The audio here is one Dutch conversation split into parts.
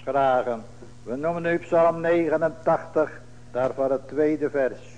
schragen. We noemen nu Psalm 89, daarvan het tweede vers.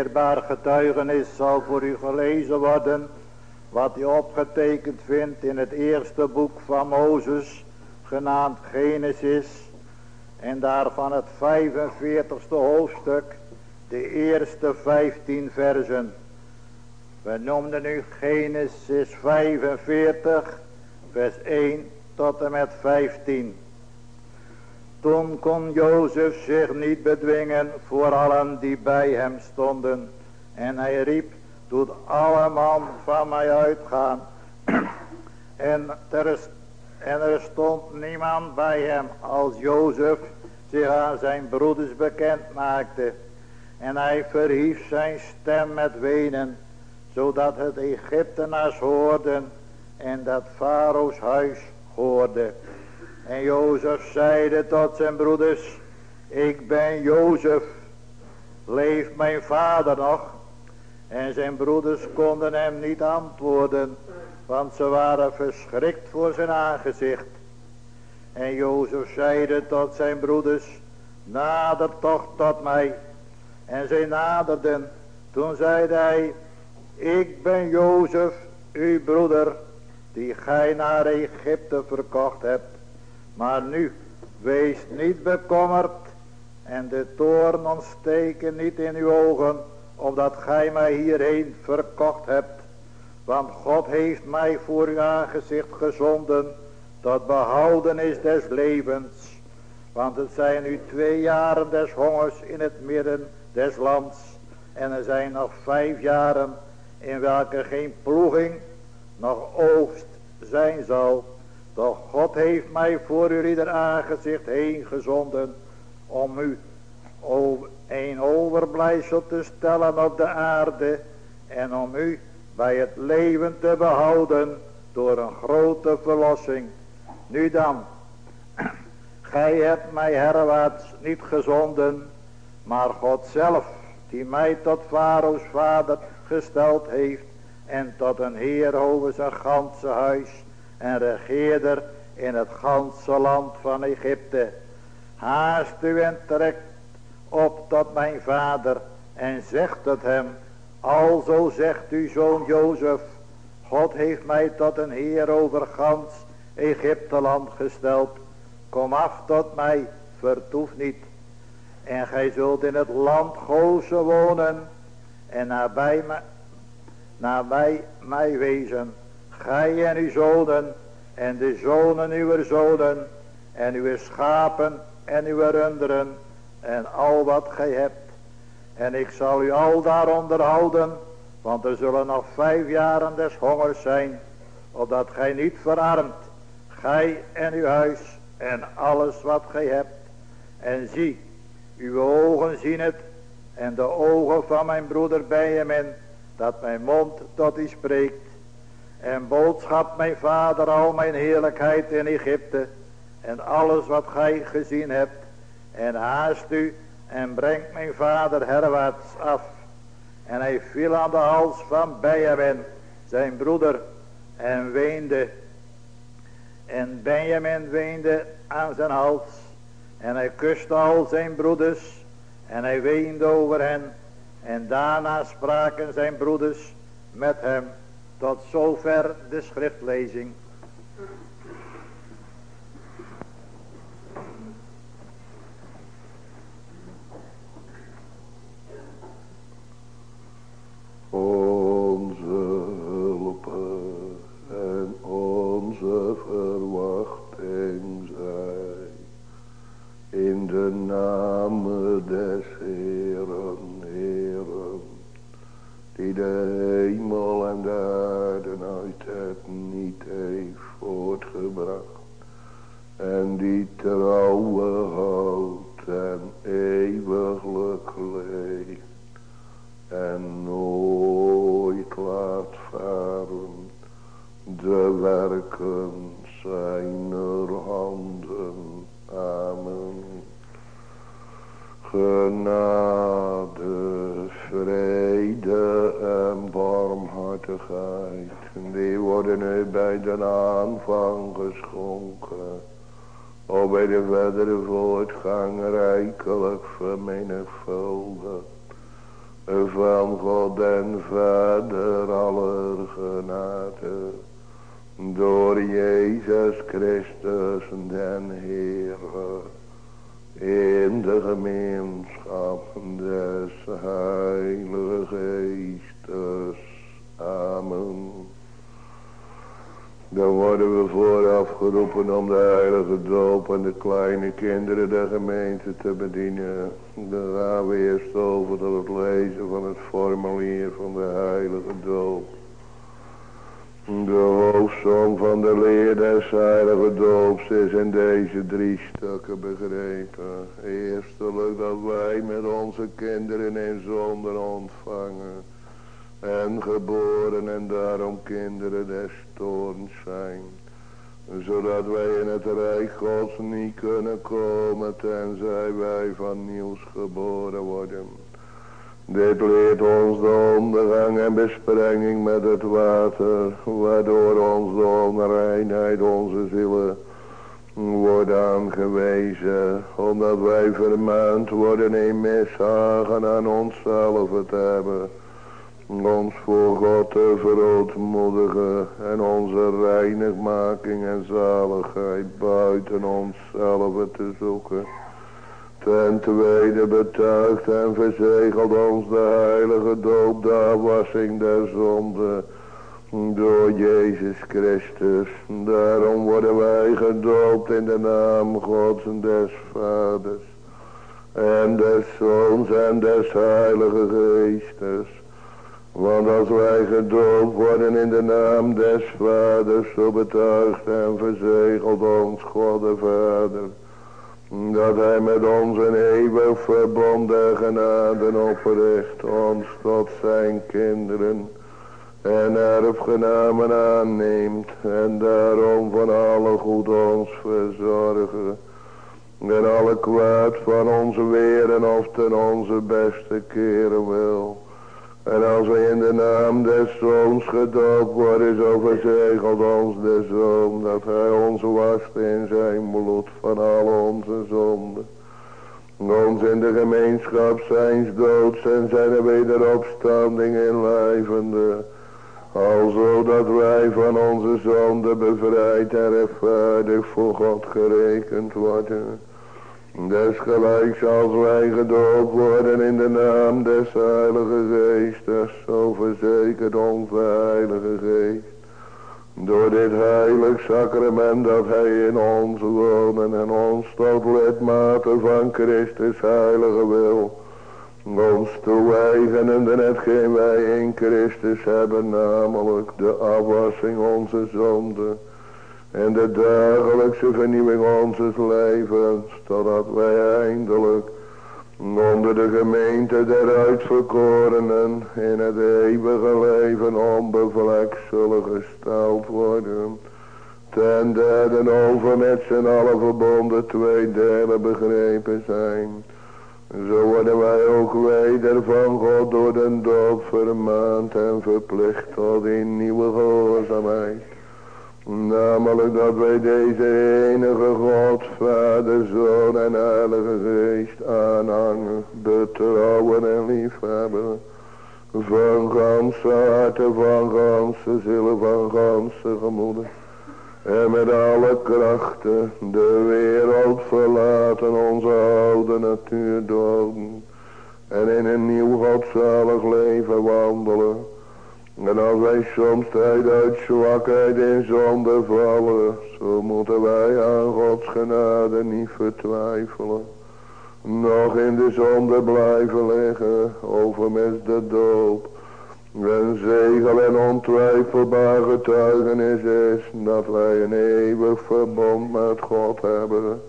Dierbaar getuigenis zal voor u gelezen worden. Wat u opgetekend vindt in het eerste boek van Mozes, genaamd Genesis. En daarvan het 45ste hoofdstuk, de eerste 15 versen. We noemden nu Genesis 45, vers 1 tot en met 15. Toen kon Jozef zich niet bedwingen voor allen die bij hem stonden. En hij riep, doet alle man van mij uitgaan. en, er, stond niemand bij hem als Jozef zich aan zijn broeders bekend maakte. En hij verhief zijn stem met wenen, zodat het Egyptenaars hoorden en dat Farao's huis hoorde. En Jozef zeide tot zijn broeders, ik ben Jozef, leeft mijn vader nog? En zijn broeders konden hem niet antwoorden, want ze waren verschrikt voor zijn aangezicht. En Jozef zeide tot zijn broeders, nader toch tot mij. En zij naderden, toen zeide hij, Ik ben Jozef, uw broeder, die gij naar Egypte verkocht hebt. Maar nu, wees niet bekommerd en de toorn ontsteken niet in uw ogen, omdat gij mij hierheen verkocht hebt. Want God heeft mij voor uw aangezicht gezonden, tot behoudenis des levens. Want het zijn nu twee jaren des hongers in het midden des lands. En er zijn nog vijf jaren in welke geen ploeging nog oogst zijn zal. Doch God heeft mij voor uw ieder aangezicht heen gezonden om u een overblijfsel te stellen op de aarde en om u bij het leven te behouden door een grote verlossing. Nu dan, gij hebt mij herwaarts niet gezonden, maar God zelf, die mij tot Farao's vader gesteld heeft en tot een heer over zijn ganse huis en regeerder in het ganse land van Egypte. Haast u en trekt op tot mijn vader en zegt het hem, alzo zegt uw zoon Jozef, God heeft mij tot een heer over gans Egypteland gesteld. Kom af tot mij, vertoef niet. En gij zult in het land Gozen wonen en nabij mij, nabij mij wezen. Gij en uw zonen en de zonen uw zonen en uw schapen en uw runderen en al wat gij hebt. En ik zal u al daar onderhouden, want er zullen nog vijf jaren des hongers zijn, opdat gij niet verarmt, gij en uw huis en alles wat gij hebt. En zie, uw ogen zien het en de ogen van mijn broeder Benjamin, dat mijn mond tot u spreekt. En boodschap mijn vader al mijn heerlijkheid in Egypte en alles wat gij gezien hebt en haast u en brengt mijn vader herwaarts af. En hij viel aan de hals van Benjamin, zijn broeder, en weende. En Benjamin weende aan zijn hals. En hij kuste al zijn broeders. En hij weende over hen. En daarna spraken zijn broeders met hem. Tot zover de schriftlezing. onze those uh worden. Desgelijks als wij gedoopt worden in de naam des Heilige Geestes, zo verzekert onze Heilige Geest. Door dit heilig sacrament dat hij in ons wonen en ons tot lidmaten van Christus heilige wil. Ons toewijgen en hetgeen wij in Christus hebben, namelijk de afwassing onze zonden en de dagelijkse vernieuwing onze levens, totdat wij eindelijk onder de gemeente der uitverkorenen in het eeuwige leven onbevlekt zullen gesteld worden. Ten derde over met z'n allen verbonden twee delen begrepen zijn. Zo worden wij ook weder van God door den dood vermaand en verplicht tot in nieuwe gehoorzaamheid. Namelijk dat wij deze enige God, Vader, Zoon en Heilige Geest aanhangen, betrouwen en liefhebben. Van ganse harte, van ganse ziel, van ganse gemoeden. En met alle krachten de wereld verlaten, onze oude natuur doden. En in een nieuw godzalig leven wandelen en als wij soms tijd uit zwakheid in zonde vallen, zo moeten wij aan Gods genade niet vertwijfelen. Nog in de zonde blijven liggen, overmis de doop. Een zegel en ontwijfelbaar getuigenis is dat wij een eeuwig verbond met God hebben.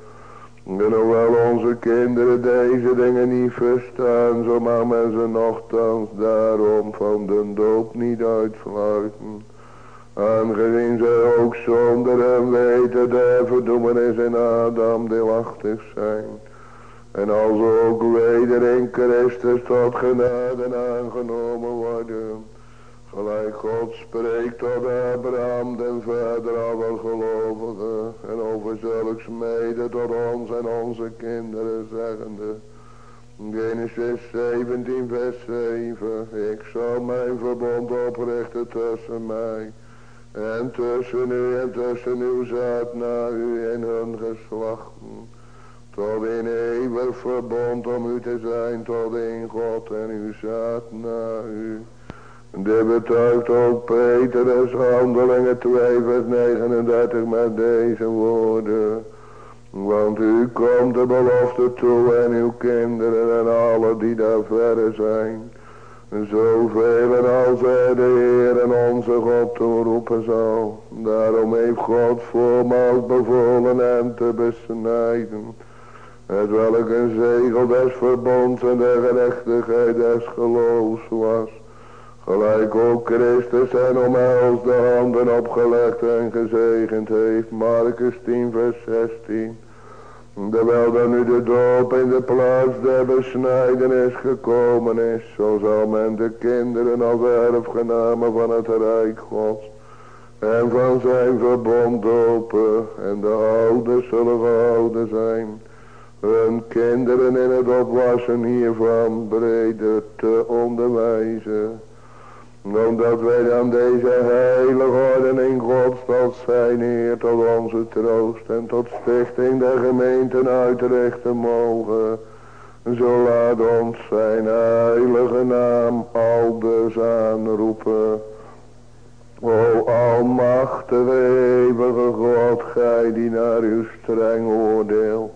En hoewel onze kinderen deze dingen niet verstaan, zo mag men ze nogthans daarom van de doop niet uitsluiten. Aangezien ze ook zonder hem weten de verdoemenis in Adam deelachtig zijn. En als ook weder in Christus tot genade aangenomen worden. Gelijk God spreekt tot Abraham, den vader alle gelovigen, en over zulks mede tot ons en onze kinderen zeggende. Genesis 17 vers 7, ik zal mijn verbond oprichten tussen mij en tussen u en tussen uw zaad na u en hun geslachten. Tot in eeuwig verbond om u te zijn tot in God en uw zaad na u. De betuigt ook Petrus handelingen 2 vers 39 met deze woorden. Want u komt de belofte toe en uw kinderen en alle die daar verre zijn. Zoveel als er de Heer en onze God toeroepen zal. Daarom heeft God voormaals bevolen hem te besnijden. Het welk een zegel des verbonds en de gerechtigheid des geloofs was Gelijk ook Christus en om ons de handen opgelegd en gezegend heeft. Marcus 10 vers 16. Terwijl dan nu de doop in de plaats der besnijdenis gekomen is. Zo zal men de kinderen als erfgenamen van het Rijk Gods. En van zijn verbond dopen. En de ouders zullen gehouden zijn. Hun kinderen in het opwassen hiervan breder te onderwijzen Omdat wij dan deze heilige ordening Gods zijn Heer, tot onze troost en tot stichting der gemeenten uitrichten mogen. Zo laat ons zijn heilige naam aldus aanroepen. O almachtige eeuwige God, gij die naar uw streng oordeel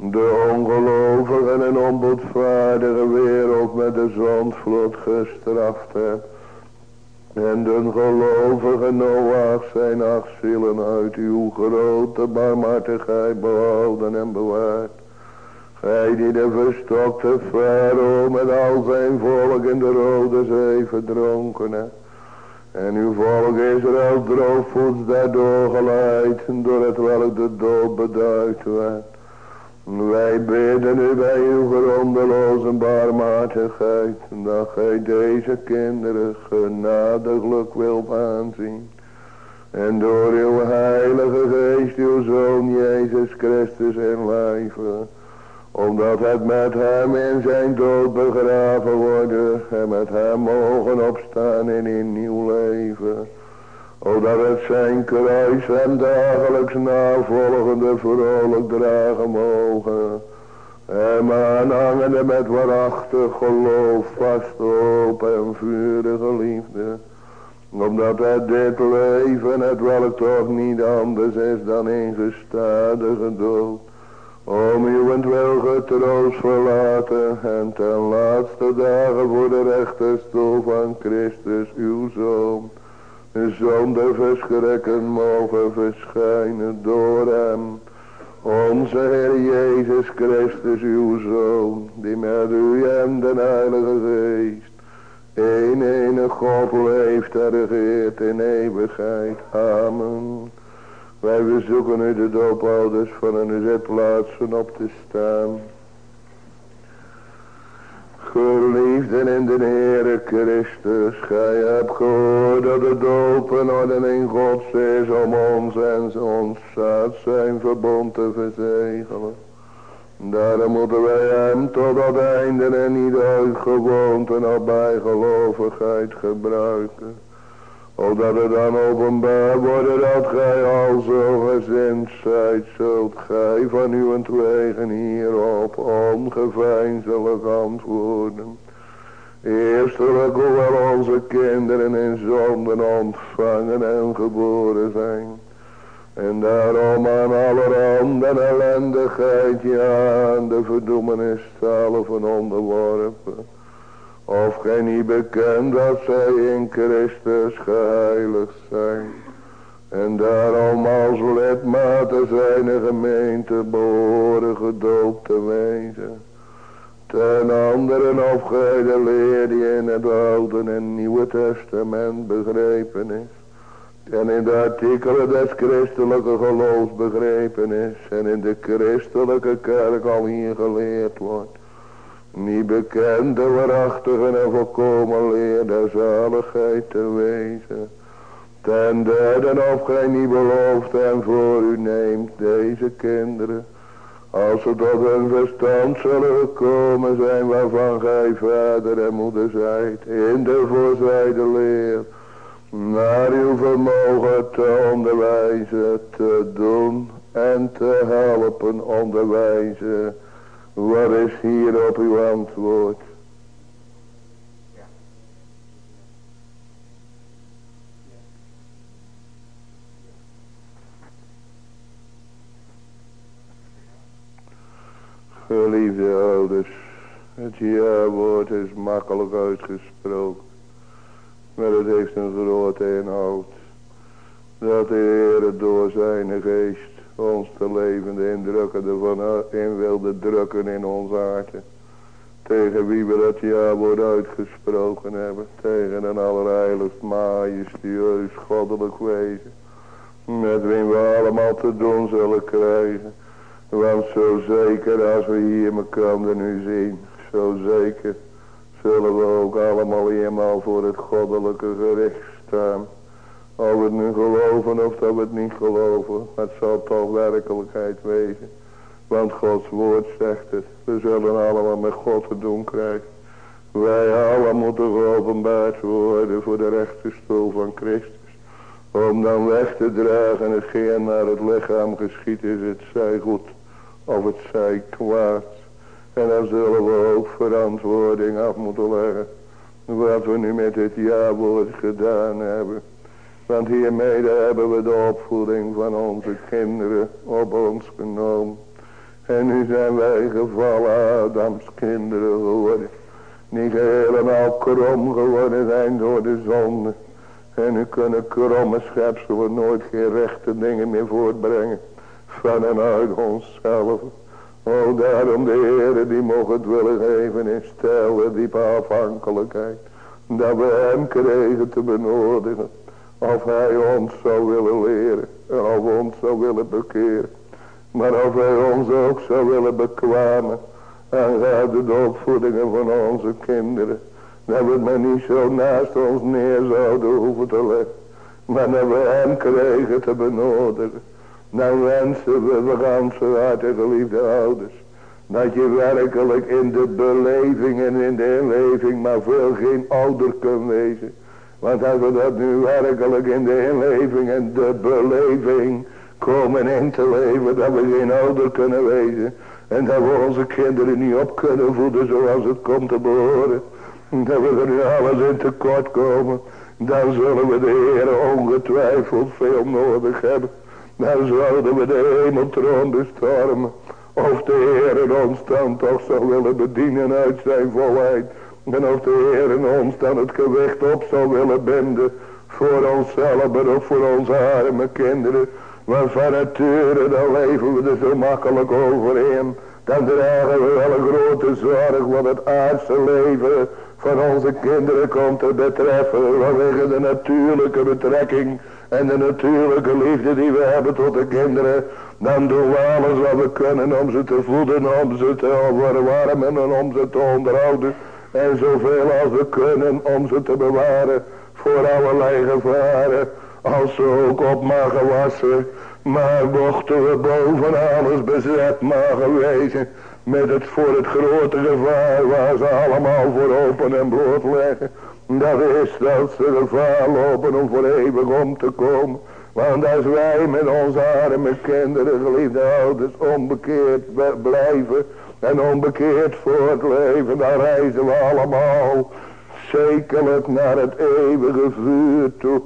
de ongelovige en onbodvaardige wereld met de zondvloed gestraft hebt. En de gelovige Noach zijn acht zielen uit uw grote barmhartigheid behouden en bewaard. Gij die de verstokte Farao met al zijn volk in de rode zee verdronken hebt. En uw volk Israël droogvoets daardoor geleid, door het welk de dood beduid werd. Wij bidden u bij uw grondeloze barmhartigheid, dat gij deze kinderen genadiglijk wilt aanzien. En door uw heilige geest, uw Zoon Jezus Christus in lijven, omdat het met hem in zijn dood begraven worden en met hem mogen opstaan in een nieuw leven. Opdat het zijn kruis hem dagelijks navolgende vrolijk dragen mogen. Hem aanhangende met waarachtig geloof, vast hoop en vurige liefde. Omdat het dit leven, het welk toch niet anders is dan een gestadige dood om uwentwil getroost verlaten en ten laatste dagen voor de rechterstoel van Christus uw Zoon, zonder verschrikken mogen verschijnen door hem, onze Heer Jezus Christus uw Zoon, die met u en de Heilige Geest, een ene God leeft en regeert in eeuwigheid. Amen. Wij verzoeken u de doopouders van een zetplaatsen op te staan. Geliefden in de Heere Christus, gij hebt gehoord dat de een ordening Gods is om ons en ons zaad zijn verbond te verzegelen. Daarom moeten wij hem tot dat einde en niet uit gewoonte of bijgelovigheid gebruiken opdat het dan openbaar worden dat gij al zo gezind zijt, zult gij van uw wegen hierop ongeveinselijk antwoorden. Eerstelijk hoewel onze kinderen in zonden ontvangen en geboren zijn. En daarom aan allerhande ellendigheid, ja, de verdoemenis van onderworpen of gij niet bekend dat zij in Christus geheiligd zijn. En daarom als lidmaten zijn gemeente behoren gedoopt te wezen. Ten anderen of gij de leer die in het Oude en Nieuwe Testament begrepen is. En in de artikelen des christelijke geloofs begrepen is. En in de christelijke kerk al hier geleerd wordt niet bekende, waarachtige en volkomen leer der zaligheid te wezen. Ten derde of gij niet belooft en voor u neemt deze kinderen, als ze tot hun verstand zullen gekomen zijn waarvan gij vader en moeder zijt, in de voorzijde leer, naar uw vermogen te onderwijzen, te doen en te helpen onderwijzen wat is hier op uw antwoord? Geliefde ouders, het ja-woord is makkelijk uitgesproken. Maar het heeft een grote inhoud. Dat de Heer door zijn geest ons te levende indrukken ervan in wilde drukken in ons harten. Tegen wie we dat ja wordt uitgesproken hebben. Tegen een allerheiligst majestueus goddelijk wezen. Met wie we allemaal te doen zullen krijgen. Want zo zeker als we hier elkaar nu zien. Zo zeker zullen we ook allemaal eenmaal voor het goddelijke gericht staan. Of we het nu geloven of dat we het niet geloven. Het zal toch werkelijkheid wezen. Want Gods woord zegt het. We zullen allemaal met God te doen krijgen. Wij allen moeten geopenbaard worden voor de rechterstoel van Christus. Om dan weg te dragen hetgeen naar het lichaam geschiet is. Het zij goed of het zij kwaad. En dan zullen we ook verantwoording af moeten leggen. Wat we nu met het ja-woord gedaan hebben. Want hiermee hebben we de opvoeding van onze kinderen op ons genomen. En nu zijn wij gevallen Adams kinderen geworden. Die helemaal krom geworden zijn door de zonde. En nu kunnen kromme schepselen nooit geen rechte dingen meer voortbrengen. Van en uit onszelf. O daarom de Heere die mocht het willen geven in stelle diepe afhankelijkheid. Dat we hem kregen te benodigen. Of hij ons zou willen leren. En of ons zou willen bekeren. Maar of hij ons ook zou willen bekwamen. Aangaande de opvoedingen van onze kinderen. Dat we het niet zo naast ons neer zouden hoeven te leggen. Maar dat we hem kregen te benodigen. Dan wensen we de ganse harte geliefde ouders. Dat je werkelijk in de beleving en in de inleving maar veel geen ouder kunt wezen. Want als we dat nu werkelijk in de inleving en de beleving komen in te leven. Dat we geen ouder kunnen wezen. En dat we onze kinderen niet op kunnen voeden zoals het komt te behoren. Dat we er nu alles in tekort komen. Dan zullen we de Heer ongetwijfeld veel nodig hebben. Dan zouden we de hemeltroon bestormen. Of de Heer ons dan toch zou willen bedienen uit zijn volheid. En of de Heer ons dan het gewicht op zou willen binden. Voor onszelf, maar ook voor onze arme kinderen. Want van nature dan leven we er zo makkelijk overheen. Dan dragen we wel een grote zorg wat het aardse leven van onze kinderen komt te betreffen. Vanwege de natuurlijke betrekking en de natuurlijke liefde die we hebben tot de kinderen. Dan doen we alles wat we kunnen om ze te voeden, om ze te verwarmen en om ze te onderhouden. En zoveel als we kunnen om ze te bewaren voor allerlei gevaren. Als ze ook op mogen wassen. Maar mochten we boven alles bezet mogen wezen. Met het voor het grote gevaar waar ze allemaal voor open en bloot leggen. Dat is dat ze gevaar lopen om voor eeuwig om te komen. Want als wij met onze arme kinderen, geliefde ouders, onbekeerd blijven en onbekeerd voortleven, dan reizen we allemaal zekerlijk naar het eeuwige vuur toe.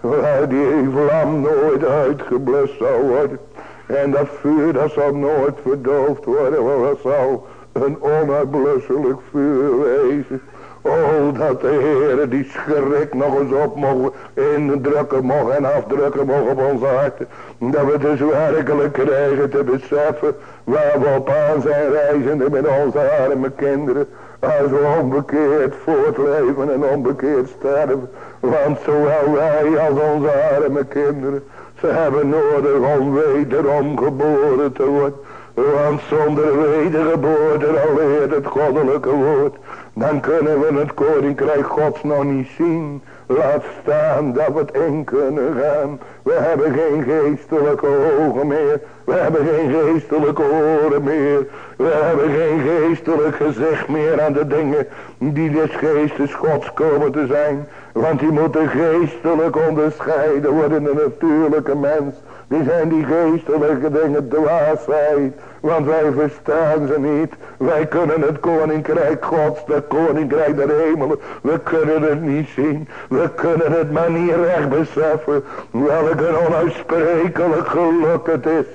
Waar die vlam nooit uitgeblust zou worden. En dat vuur dat zal nooit verdoofd worden. Want dat zal een onuitblusselijk vuur wezen. Oh, dat de Heer die schrik nog eens op mogen indrukken mogen en afdrukken mogen op onze harten. Dat we dus werkelijk krijgen te beseffen waar we op aan zijn reizende met onze arme kinderen. Als we onbekeerd voortleven en onbekeerd sterven. Want zowel wij als onze arme kinderen. Ze hebben nodig om wederom geboren te worden. Want zonder wedergeboorte leert het goddelijke woord. Dan kunnen we het koninkrijk gods nog niet zien. Laat staan dat we het in kunnen gaan. We hebben geen geestelijke ogen meer. We hebben geen geestelijke oren meer. We hebben geen geestelijk gezicht meer aan de dingen die des geestes gods komen te zijn. Want die moeten geestelijk onderscheiden worden de natuurlijke mens. Die zijn die geestelijke dingen dwaasheid. Want wij verstaan ze niet. Wij kunnen het koninkrijk gods, het koninkrijk der hemelen. We kunnen het niet zien. We kunnen het maar niet recht beseffen. Welk een onuitsprekelijk geluk het is.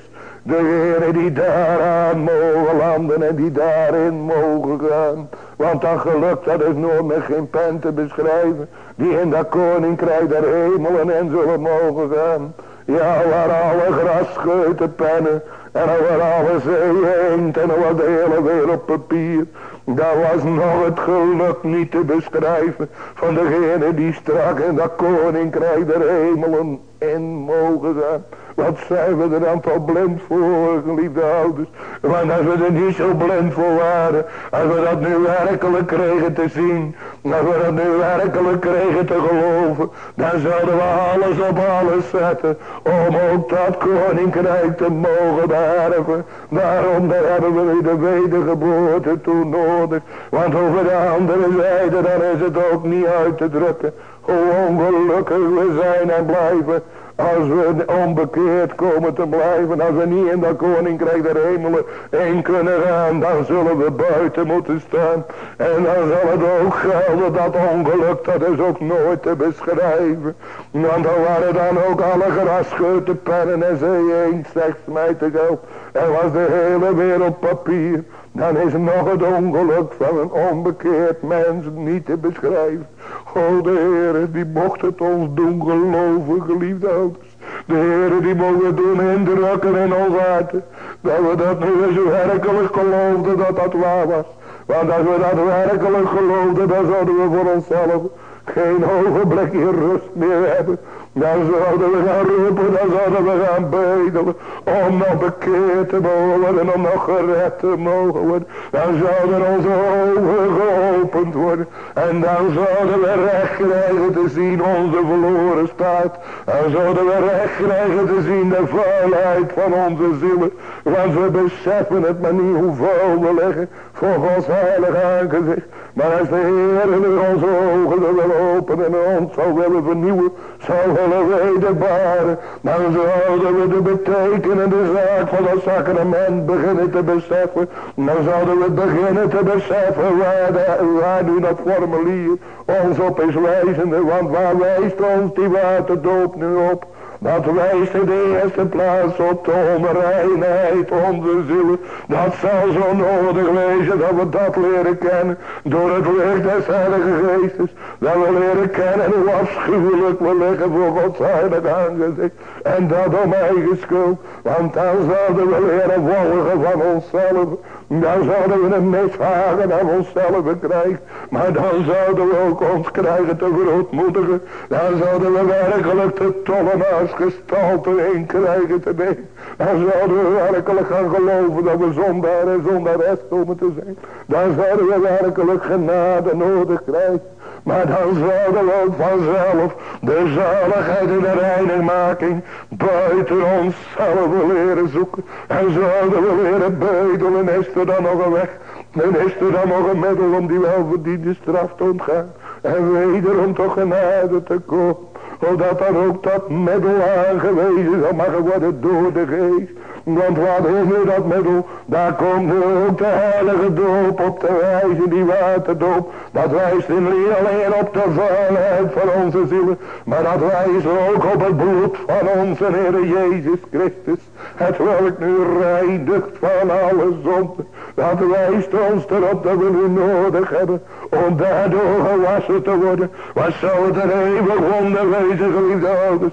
De heren die daaraan mogen landen en die daarin mogen gaan. Want dat geluk dat is nooit met geen pen te beschrijven. Die in dat koninkrijk der hemelen en zullen mogen gaan. Ja, waar alle grasscheuten pennen. En waar alle zee heent en waar de hele wereld papier. Dat was nog het geluk niet te beschrijven. Van degene die strak in dat koninkrijk der hemelen in mogen gaan. Wat zijn we er dan toch blind voor, geliefde ouders. Want als we er niet zo blind voor waren. Als we dat nu werkelijk kregen te zien. Als we dat nu werkelijk kregen te geloven, dan zouden we alles op alles zetten om ook dat koninkrijk te mogen beërven. Daarom hebben we de wedergeboorte toen nodig. Want over de andere zijde dan is het ook niet uit te drukken. Hoe ongelukkig we zijn en blijven als we onbekeerd komen te blijven, als we niet in dat koninkrijk der hemelen heen kunnen gaan, dan zullen we buiten moeten staan. En dan zal het ook gelden, dat ongeluk, dat is ook nooit te beschrijven. Want dan waren dan ook alle grasscheute pennen en zee eens slechts mij te geld. En was de hele wereld papier. Dan is nog het ongeluk van een onbekeerd mens niet te beschrijven. O de Heer, die mocht het ons doen geloven, geliefde ouders. De Heer, die mocht het doen indrukken in ons harten. Dat we dat nu eens werkelijk geloofden dat dat waar was. Want als we dat werkelijk geloofden, dan zouden we voor onszelf geen ogenblikje rust meer hebben. Dan zouden we gaan roepen, dan zouden we gaan bedelen. Om nog bekeerd te mogen worden, om nog gered te mogen worden. Dan zouden onze ogen geopend worden. En dan zouden we recht krijgen te zien onze verloren staat. Dan zouden we recht krijgen te zien de vuilheid van onze zielen. Want we beseffen het maar niet hoe vuil we liggen voor Gods heilige aangezicht. Maar als de Heer nu onze ogen wil openen en ons zou willen vernieuwen, zou willen wederbaren, dan zouden we de betekenende zaak van dat sacrament beginnen te beseffen. Dan zouden we beginnen te beseffen waar, de, waar nu dat formulier ons op is wijzende. Want waar wijst ons die waterdoop nu op? Dat wijst in de eerste plaats op de onreinheid onze zielen. Dat zal zo nodig wezen dat we dat leren kennen. Door het licht des heilige geestes. Dat we leren kennen hoe afschuwelijk we liggen voor Gods heilige aangezicht. En dat om eigen schuld. Want dan zouden we leren volgen van onszelf. Dan zouden we een mishagen aan onszelf krijgen. Maar dan zouden we ook ons krijgen te verootmoedigen. Dan zouden we werkelijk de tollenaars gestalte heen krijgen te nemen. Dan zouden we werkelijk gaan geloven dat we zondaar en zondares komen te zijn. Dan zouden we werkelijk genade nodig krijgen. Maar dan zouden we ook vanzelf de zaligheid en de reinigmaking buiten onszelf leren zoeken. En zouden we leren bedelen, is er dan nog een weg. En is er dan nog een middel om die welverdiende straf te ontgaan. En wederom toch genade te komen. Zodat dan ook dat middel aangewezen zal mogen worden door de geest. Want wat is nu dat middel? Daar komt nu ook de heilige doop op te wijzen, die waterdoop. Dat wijst in niet alleen op de vuilheid van onze zielen, maar dat wijst ook op het bloed van onze Heer Jezus Christus. Het welk nu reinigt van alle zonde. Dat wijst ons erop dat we nu nodig hebben om daardoor gewassen te worden. Wat zou het een eeuwig wonder wezen, geliefde ouders.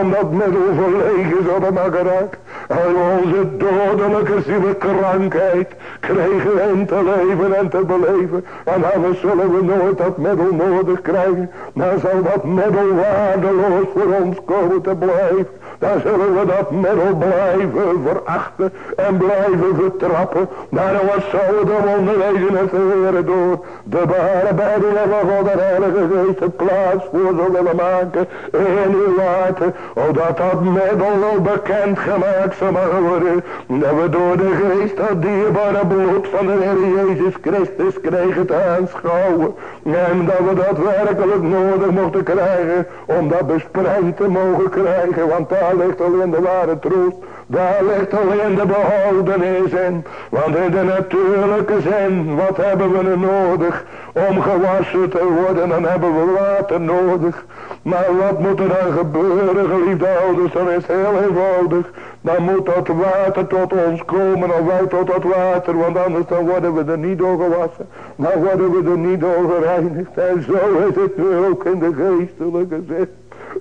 Om dat middel verlegen zouden maken raken. En onze dodelijke zielkrankheid kregen we te leven en te beleven. En anders zullen we nooit dat middel nodig krijgen. Dan zal dat middel waardeloos voor ons komen te blijven. Dan zullen we dat middel blijven verachten en blijven vertrappen. Daarom was het een wonder wezen en verweren door de bearbeiding van God en Heilige Geest de plaats voor zou willen maken in uw water. Opdat dat middel wel bekend gemaakt mogen worden. Dat we door de Geest dat dierbare bloed van de Heer Jezus Christus kregen te aanschouwen. En dat we dat werkelijk nodig mochten krijgen om dat bespreid te mogen krijgen. Want daar ligt alleen de ware troost. Daar ligt alleen de behoudenis in. Want in de natuurlijke zin, wat hebben we nu nodig? Om gewassen te worden, dan hebben we water nodig. Maar wat moet er dan gebeuren, geliefde ouders? Dan is heel eenvoudig. Dan moet dat water tot ons komen, of wij tot dat water, want anders dan worden we er niet door gewassen. Dan worden we er niet door gereinigd. En zo is het nu ook in de geestelijke zin.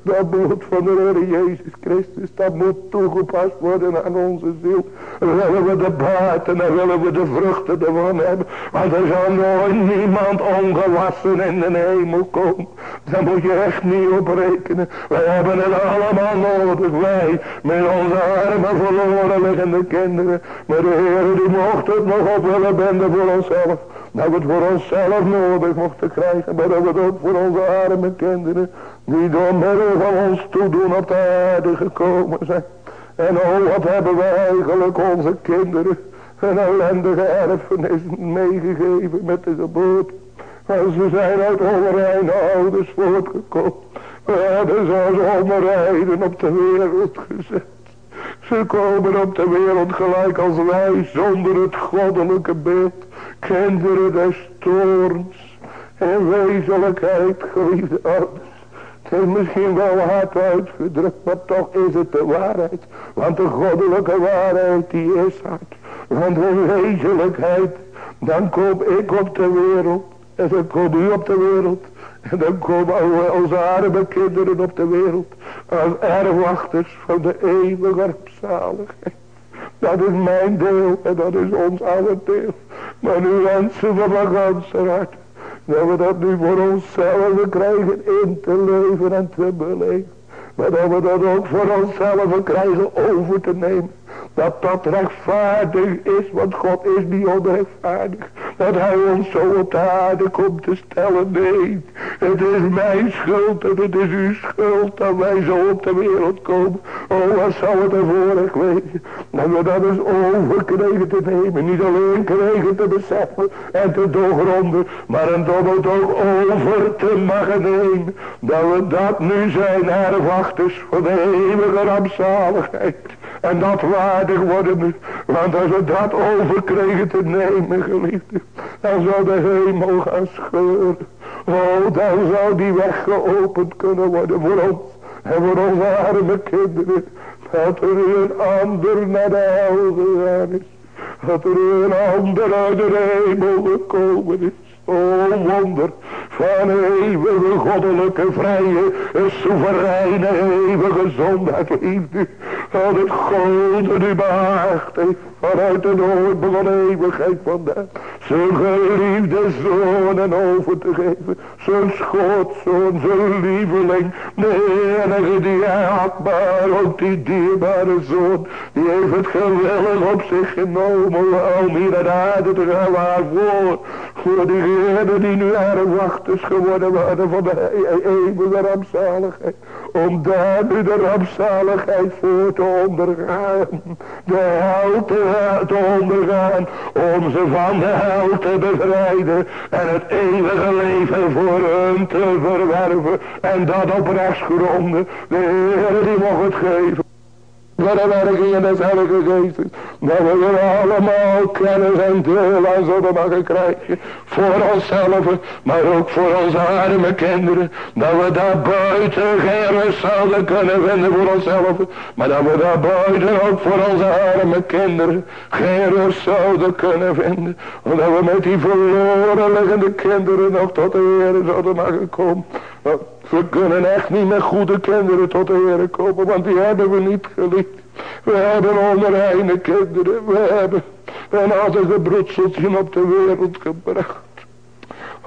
Dat bloed van de Heer Jezus Christus, dat moet toegepast worden aan onze ziel. Willen we de baten en willen we de vruchten ervan hebben. Want er zal nooit niemand ongewassen in de hemel komen. Daar moet je echt niet op rekenen. Wij hebben het allemaal nodig. Wij met onze armen verloren liggende kinderen. Maar de Heer die mocht het nog op willen benden voor onszelf. Dat we het voor onszelf nodig mochten krijgen. Maar dat we het ook voor onze arme kinderen. Die door middel van ons toedoen op de aarde gekomen zijn. En oh wat hebben we eigenlijk onze kinderen. Een ellendige erfenis meegegeven met de geboorte. Want ze zijn uit onreine ouders voortgekomen. We hebben ze als op de wereld gezet. Ze komen op de wereld gelijk als wij zonder het goddelijke beeld. Kinderen des toorns en wezenlijkheid geliefde ouders. Het is misschien wel hard uitgedrukt, maar toch is het de waarheid. Want de goddelijke waarheid die is hard. Want de wezenlijkheid, dan kom ik op de wereld. En dan kom u op de wereld. En dan komen onze arme kinderen op de wereld. Als erfwachters van de eeuwige armzaligheid. Dat is mijn deel en dat is ons alle deel. Maar nu wensen van mijn ganse hart. Dat we dat nu voor onszelf krijgen in te leven en te beleven. Maar dat we dat ook voor onszelf krijgen over te nemen. Dat dat rechtvaardig is, want God is niet onrechtvaardig. Dat hij ons zo op de aarde komt te stellen. Nee, het is mijn schuld en het is uw schuld dat wij zo op de wereld komen. Oh, wat zou het ervoor wezen. Dat we dat eens over te nemen. Niet alleen kregen te beseffen en te doorgronden. Maar een dobbelt ook over te mogen nemen. Dat we dat nu zijn erfwachters voor de eeuwige rampzaligheid. En dat waardig worden. Want als we dat overkregen te nemen, geliefde. Dan zou de hemel gaan scheuren. Oh, dan zou die weg geopend kunnen worden voor ons. En voor onze arme kinderen. Dat er een ander naar de hel gegaan is. Dat er een ander uit de hemel gekomen is. O wonder van eeuwige goddelijke vrije, soevereine, eeuwige zondag liefde. Dat het God u behaagd heeft vanuit de noord van eeuwigheid vandaan. Zijn geliefde zonen over te geven. Zijn schootzoon, zijn lieveling. De enige die hij had, maar ook die dierbare zoon. Die heeft het op zich genomen om hier naar aarde te gaan. Waarvoor? Voor die heren die nu erfwachters geworden waren van de eeuwige rampzaligheid. Om daar nu de rampzaligheid voor te ondergaan. De hel te, te ondergaan. Om ze van de te bevrijden. En het eeuwige leven voor hun te verwerven. En dat op rechtsgronden. De Heer die mocht het geven. Voor de werkingen des Heilige Geestes. Dat we er allemaal kennis en deel aan zullen mogen krijgen. Voor onszelf, maar ook voor onze arme kinderen. Dat we daar buiten geen rust zouden kunnen vinden voor onszelf. Maar dat we daar buiten ook voor onze arme kinderen geen rust zouden kunnen vinden. Omdat we met die verloren liggende kinderen nog tot de Heer zouden mogen komen. We kunnen echt niet met goede kinderen tot de Heer komen, want die hebben we niet geliefd. We hebben onreine kinderen, we hebben een aardige broedseltje op de wereld gebracht.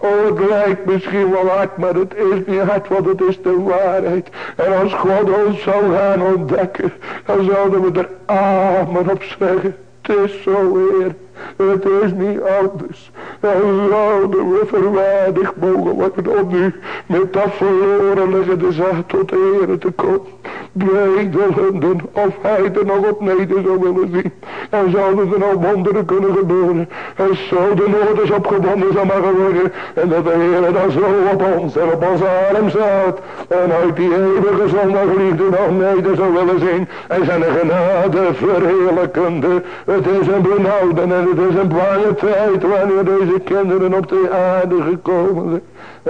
Oh, het lijkt misschien wel hard, maar het is niet hard, want het is de waarheid. En als God ons zou gaan ontdekken, dan zouden we er amen op zeggen. Het is zo, Heer. Het is niet anders. En zouden we verwaardigd mogen worden om nu met dat verloren liggende tot de Heer te komen. Bedelende of hij er nog op neder zou willen zien. En zouden er nog wonderen kunnen gebeuren. En zo de is opgebonden mogen worden. En dat de Heer dan zo op ons en op onze arm staat. En uit die eeuwige zondagliefde nog neder zou willen zien. En zijn genade verheerlijkende. Het is een benauwde en het is een bange tijd wanneer deze kinderen op de aarde gekomen zijn.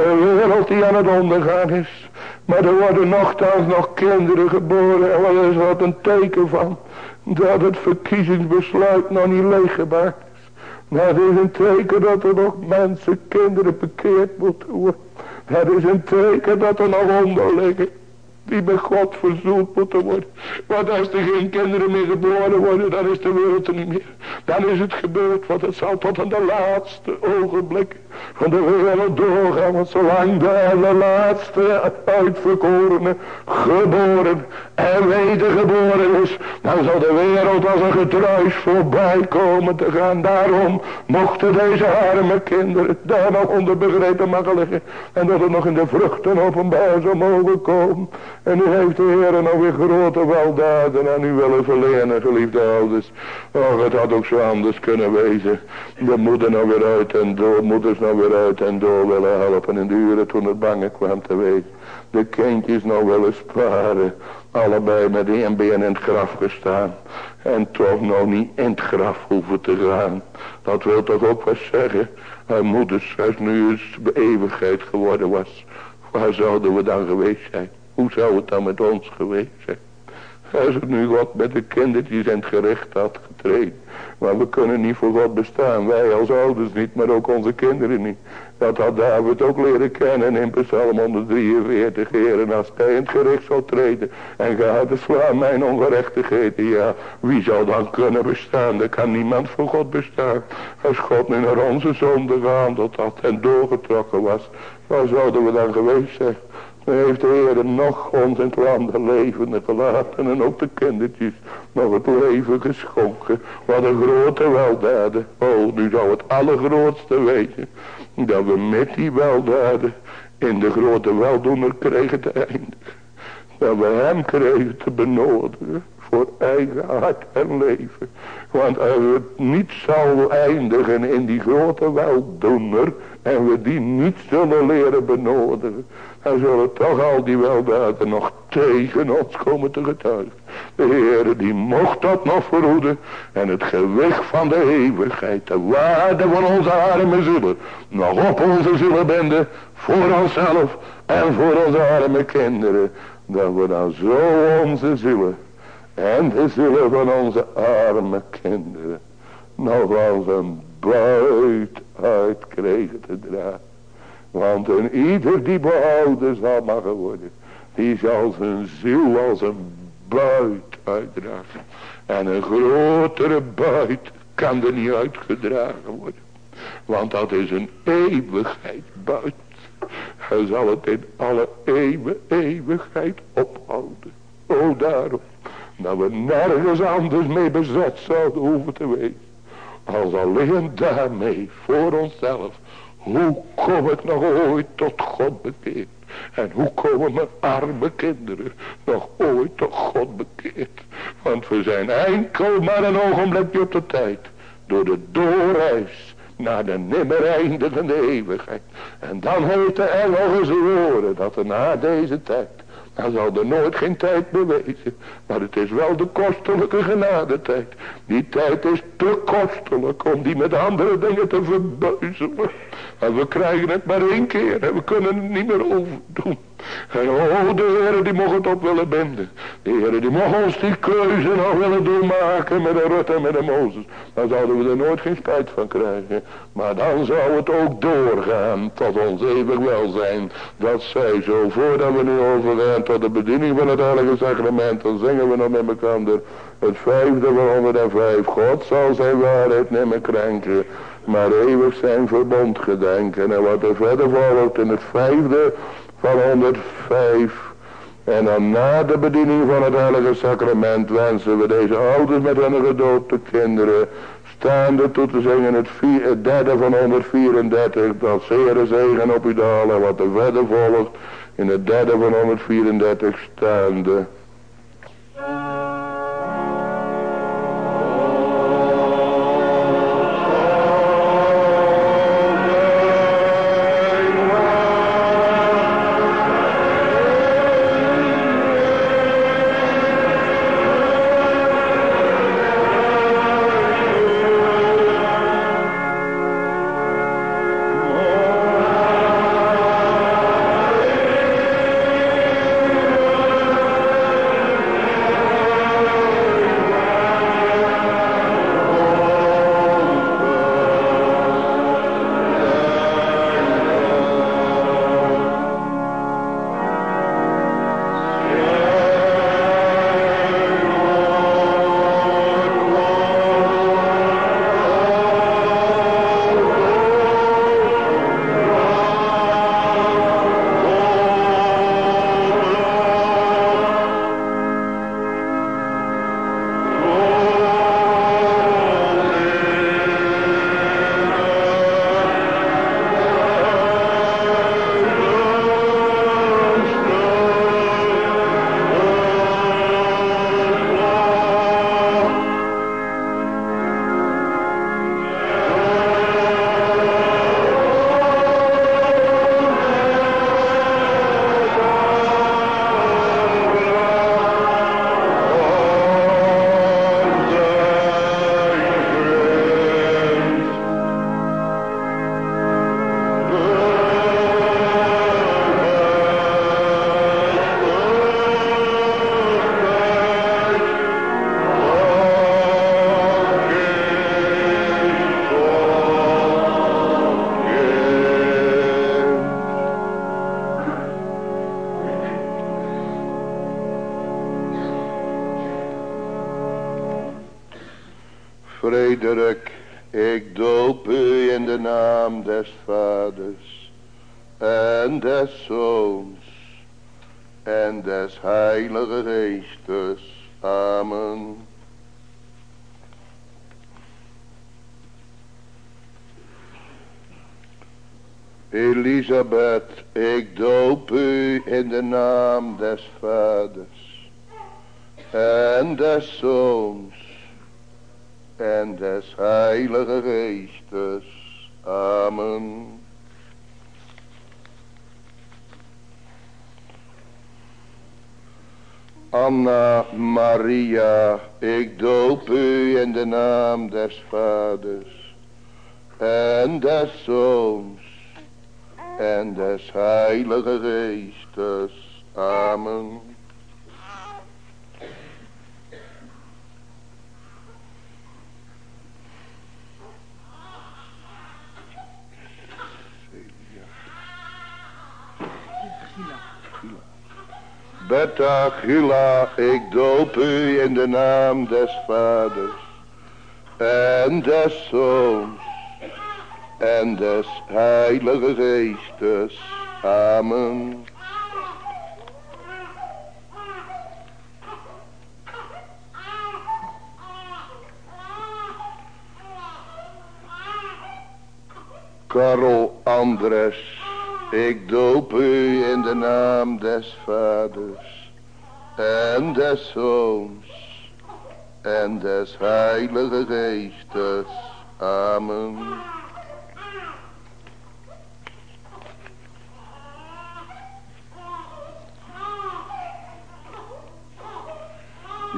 Een wereld die aan het ondergaan is. Maar er worden nogthans nog kinderen geboren. En wat is wat een teken van. Dat het verkiezingsbesluit nog niet leeggebaard is. Dat is een teken dat er nog mensen, kinderen bekeerd moeten worden. Dat is een teken dat er nog onder liggen. Die met God verzoend moeten worden. Want als er geen kinderen meer geboren worden, dan is de wereld er niet meer. Dan is het gebeurd, want het zal tot aan de laatste ogenblik van de wereld doorgaan. Want zolang de allerlaatste uitverkorene geboren en wedergeboren is, dan zal de wereld als een getruis voorbij komen te gaan. Daarom mochten deze arme kinderen daar nog onder begrepen mogen liggen. En dat het nog in de vruchten openbaar zou mogen komen. En nu heeft de Heer nog weer grote weldaden aan u willen verlenen, geliefde ouders. Och, het had ook zo anders kunnen wezen. De moeder nou weer uit en door, moeders nou weer uit en door willen helpen in de uren toen het bange kwam te wezen. De kindjes nou willen sparen. Allebei met één been in het graf gestaan. En toch nog niet in het graf hoeven te gaan. Dat wil toch ook wat zeggen. Haar moeders, als nu eens eeuwigheid geworden was. Waar zouden we dan geweest zijn? Hoe zou het dan met ons geweest zijn? Als het nu God met de kindertjes in het gericht had getreden. Maar we kunnen niet voor God bestaan. Wij als ouders niet, maar ook onze kinderen niet. Dat had David ook leren kennen in Psalm 143. Heren, als hij in het gericht zou treden. En gaat te slaan mijn ongerechtigheden. Ja, wie zou dan kunnen bestaan? Er kan niemand voor God bestaan. Als God nu naar onze zonde gehandeld had en doorgetrokken was. Waar zouden we dan geweest zijn? Heeft de Heer nog ons in het land levende gelaten en ook de kindertjes nog het leven geschonken. Wat een grote weldaden. Oh, nu zou het allergrootste weten dat we met die weldaden in de grote weldoener kregen te eindigen. Dat we hem kregen te benodigen voor eigen hart en leven. Want als het niet zal eindigen in die grote weldoener en we die niet zullen leren benodigen, zullen toch al die weldaden nog tegen ons komen te getuigen. De Heer die mocht dat nog verhoeden. En het gewicht van de eeuwigheid, de waarde van onze arme zielen, nog op onze zielen benden, voor onszelf en voor onze arme kinderen. Dat we dan zo onze zielen en de zielen van onze arme kinderen nog als een buit uit kregen te dragen. Want een ieder die behouden zal mogen worden. Die zal zijn ziel als een buit uitdragen. En een grotere buit kan er niet uitgedragen worden. Want dat is een eeuwigheid buit. Hij zal het in alle eeuwen, eeuwigheid ophouden. O daarom. Dat we nergens anders mee bezet zouden hoeven te wezen. Als alleen daarmee voor onszelf hoe kom ik nog ooit tot God bekeerd? En hoe komen mijn arme kinderen nog ooit tot God bekeerd? Want we zijn enkel maar een ogenblikje op de tijd. Door de doorreis naar de nimmer eindigende eeuwigheid. En dan heeft de engel gezworen dat er na deze tijd hij zal er nooit geen tijd bewezen. Maar het is wel de kostelijke genadetijd. Die tijd is te kostelijk om die met andere dingen te verbuizelen. En we krijgen het maar één keer en we kunnen het niet meer overdoen. En oh, de Heer die mocht het op willen binden. De Heer die mocht ons die keuze nog willen doen maken met de Rut en met de Mozes. Dan zouden we er nooit geen spijt van krijgen. Maar dan zou het ook doorgaan tot ons eeuwig welzijn. Dat zij zo voordat we nu overgaan tot de bediening van het Heilige Sacrament. Dan zingen we nog met elkaar het vijfde van 105. God zal zijn waarheid niet meer krenken. Maar eeuwig zijn verbond gedenken. En wat er verder volgt in het vijfde van 105. En dan na de bediening van het heilige sacrament wensen we deze ouders met hun gedoopte kinderen staande toe te zingen het, het derde van 134. Dat zere zegen op u dalen wat er verder volgt in het derde van 134 staande. Gila, ik doop u in de naam des vaders en des zoons en des heilige geestes. Amen. Karel Andres ik doop u in de naam des vaders en des zoons en des heilige geestes. Amen.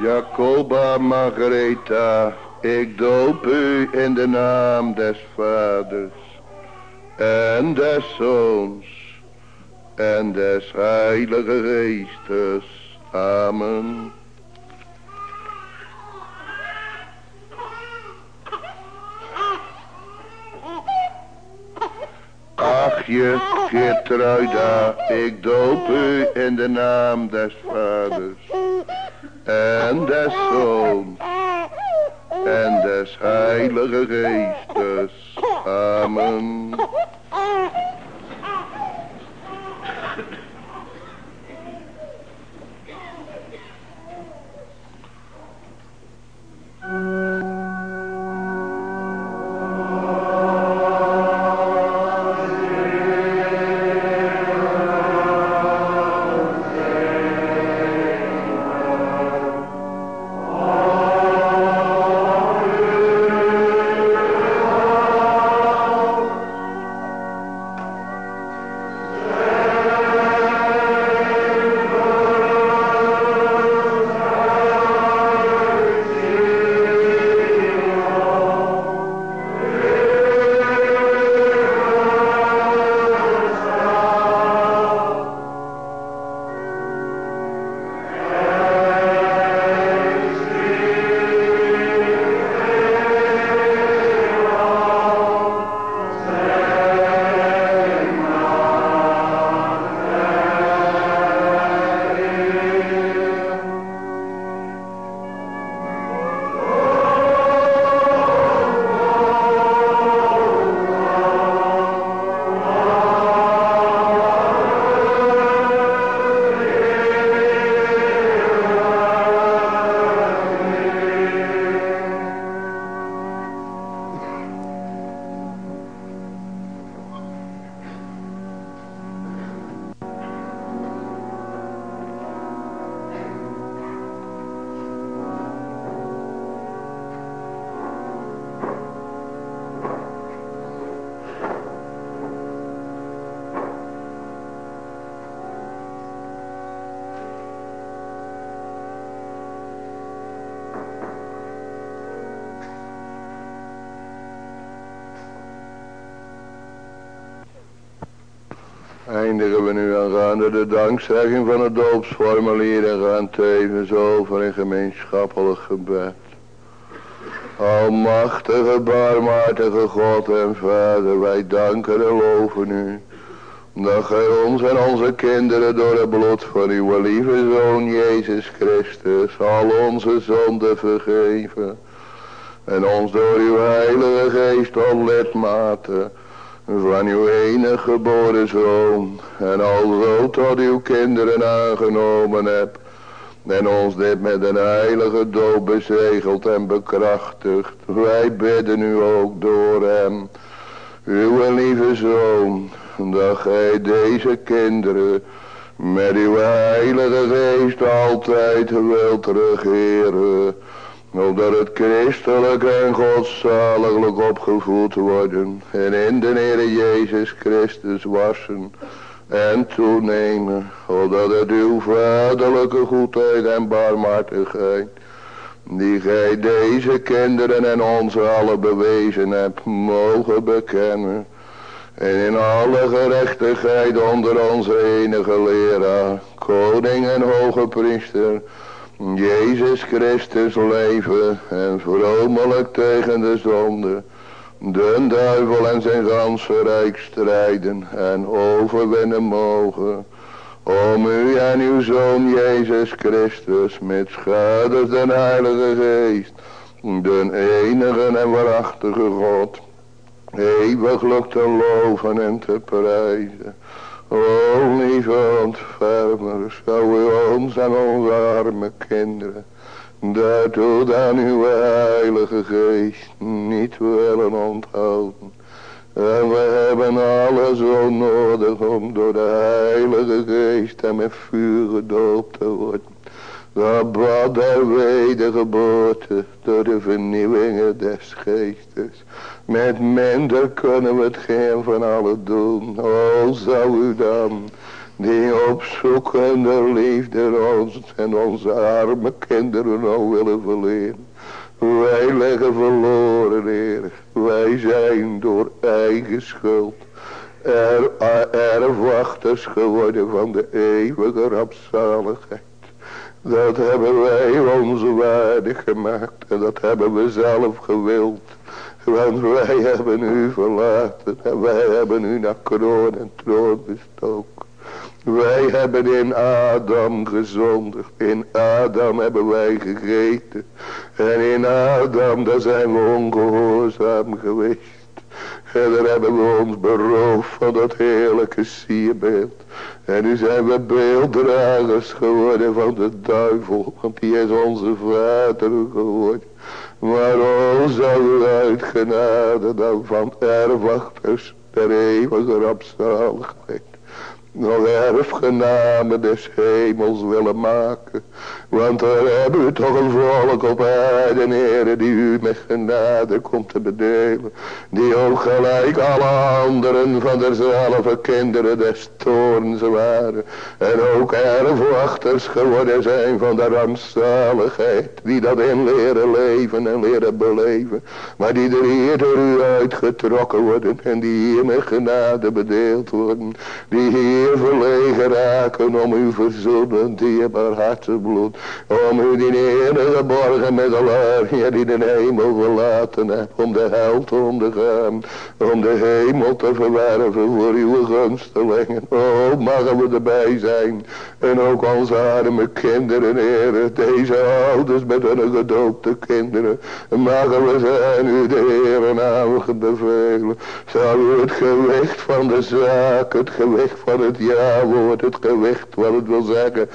Jacoba Margaretha, ik doop u in de naam des vaders en des Zoons en des Heilige Geestes. Amen. Achje, Gertruida, ik doop u in de naam des Vaders en des Zoons en des Heilige Geestes. Amen. De dankzegging van het doopsformulier en gaan tevens over in gemeenschappelijk gebed. Almachtige, barmhartige God en Vader, wij danken en loven u. Dat gij ons en onze kinderen door het bloed van uw lieve Zoon Jezus Christus al onze zonden vergeven En ons door uw heilige geest al van uw enige geboren zoon. En alzo tot uw kinderen aangenomen hebt. En ons dit met een heilige dood bezegeld en bekrachtigd. Wij bidden u ook door hem. Uw lieve zoon. Dat gij deze kinderen met uw heilige geest altijd wilt regeren opdat het christelijk en godzaliglijk opgevoed worden en in de Heer Jezus Christus wassen en toenemen, opdat het uw vaderlijke goedheid en barmhartigheid, die gij deze kinderen en ons allen bewezen hebt, mogen bekennen, en in alle gerechtigheid onder onze enige leraar, koning en hoge priester, Jezus Christus leven en vromelijk tegen de zonde, de duivel en zijn ganse rijk strijden en overwinnen mogen. Om u en uw Zoon Jezus Christus met schades den Heilige Geest, de enige en waarachtige God, eeuwiglijk te loven en te prijzen. O lieve ontfermer, zou u ons en onze arme kinderen, daartoe dan uw heilige geest niet willen onthouden. En we hebben alles zo nodig om door de heilige geest en met vuur gedoopt te worden. Dat bad der wedergeboorte door de vernieuwingen des geestes. Met minder kunnen we het geen van alle doen. O, zou u dan die opzoekende liefde ons en onze arme kinderen al willen verleren. Wij leggen verloren, Heer. Wij zijn door eigen schuld er, erfwachters geworden van de eeuwige rampzaligheid. Dat hebben wij onze waarde gemaakt en dat hebben we zelf gewild. Want wij hebben u verlaten en wij hebben u naar kroon en troon bestoken. Wij hebben in Adam gezondigd. In Adam hebben wij gegeten. En in Adam, daar zijn we ongehoorzaam geweest. En daar hebben we ons beroofd van dat heerlijke sierbeeld. En nu zijn we beelddragers geworden van de duivel. Want die is onze vader geworden. Maar o, zou u uit dan van erfwachters der eeuwige rampzaligheid nog erfgename des hemels willen maken. Want daar hebben we toch een volk op aarde, heren, die u met genade komt te bedelen. Die ook gelijk alle anderen van dezelfde kinderen des toorns waren. En ook erfwachters geworden zijn van de rampzaligheid. Die dat in leren leven en leren beleven. Maar die er hier door u uitgetrokken worden. En die hier met genade bedeeld worden. Die hier verlegen raken om uw verzoenen dierbaar hartebloed. Om u die ene geborgen met ja, die de hemel verlaten hebt. Om de hel te ondergaan. Om de hemel te verwerven voor uw gunstelingen. Oh, mogen we erbij zijn. En ook onze arme kinderen, heren. Deze ouders met hun gedoopte kinderen. Mogen we zijn u de heren naam bevelen. Zou u het gewicht van de zaak, het gewicht van het ja woord, het gewicht wat het wil zeggen.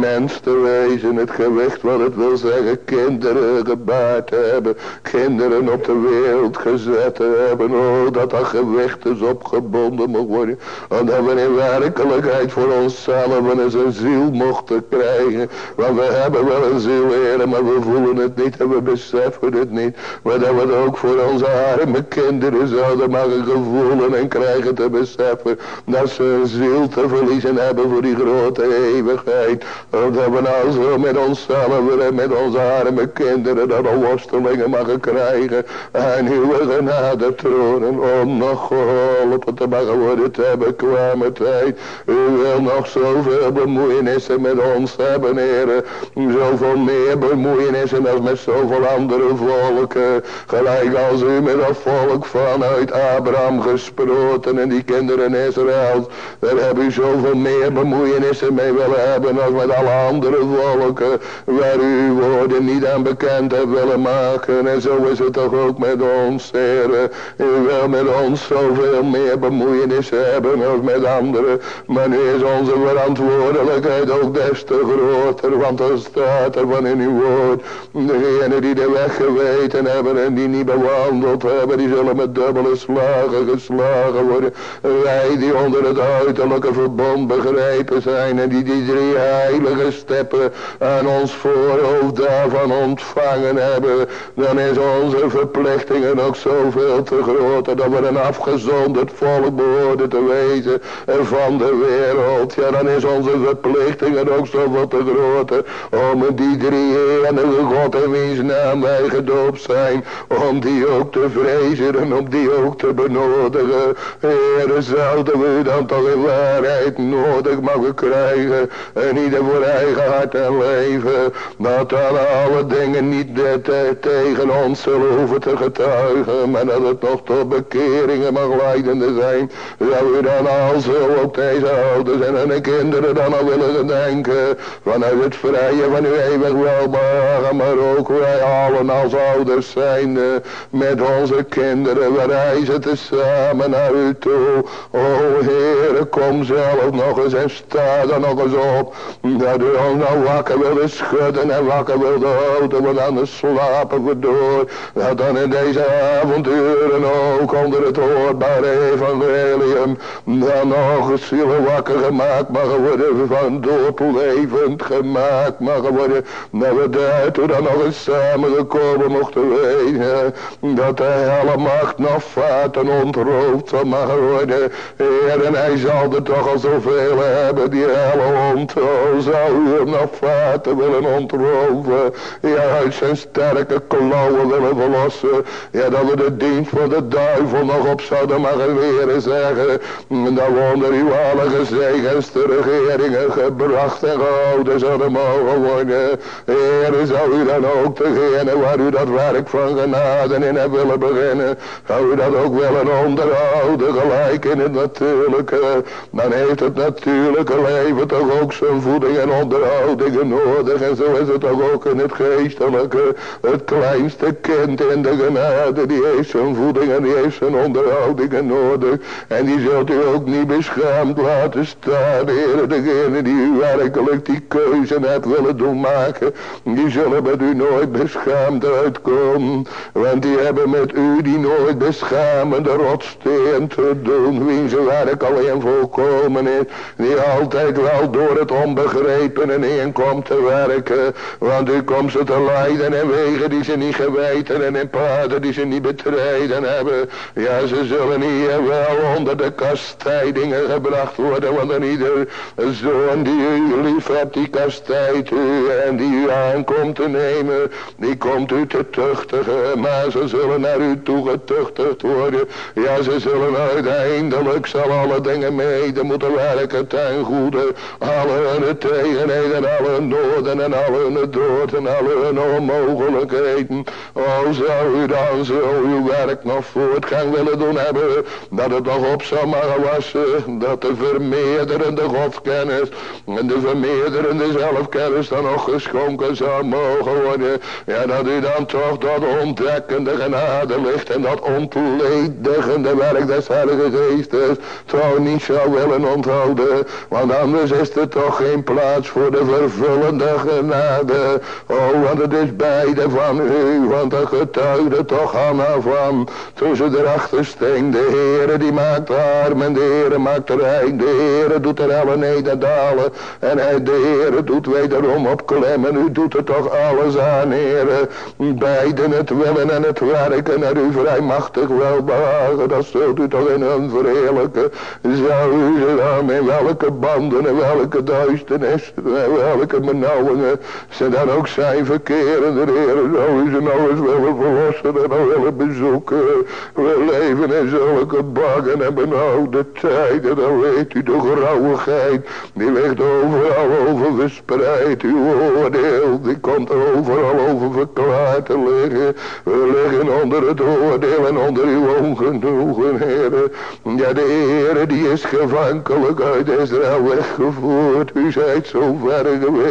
Mens te wezen, het gewicht wat het wil zeggen. Kinderen gebaard hebben. Kinderen op de wereld gezet hebben. Oh, dat dat gewicht is opgebonden moet worden. Omdat we in werkelijkheid voor onszelf eens een ziel mochten krijgen. Want we hebben wel een ziel, heren, maar we voelen het niet en we beseffen het niet. Maar dat we het ook voor onze arme kinderen zouden mogen gevoelen en krijgen te beseffen. Dat ze een ziel te verliezen hebben voor die grote eeuwigheid. Dat we nou zo met onszelf en met onze arme kinderen dat al worstelingen mogen krijgen. En uw genade tronen om nog geholpen te mogen worden te hebben kwame tijd. U wil nog zoveel bemoeienissen met ons hebben, heren. Zoveel meer bemoeienissen als met zoveel andere volken. Gelijk als u met dat volk vanuit Abraham gesproten en die kinderen Israël. Daar heb u zoveel meer bemoeienissen mee willen hebben als met alle andere volken waar u woorden niet aan bekend hebt willen maken. En zo is het toch ook met ons, Heer. U wil met ons zoveel meer bemoeienis hebben als met anderen. Maar nu is onze verantwoordelijkheid ook des te groter. Want er staat er van in uw woord. Degenen die de weg geweten hebben en die niet bewandeld hebben. Die zullen met dubbele slagen geslagen worden. Wij die onder het uiterlijke verbond begrepen zijn. En die die drie heilige steppen aan ons voorhoofd daarvan ontvangen hebben. Dan is onze verplichtingen ook zoveel te groter. Dat we een afgezonderd volk behoorden te wezen van de wereld. Ja, dan is onze verplichtingen ook zoveel te groter. Om die drie enige God en wiens naam wij gedoopt zijn. Om die ook te vrezen en om die ook te benodigen. Heer, zouden we dan toch in waarheid nodig mogen krijgen. En ieder voor eigen hart en leven. Dat dan alle dingen niet tegen ons zullen hoeven te getuigen. Maar dat het nog tot bekeringen mag leidende zijn. Zou u dan al zo op deze ouders en hun kinderen dan al willen gedenken. Vanuit het vrije van uw eeuwig welbehagen. Maar ook wij allen als ouders zijn. Met onze kinderen. We reizen tezamen naar u toe. O Heer, kom zelf nog eens en sta er nog eens op. Dat u nou wakker willen schudden en wakker willen houden. Want anders slapen we door. Dat dan in deze avonturen ook onder het hoorbare evangelium. Dan nog eens wakker gemaakt mag worden. Van dood levend gemaakt mag worden. Dat we daartoe dan nog eens samengekomen mochten weten. Dat de hele macht nog vaten ontroofd zal mag worden. Heer, en hij zal er toch al zoveel hebben. Die hele ontroofd zou u hem vaten willen ontroven. Ja, uit zijn sterke klauwen willen verlossen. Ja, dat we de dienst van de duivel nog op zouden mogen leren zeggen. Dat we onder uw heilige zegens de regeringen gebracht en gehouden zouden mogen worden. Heer, zou u dan ook degene waar u dat werk van genade in hebt willen beginnen. Zou u dat ook willen onderhouden gelijk in het natuurlijke. Dan heeft het natuurlijke leven toch ook zijn voeding en onderhoudingen nodig. En zo is het toch ook in het geestelijke. Het kleinste kind in de genade, die heeft zijn voeding en die heeft zijn onderhoudingen nodig. En die zult u ook niet beschaamd laten staan, Heer. Degene die u werkelijk die keuze hebt willen doen maken, die zullen met u nooit beschaamd uitkomen. Want die hebben met u die nooit beschamende rotsteen te doen, wiens werk alleen volkomen is. Die altijd wel door het onbegrepene heen komt te werken. Want u komt ze te leiden en wegen die ze niet geweten en in paden die ze niet betreden hebben. Ja, ze zullen hier wel onder de kastijdingen gebracht worden. Want een ieder zoon die u lief hebt, die kastijdt u. En die u aankomt te nemen, die komt u te tuchtigen. Maar ze zullen naar u toe getuchtigd worden. Ja, ze zullen uiteindelijk zal alle dingen mede moeten werken ten goede. Alle tegenheden, alle noorden en alle hun dood en alle hun onmogelijkheden. O, zou u dan zo uw werk nog voortgang willen doen hebben. Dat het nog op zou mogen wassen. Dat de vermeerderende godkennis en de vermeerderende zelfkennis dan nog geschonken zou mogen worden. Ja, dat u dan toch dat ontdekkende genade ligt en dat ontledigende werk des Heilige Geestes toch niet zou willen onthouden. Want anders is er toch geen plaats voor de vervullende genade. Oh, want het is beide van u, want dat getuigde toch Hanna van. Toen ze erachter de Heere die maakt arm en de Heere maakt rijk. De Heere doet er alle nederdalen en hij, de Heere doet wederom opklemmen. U doet er toch alles aan, Heere. Beiden het willen en het werken en u vrijmachtig welbehagen. Dat zult u toch in hun verheerlijken. Zou u ze dan in welke banden en welke duisternis en welke benauwingen ze dan ook zijn verkeren. De Heer zou u ze nou eens willen verlossen en nou willen bezoeken. We leven in zulke baggen en benauwde tijden. Dan weet u de grauwigheid. Die ligt overal over verspreid. Uw oordeel die komt overal over verklaard te liggen. We liggen onder het oordeel en onder uw ongenoegen, heren. Ja, de Heer die is gevankelijk uit Israël weggevoerd. U zijt zo ver geweest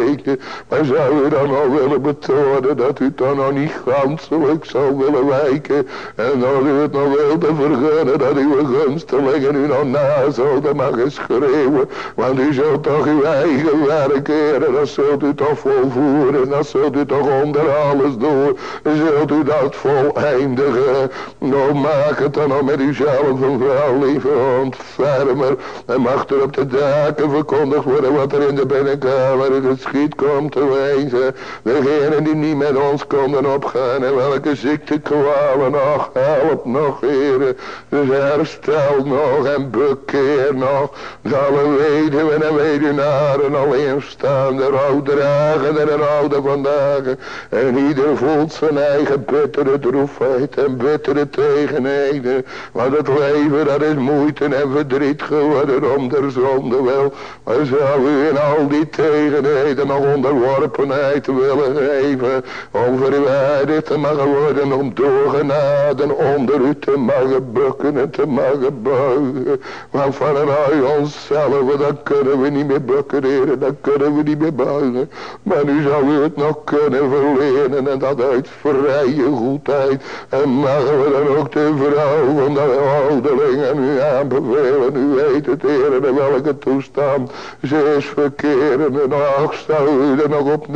Maar zou u dan al willen betonen dat u dan nog niet ganselijk zou willen wijken. En als u het nog wilt te vergunnen dat uw gunstelingen u nog na zouden mogen schreeuwen. Want u zult toch uw eigen werk eren, dat zult u toch volvoeren. Dat zult u toch onder alles door, zult u dat voleindigen. Nou maak het dan nog met uzelf een vrouw, lieve ontfermer. En mag er op de daken verkondigd worden wat er in de binnenkamer schiet komt te wezen. Degenen die niet met ons konden opgaan en welke ziekte kwalen nog, help nog, heren. Dus herstel nog en bekeer nog. Alle weduwen en weduwnaren alleen staan, de dragen en een oude vandaag. En ieder voelt zijn eigen bittere droefheid en bittere tegenheden. Want het leven dat is moeite en verdriet geworden om der zonde wel. Maar zou u in al die tegenheden nog onderworpenheid willen geven. Verwijderd te mogen worden om doorgenaden onder u te mogen bukken en te mogen buigen. Want vanuit onszelf, dan kunnen we niet meer bukken, heren, dan kunnen we niet meer buigen. Maar nu zou u het nog kunnen verlenen en dat uit vrije goedheid. En mogen we dan ook de vrouw van de ouderling aan u aanbevelen. U weet het, heren, in welke toestand ze is verkeren. En nog zou u er nog op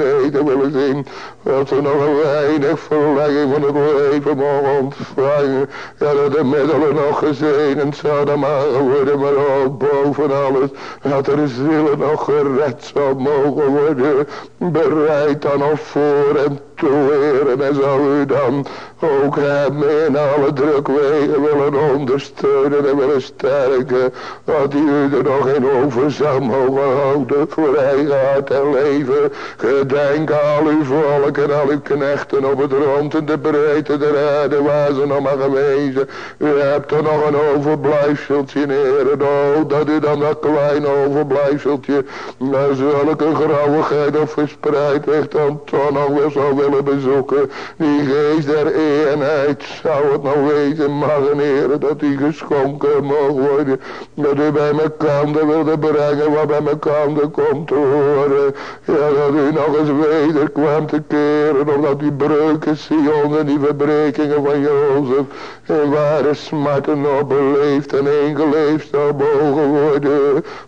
willen zien. Dat we nog een weinig verlegging van het leven mogen ontvangen. Ja, dat de middelen nog gezegend zouden mogen worden. Maar ook boven alles. Dat er zielen nog gered zou mogen worden. Bereid dan of voor en toe, En zou u dan ook hem in alle drukwegen willen ondersteunen en willen sterken. Dat u er nog in over zou mogen houden voor eigen hart en leven. Gedenk al uw volk en al uw knechten op het rond en de breedte der aarde waar ze nog maar gewezen. U hebt er nog een overblijfseltje, heren. Oh, dat u dan dat kleine overblijfseltje naar zulke grauwigheid of verspreid ligt dan toch nog wel zou willen bezoeken. Die geest der eenheid zou het nog wezen, mag heren, dat die geschonken mag worden. Dat u bij mijn kanten wilde brengen wat bij mijn kanten komt te horen. Ja, dat u nog eens weder kwam te keren, omdat die breuken Sion en die verbrekingen van Jozef en ware smarten nog beleefd en ingeleefd zou mogen worden.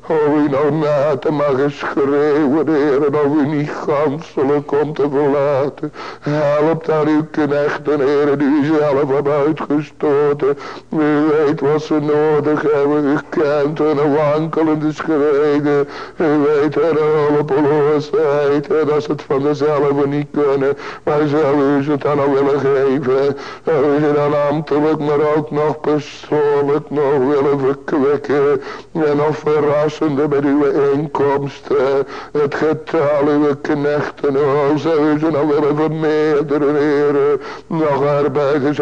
Om u nog na te mogen schreeuwen, heren, of u niet ganselijk komt te verlaten. Help dan uw knechten, heren, die u zelf hebt uitgestoten. U weet wat ze nodig hebben. U kent hun wankelende schreden. U weet hun hulpeloosheid. En als het van dezelfde niet kunnen. Maar zou u ze dan al willen geven. Zou u dan ambtelijk, maar ook nog persoonlijk nog willen verkwekken. En nog verrassende met uw inkomsten. Het getal uw knechten. Oh, zou u ze nou willen vermeerderen, heren. Nog arbeiders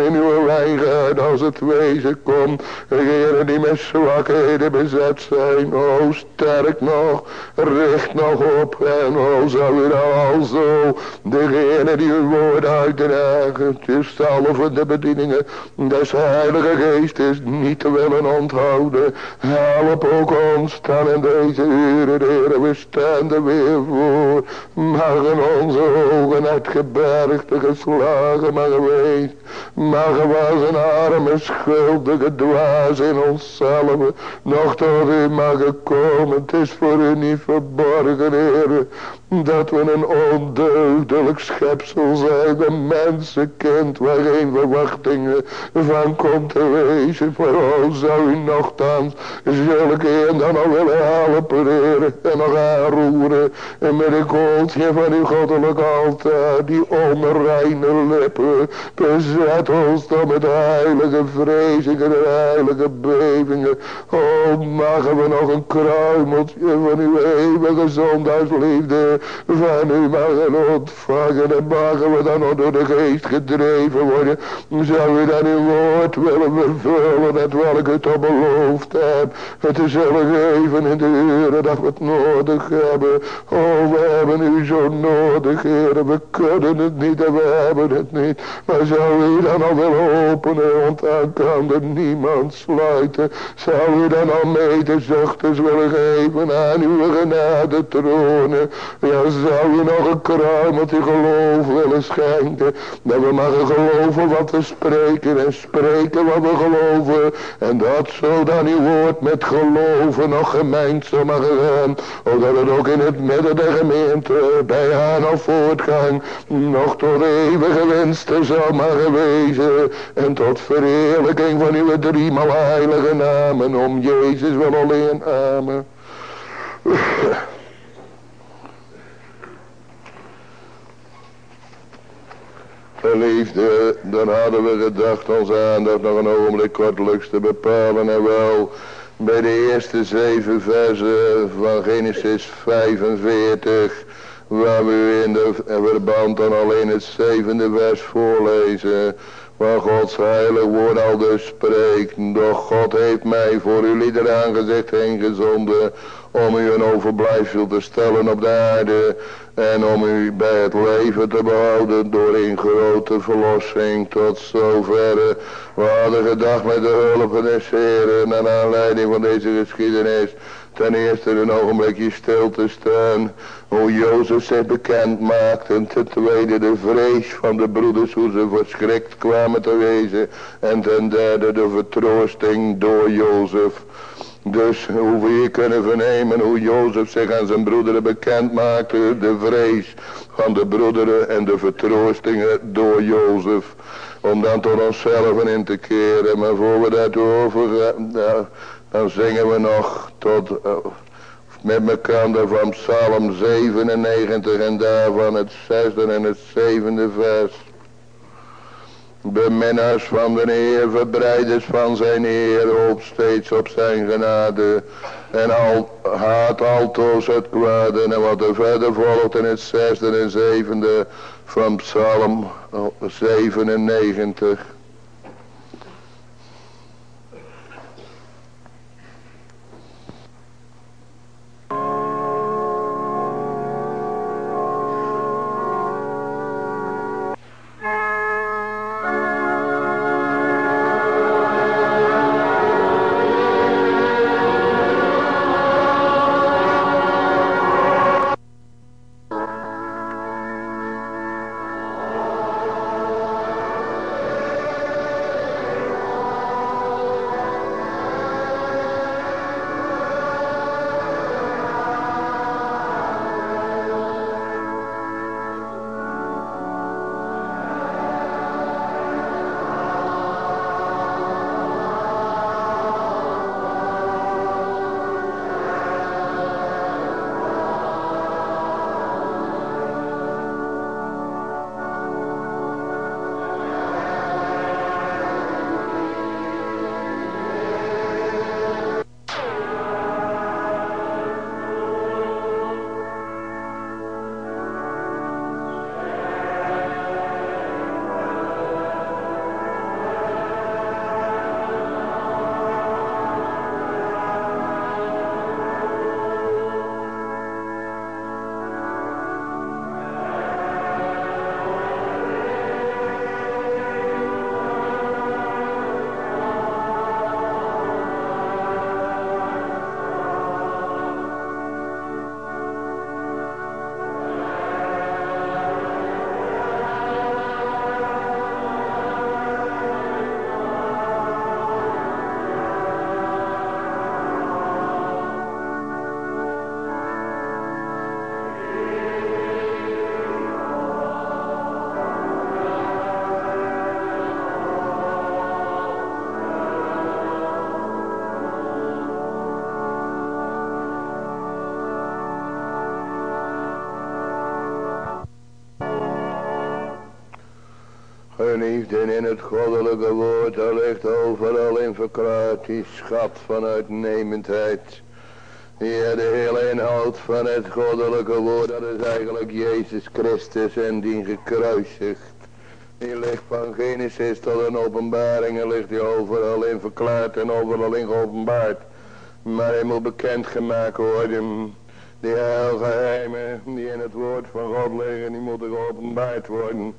in uw wijngaard als het wezen komt. Heren die met zwakheden bezet zijn. O, sterk nog, richt nog op. En o, zou u nou alzo, degene die uw woord uitdragen, tussen alle de bedieningen des heilige geestes niet te willen onthouden. Help ook ons dan in deze uren, heren, we staan er weer voor. Magen onze ogen uit gebergte geslagen maar geweest. Magen we zijn arme schuldige dwaas in onszelf. Nog tot u mag komen. Het is voor u niet verborgen, heren. Dat we een ondeugdelijk schepsel zijn. Een mensenkind waar geen verwachtingen van komt te wezen. Voor ons zou u nogthans zulke een dan al willen helpen, heren. En nog aanroeren. En met een kooltje van uw goddelijk altaar. Die onreine lippen. Bezet ons dan met heilige vrezingen en heilige bevingen. Oh, mogen we nog een kruimeltje van uw eeuwige zondagsliefde van u mogen ontvangen. En mogen we dan nog door de geest gedreven worden. Zou u dan uw woord willen vervullen, het welk u toch beloofd hebt. Het zullen geven in de uren dat we het nodig hebben. Oh, we hebben u zo nodig, heren. We kunnen het niet en we hebben het niet. Maar zou u dan al willen openen, want dan kan er niemand sluiten. Zou u dan al medezuchters willen geven aan uw genade tronen. Ja, zou u nog een kruimeltje geloof willen schenken. Dat we mogen geloven wat we spreken en spreken wat we geloven. En dat zo dan uw met geloven nog gemeenzaam mag gaan. Zodat het ook in het midden der gemeente bij haar nog voortgang. Nog tot eeuwige winsten zal mogen wezen. En tot verheerlijking van uw driemaal heilige namen. Om Jezus wel alleen. Amen. Geliefde, dan hadden we gedacht onze aandacht nog een ogenblik kortelijks te bepalen en wel bij de eerste zeven versen van Genesis 45 waar we in de verband dan alleen het zevende vers voorlezen waar Gods heilig woord al dus spreekt. Doch God heeft mij voor uw lieder aangezicht heen gezonden om u een overblijfsel te stellen op de aarde en om u bij het leven te behouden door een grote verlossing tot zoverre. We hadden gedacht met de hulp van de Heer naar aanleiding van deze geschiedenis ten eerste een ogenblikje stil te staan. Hoe Jozef zich bekend maakte. En ten tweede de vrees van de broeders. Hoe ze verschrikt kwamen te wezen. En ten derde de vertroosting door Jozef. Dus hoe we hier kunnen vernemen hoe Jozef zich aan zijn broederen bekend maakte. De vrees van de broederen en de vertroostingen door Jozef. Om dan tot onszelf in te keren. Maar voor we daartoe overgaan, dan zingen we nog tot uh, met elkaar van Psalm 97 en daarvan het zesde en het zevende vers. Beminnaars van de Heer, verbreiders van zijn Heer, hoop steeds op zijn genade. En al, haat altoos het kwade. En wat er verder volgt in het zesde en zevende van Psalm 97. Goddelijke woord, daar ligt overal in verklaard die schat van uitnemendheid. Ja, de hele inhoud van het goddelijke woord, dat is eigenlijk Jezus Christus en die gekruisigd. Die ligt van Genesis tot een openbaring en ligt die overal in verklaard en overal in geopenbaard. Maar hij moet bekendgemaakt worden. Die heilgeheimen, die die in het woord van God liggen, die moeten geopenbaard worden.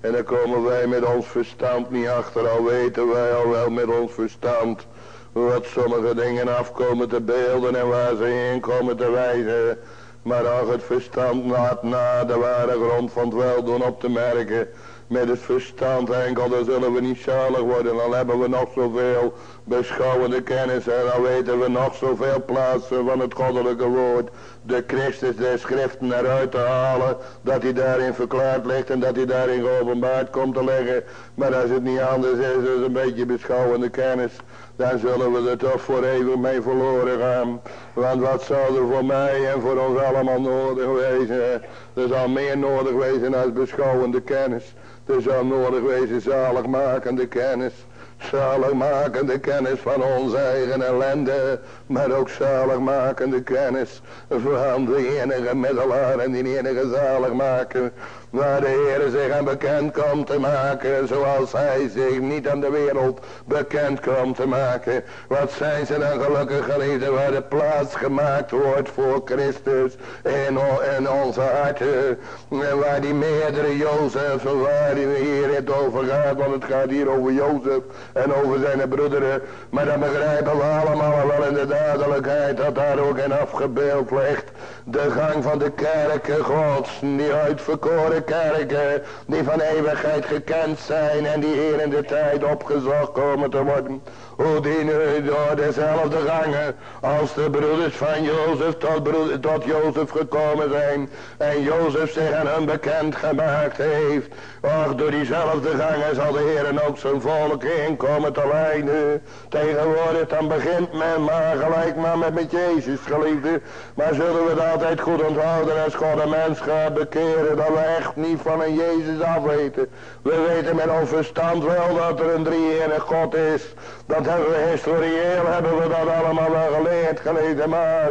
En dan komen wij met ons verstand niet achter, al weten wij al wel met ons verstand wat sommige dingen afkomen te beelden en waar ze in komen te wijzen. Maar als het verstand laat na de ware grond van het weldoen op te merken, met het verstand enkel, dan zullen we niet zalig worden. Dan hebben we nog zoveel beschouwende kennis en dan weten we nog zoveel plaatsen van het goddelijke woord. De Christus der schriften eruit te halen, dat hij daarin verklaard ligt en dat hij daarin geopenbaard komt te liggen. Maar als het niet anders is, is een beetje beschouwende kennis dan zullen we er toch voor eeuwig mee verloren gaan. Want wat zou er voor mij en voor ons allemaal nodig wezen? Er zal meer nodig wezen als beschouwende kennis. Er zal nodig wezen zaligmakende kennis. Zaligmakende kennis van onze eigen ellende. Maar ook zaligmakende kennis van de enige middelaar en die enige zaligmaker. Waar de Heer zich aan bekend komt te maken. Zoals hij zich niet aan de wereld bekend komt te maken. Wat zijn ze dan gelukkig geliefden waar de plaats gemaakt wordt voor Christus in, in onze harten. En waar die meerdere Jozef, waar die hier het over gaat. Want het gaat hier over Jozef en over zijn broederen. Maar dan begrijpen we allemaal wel in de dadelijkheid dat daar ook in afgebeeld ligt. De gang van de kerken gods, die uitverkoren kerken, die van eeuwigheid gekend zijn en die hier in de tijd opgezocht komen te worden. Hoe die door dezelfde gangen als de broeders van Jozef tot, tot Jozef gekomen zijn. En Jozef zich aan hen bekend gemaakt heeft. Och, door diezelfde gangen zal de Heer ook zijn volk inkomen te leiden. Tegenwoordig dan begint men maar gelijk maar met, met Jezus geliefde. Maar zullen we het altijd goed onthouden als God een mens gaat bekeren. Dat we echt niet van een Jezus afweten. We weten met ons verstand wel dat er een drie God is. Dat hebben we historieel, hebben we dat allemaal wel geleerd, geleden. Maar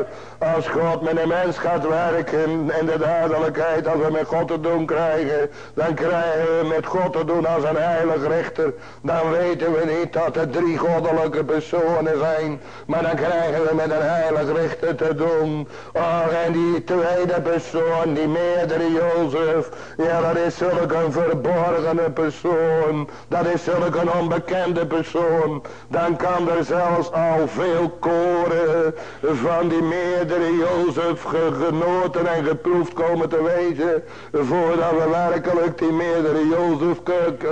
als God met een mens gaat werken in de duidelijkheid, als we met God te doen krijgen, dan krijgen we met God te doen als een heilig rechter. Dan weten we niet dat er drie goddelijke personen zijn, maar dan krijgen we met een heilig rechter te doen. Oh, en die tweede persoon, die meerdere Jozef, ja dat is zulk een verborgene persoon, dat is zulk een onbekende persoon. Dan kan er zelfs al veel koren van die meerdere Jozef genoten en geproefd komen te wezen. Voordat we werkelijk die meerdere Jozef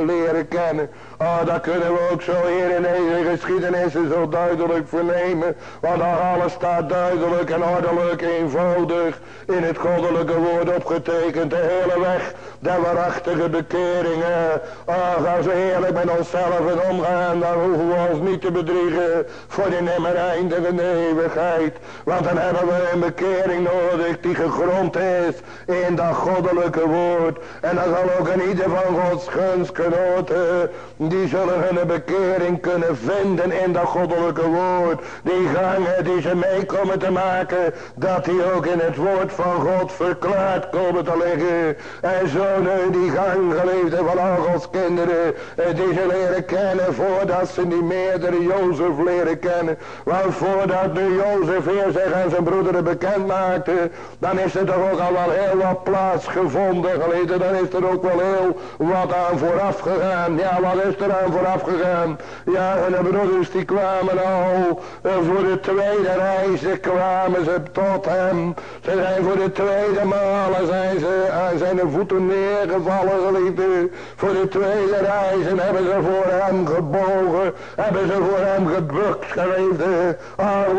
leren kennen. Oh, dat kunnen we ook zo hier in deze geschiedenissen zo duidelijk vernemen. Want alles staat duidelijk en ordelijk eenvoudig in het goddelijke woord opgetekend. De hele weg der waarachtige bekeringen. Ach, als we eerlijk met onszelf omgaan, dan hoeven we ons niet te bedriegen voor die nimmer eindigende eeuwigheid. Want dan hebben we een bekering nodig die gegrond is in dat goddelijke woord. En dan zal ook een ieder van Gods gunstgenoten die zullen hun bekering kunnen vinden in dat goddelijke woord. Die gangen die ze mee komen te maken, dat die ook in het woord van God verklaard komen te liggen. En zo die gang geleefd van al kinderen, die ze leren kennen voordat ze die meerdere Jozef leren kennen. Want voordat nu Jozef weer zich aan zijn broederen bekend maakte, dan is er toch ook al wel heel wat plaats gevonden geleden. Dan is er ook wel heel wat aan vooraf gegaan. Ja, wat is er aan vooraf gegaan? Ja, en de broeders die kwamen al eh, voor de tweede reis kwamen ze tot hem. Ze zijn voor de tweede maal zijn ze aan zijn voeten neergevallen geliefde. Voor de tweede reis en hebben ze voor hem gebogen. Hebben ze voor hem gebukt geliefde.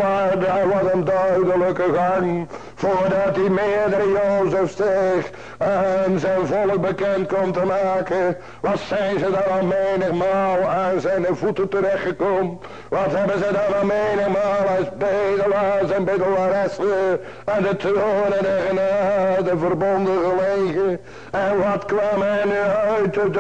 waar daar was een duidelijke gang. Voordat die meerdere Jozef zich aan zijn volk bekend komt te maken. Wat zijn ze dan al menigmaal aan zijn voeten terechtgekomen. Wat hebben ze dan al menigmaal als bedelaars en bedelaressen aan de troon en de genade verbonden gelegen. En wat kwam nu uit te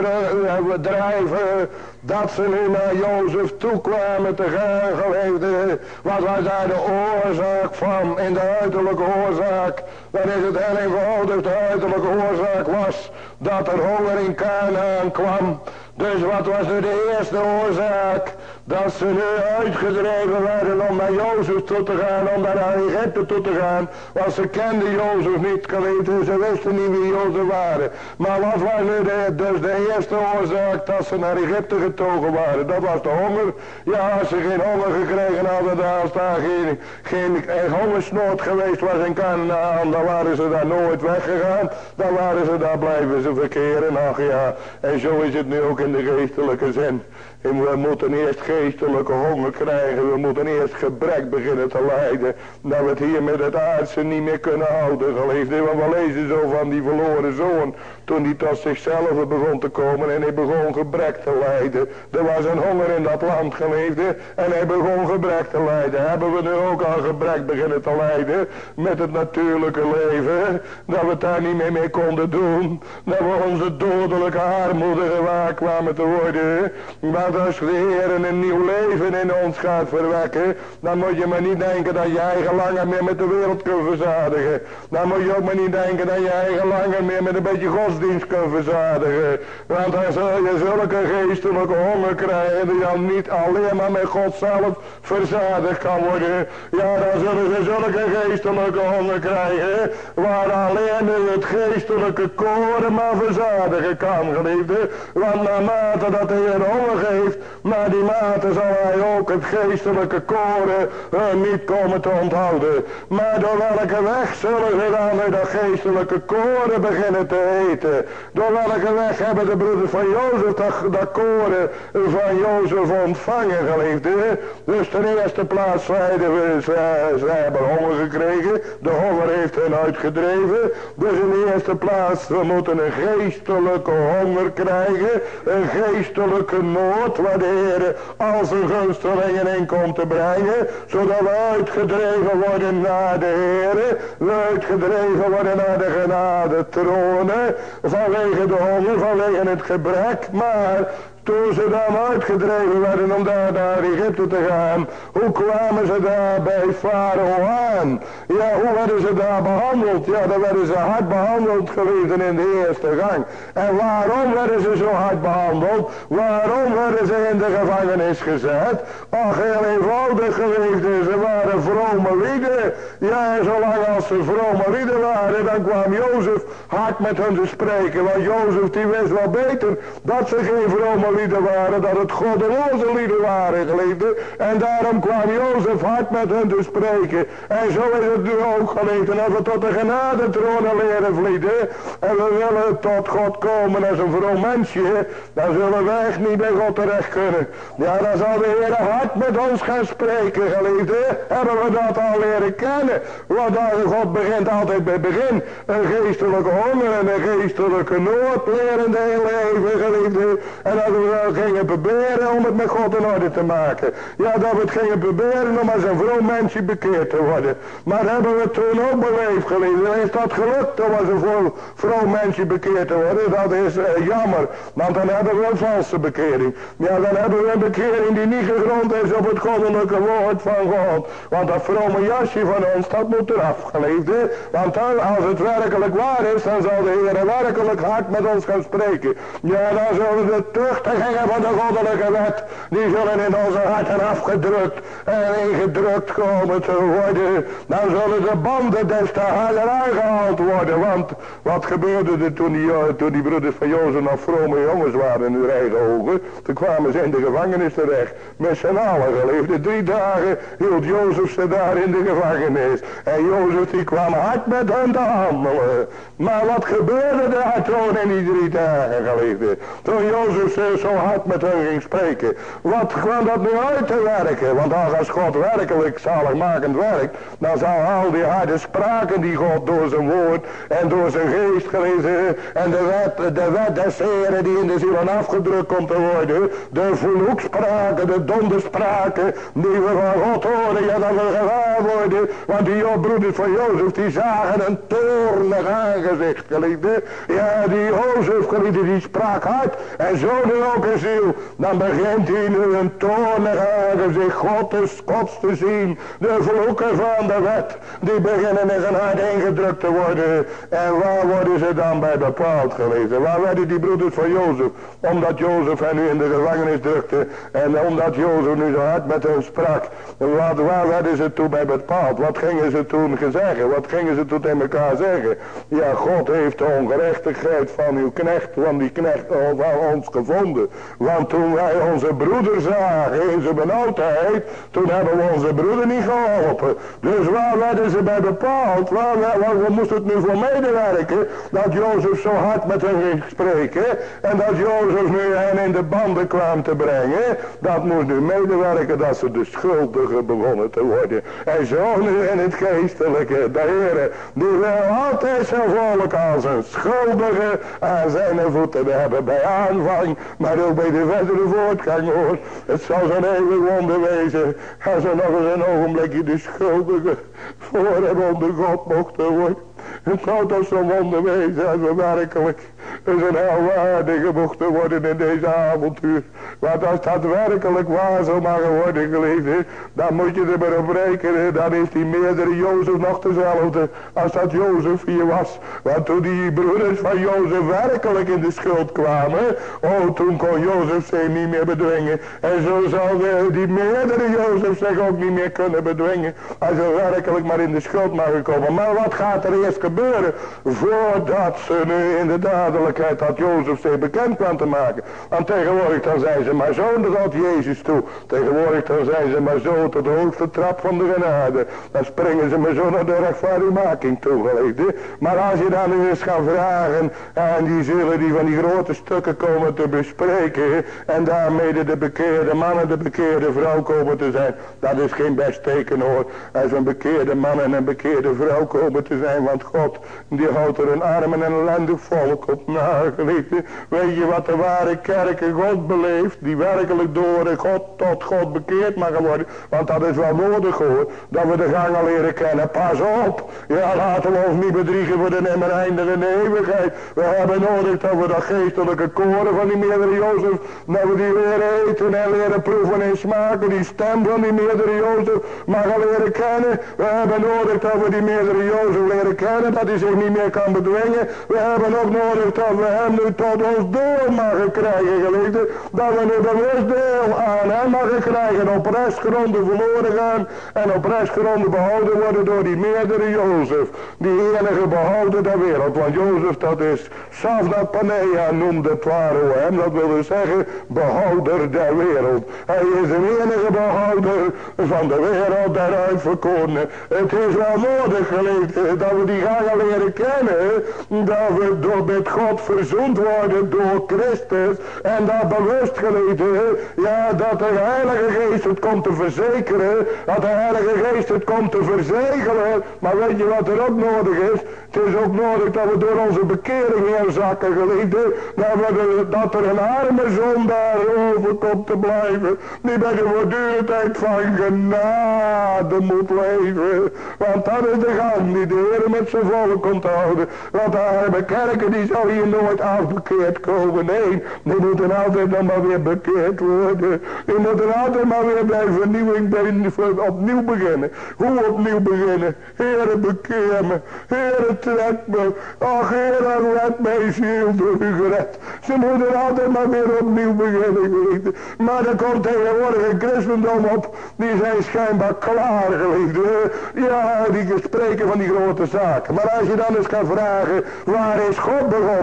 drijven dat ze nu naar Jozef toe kwamen te gaan. Wat was daar de oorzaak van in de uiterlijke oorzaak? Dan is het heel eenvoudig de uiterlijke oorzaak was dat er honger in Canaan kwam. Dus wat was nu de eerste oorzaak? Dat ze nu uitgedreven werden om naar Jozef toe te gaan, om naar Egypte toe te gaan. Want ze kenden Jozef niet, geweten, ze wisten niet wie Jozef waren. Maar wat was nu de, dus de eerste oorzaak dat ze naar Egypte getogen waren? Dat was de honger. Ja, als ze geen honger gekregen hadden, dan als daar geen, geen hongersnood geweest was in Canaan, dan waren ze daar nooit weggegaan. Dan waren ze daar blijven ze verkeren. Ach ja, en zo is het nu ook in de geestelijke zin. En we moeten eerst geestelijke honger krijgen. We moeten eerst gebrek beginnen te lijden. Dat we het hier met het aardse niet meer kunnen houden. Geliefde, want we lezen zo van die verloren zoon. Toen hij tot zichzelf begon te komen en hij begon gebrek te lijden. Er was een honger in dat land geliefde. En hij begon gebrek te lijden. Hebben we nu ook al gebrek beginnen te lijden. Met het natuurlijke leven. Dat we het daar niet meer mee konden doen. Dat we onze dodelijke armoede gewaar kwamen te worden. Maar als de Heer een nieuw leven in ons gaat verwekken, dan moet je maar niet denken dat je eigen langer meer met de wereld kunt verzadigen. Dan moet je ook maar niet denken dat je eigen langer meer met een beetje godsdienst kunt verzadigen. Want dan zul je zulke geestelijke honger krijgen die dan niet alleen maar met God zelf verzadigd kan worden. Ja, dan zullen ze zulke geestelijke honger krijgen, waar alleen het geestelijke koren maar verzadigen kan, geliefde. Want naarmate dat de Heer honger geeft, maar die mate zal hij ook het geestelijke koren uh, niet komen te onthouden. Maar door welke weg zullen ze dan met dat geestelijke koren beginnen te eten? Door welke weg hebben de broeders van Jozef dat, dat koren van Jozef ontvangen, geliefde? Dus ten eerste plaats zeiden we, ze, hebben honger gekregen. De honger heeft hen uitgedreven. Dus in de eerste plaats, we moeten een geestelijke honger krijgen. Een geestelijke nood waar de Heer al zijn gunstelingen in komt te brengen. Zodat we uitgedreven worden naar de Heer. We uitgedreven worden naar de genade tronen. Vanwege de honger, vanwege het gebrek. Maar toen ze dan uitgedreven werden om daar naar Egypte te gaan. Hoe kwamen ze daar bij Farao aan? Ja, hoe werden ze daar behandeld? Ja, dan werden ze hard behandeld geweten in de eerste gang. En waarom werden ze zo hard behandeld? Waarom werden ze in de gevangenis gezet? Ach, heel eenvoudig geweest. Ze waren vrome lieden. Ja, en zolang als ze vrome lieden waren, dan kwam Jozef hard met hen te spreken. Want Jozef die wist wel beter dat ze geen vrome lieden waren, dat het goddeloze lieden waren, geliefde. En daarom kwam Jozef hard met hen te spreken. En zo is het nu ook, geliefde. En we tot de genadetronen leren vlieden, en we willen tot God komen als een vroom mensje, dan zullen we echt niet bij God terecht kunnen. Ja, dan zal de Heer hard met ons gaan spreken, geliefde. Hebben we dat al leren kennen. Want God begint altijd bij begin. Een geestelijke honger en een geestelijke nood leren de hele leven, geliefde. En we we gingen proberen om het met God in orde te maken. Ja, dat we het gingen proberen om als een vroom mensje bekeerd te worden. Maar hebben we toen ook beleefd gelezen. Is dat gelukt om als een vroom mensje bekeerd te worden? Dat is uh, jammer. Want dan hebben we een valse bekering. Ja, dan hebben we een bekering die niet gegrond is op het goddelijke woord van God. Want dat vrome jasje van ons, dat moet eraf geleefd. Want dan, als het werkelijk waar is, dan zal de Heer werkelijk hard met ons gaan spreken. Ja, dan zullen we tuchtig van de goddelijke wet, die zullen in onze harten afgedrukt en ingedrukt komen te worden. Dan zullen de banden des te harder aangehaald worden. Want wat gebeurde er toen die, eh, toen die broeders van Jozef nog vrome jongens waren in hun eigen ogen? Toen kwamen ze in de gevangenis terecht. Met z'n allen geleefd. Drie dagen hield Jozef ze daar in de gevangenis. En Jozef die kwam hard met hen te handelen. Maar wat gebeurde er toen in die drie dagen geliefde? Toen Jozef ze zo hard met hen ging spreken. Wat kwam dat nu uit te werken? Want als God werkelijk zaligmakend werkt, dan zal al die harde spraken die God door zijn woord en door zijn geest gelezen en de wet, de wet des die in de ziel afgedrukt komt te worden, de vloekspraken, de donderspraken die we van God horen, ja dat we gewaar worden, want die broeders van Jozef die zagen een toornig aangezicht, geliefde. Ja, die Jozef, geliefde, die sprak hard en zo nu dan begint hij nu een toornig aangezicht Gods te zien. De vloeken van de wet, die beginnen in zijn hart ingedrukt te worden. En waar worden ze dan bij bepaald gelezen? Waar werden die broeders van Jozef? Omdat Jozef hen nu in de gevangenis drukte. En omdat Jozef nu zo hard met hen sprak. Wat, waar werden ze toen bij bepaald? Wat gingen ze toen zeggen? Wat gingen ze toen tegen elkaar zeggen? Ja, God heeft de ongerechtigheid van uw knecht, van die knecht van ons gevonden. Want toen wij onze broeder zagen in zijn benauwdheid, toen hebben we onze broeder niet geholpen. Dus waar werden ze bij bepaald? Waar, waar moest het nu voor medewerken? Dat Jozef zo hard met hen ging spreken. En dat Jozef nu hen in de banden kwam te brengen. Dat moest nu medewerken dat ze de schuldige begonnen te worden. En zo nu in het geestelijke. De Heer die wil altijd zijn volk als een schuldige aan zijn voeten hebben. Bij aanvang, maar ook bij de verdere voortgang hoor. Het zal zo'n eeuwig wonder wezen. Als er nog eens een ogenblikje de schuldige voor en onder God mochten worden. Het zou toch zo'n wonder wezen als we werkelijk een helwaardige mochten worden in deze avontuur. Want als dat werkelijk waar zou mogen worden gelezen, dan moet je er maar op rekenen. Dan is die meerdere Jozef nog dezelfde als dat Jozef hier was. Want toen die broeders van Jozef werkelijk in de schuld kwamen, oh toen kon Jozef zich niet meer bedwingen. En zo zal die meerdere Jozef zich ook niet meer kunnen bedwingen als ze werkelijk maar in de schuld mogen komen. Maar wat gaat er eerst gebeuren voordat ze nu in de dadelijkheid dat Jozef zich bekend kwam te maken? Want tegenwoordig dan zijn ze maar zo tot Jezus toe. Tegenwoordig dan zijn ze maar zo tot de hoogste trap van de genade. Dan springen ze maar zo naar de rechtvaardigmaking toe. Maar als je dan nu eens gaat vragen en die zullen die van die grote stukken komen te bespreken en daarmee de bekeerde man en de bekeerde vrouw komen te zijn. Dat is geen best teken hoor. Als een bekeerde man en een bekeerde vrouw komen te zijn. Want God die houdt er een arm en een ellendig volk op na. Weet je wat de ware kerk in God beleeft? Die werkelijk door God tot God bekeerd mag worden. Want dat is wel nodig hoor. Dat we de gang al leren kennen. Pas op. Ja laten we ons niet bedriegen voor de nimmer eindige eeuwigheid. We hebben nodig dat we dat geestelijke koren van die meerdere Jozef. Dat we die leren eten en leren proeven en smaken. Die stem van die meerdere Jozef mag leren kennen. We hebben nodig dat we die meerdere Jozef leren kennen. Dat hij zich niet meer kan bedwingen. We hebben ook nodig dat we hem nu tot ons door mogen krijgen. Geliefde. Dat we nu bewust deel aan hem mogen krijgen. Op restgronden verloren gaan. En op restgronden behouden worden door die meerdere Jozef. Die enige behouden der wereld. Want Jozef dat is Savna Panea noemde het ware hem. Dat wil dus zeggen behouder der wereld. Hij is de enige behouder van de wereld daaruit verkoren. Het is wel nodig geliefde dat we die gaan leren kennen. Dat we door met God verzoend worden door Christus. En dat bewust geliefde. Ja dat de Heilige Geest het komt te verzekeren. Dat de Heilige Geest het komt te verzegelen. Maar weet je wat er ook nodig is? Het is ook nodig dat we door onze bekering heen zakken geliefde. Dat, we, dat er een arme zondaar over komt te blijven. Die bij de voortdurendheid van genade moet leven. Want dat is de gang die de Heer met zijn volk komt houden. Want de arme kerken die zal hier nooit afbekeerd komen. Nee, die moeten altijd dan maar weer bekeerd worden. Die moeten altijd maar weer bij vernieuwing opnieuw beginnen. Hoe opnieuw beginnen? Heere bekeer me. Heere trek me. Ach Heere red mij ziel door u gered. Ze moeten altijd maar weer opnieuw beginnen. Maar er komt tegenwoordig een christendom op. Die zijn schijnbaar klaar geliefde. Ja, die spreken van die grote zaken. Maar als je dan eens gaat vragen. Waar is God begonnen?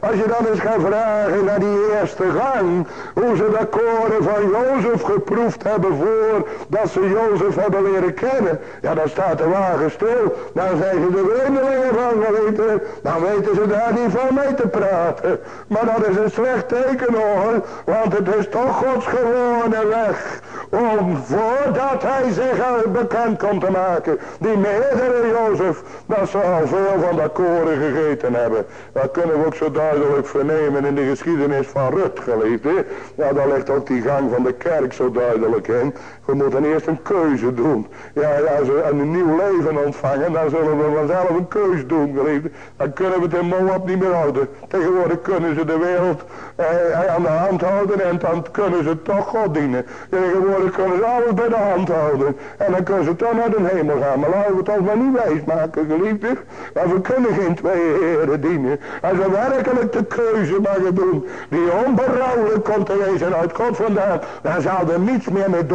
Als je dan eens gaat vragen naar die eerste gang. Hoe ze de koren van Jozef geproefd hebben voor dat ze Jozef hebben leren kennen. Ja, dan staat de wagen stil. Dan zijn ze de vreemdelingen van geweten. Dan weten ze daar niet van mee te praten. Maar dat is een slecht teken hoor. Want het is toch Gods gewone weg. Om voordat hij zich bekend komt te maken. Die meerdere Jozef. Dat ze al veel van dat koren gegeten hebben. Dat kunnen ook zo duidelijk vernemen in de geschiedenis van Rut geliefde. Ja daar ligt ook die gang van de kerk zo duidelijk in. We moeten eerst een keuze doen. Ja, als we een nieuw leven ontvangen, dan zullen we vanzelf een keuze doen, geliefde. Dan kunnen we het in Moab niet meer houden. Tegenwoordig kunnen ze de wereld eh, aan de hand houden en dan kunnen ze toch God dienen. Tegenwoordig kunnen ze alles bij de hand houden. En dan kunnen ze toch naar de hemel gaan. Maar laten we het ons maar niet wijs maken, geliefde. Want we kunnen geen twee heren dienen. Als we werkelijk de keuze mogen doen, die onberouwelijk komt te wezen uit God vandaan, dan zal er niets meer mee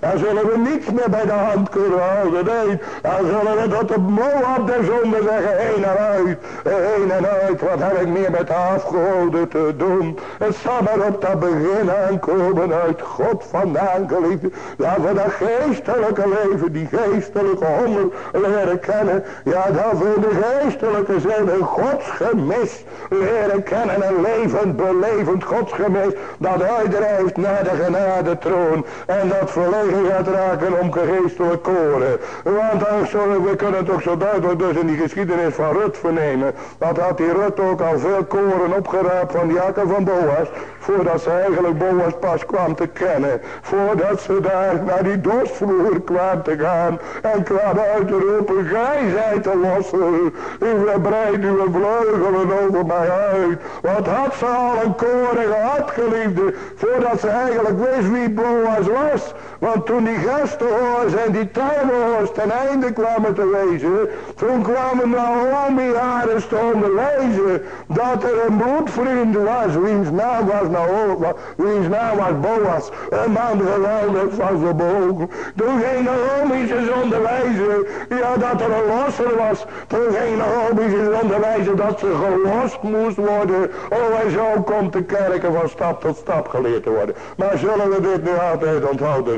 Dan zullen we niets meer bij de hand kunnen houden. Nee, dan zullen we tot de Moab der zonde zeggen, heen en uit, heen en uit. Wat heb ik meer met de te doen? Het zal maar op dat begin aankomen uit God vandaan, geliefde. Dat we dat geestelijke leven, die geestelijke honger leren kennen. Ja, dat we de geestelijke zin een godsgemis leren kennen. Een levend, belevend godsgemis. Dat uitdrijft naar de genade troon. En dat verlegen gaat raken om geestelijk koren. Want zullen we kunnen ook zo duidelijk dus in die geschiedenis van Rut vernemen. Dat had die Rut ook al veel koren opgeraapt van akker van Boas. Voordat ze eigenlijk Boas pas kwam te kennen. Voordat ze daar naar die dorstvloer kwam te gaan. En kwam uit te roepen, gij te lossen. U verbreidt uw vleugelen over mij uit. Wat had ze al een koren gehad, geliefde. Voordat ze eigenlijk wist wie Boas was. Want toen die gastenhoors en die tuinhoors ten einde kwamen te wezen. Toen kwamen Naomi haar te onderwijzen. Dat er een bloedvriend was. Wiens naam was Naomi. Wiens naam was Boas. Een man geweldig van verbogen. Toen ging Naomi ze onderwijzen. Ja dat er een losser was. Toen ging Naomi ze onderwijzen dat ze gelost moest worden. Oh en zo komt de kerken van stap tot stap geleerd te worden. Maar zullen we dit nu altijd onthouden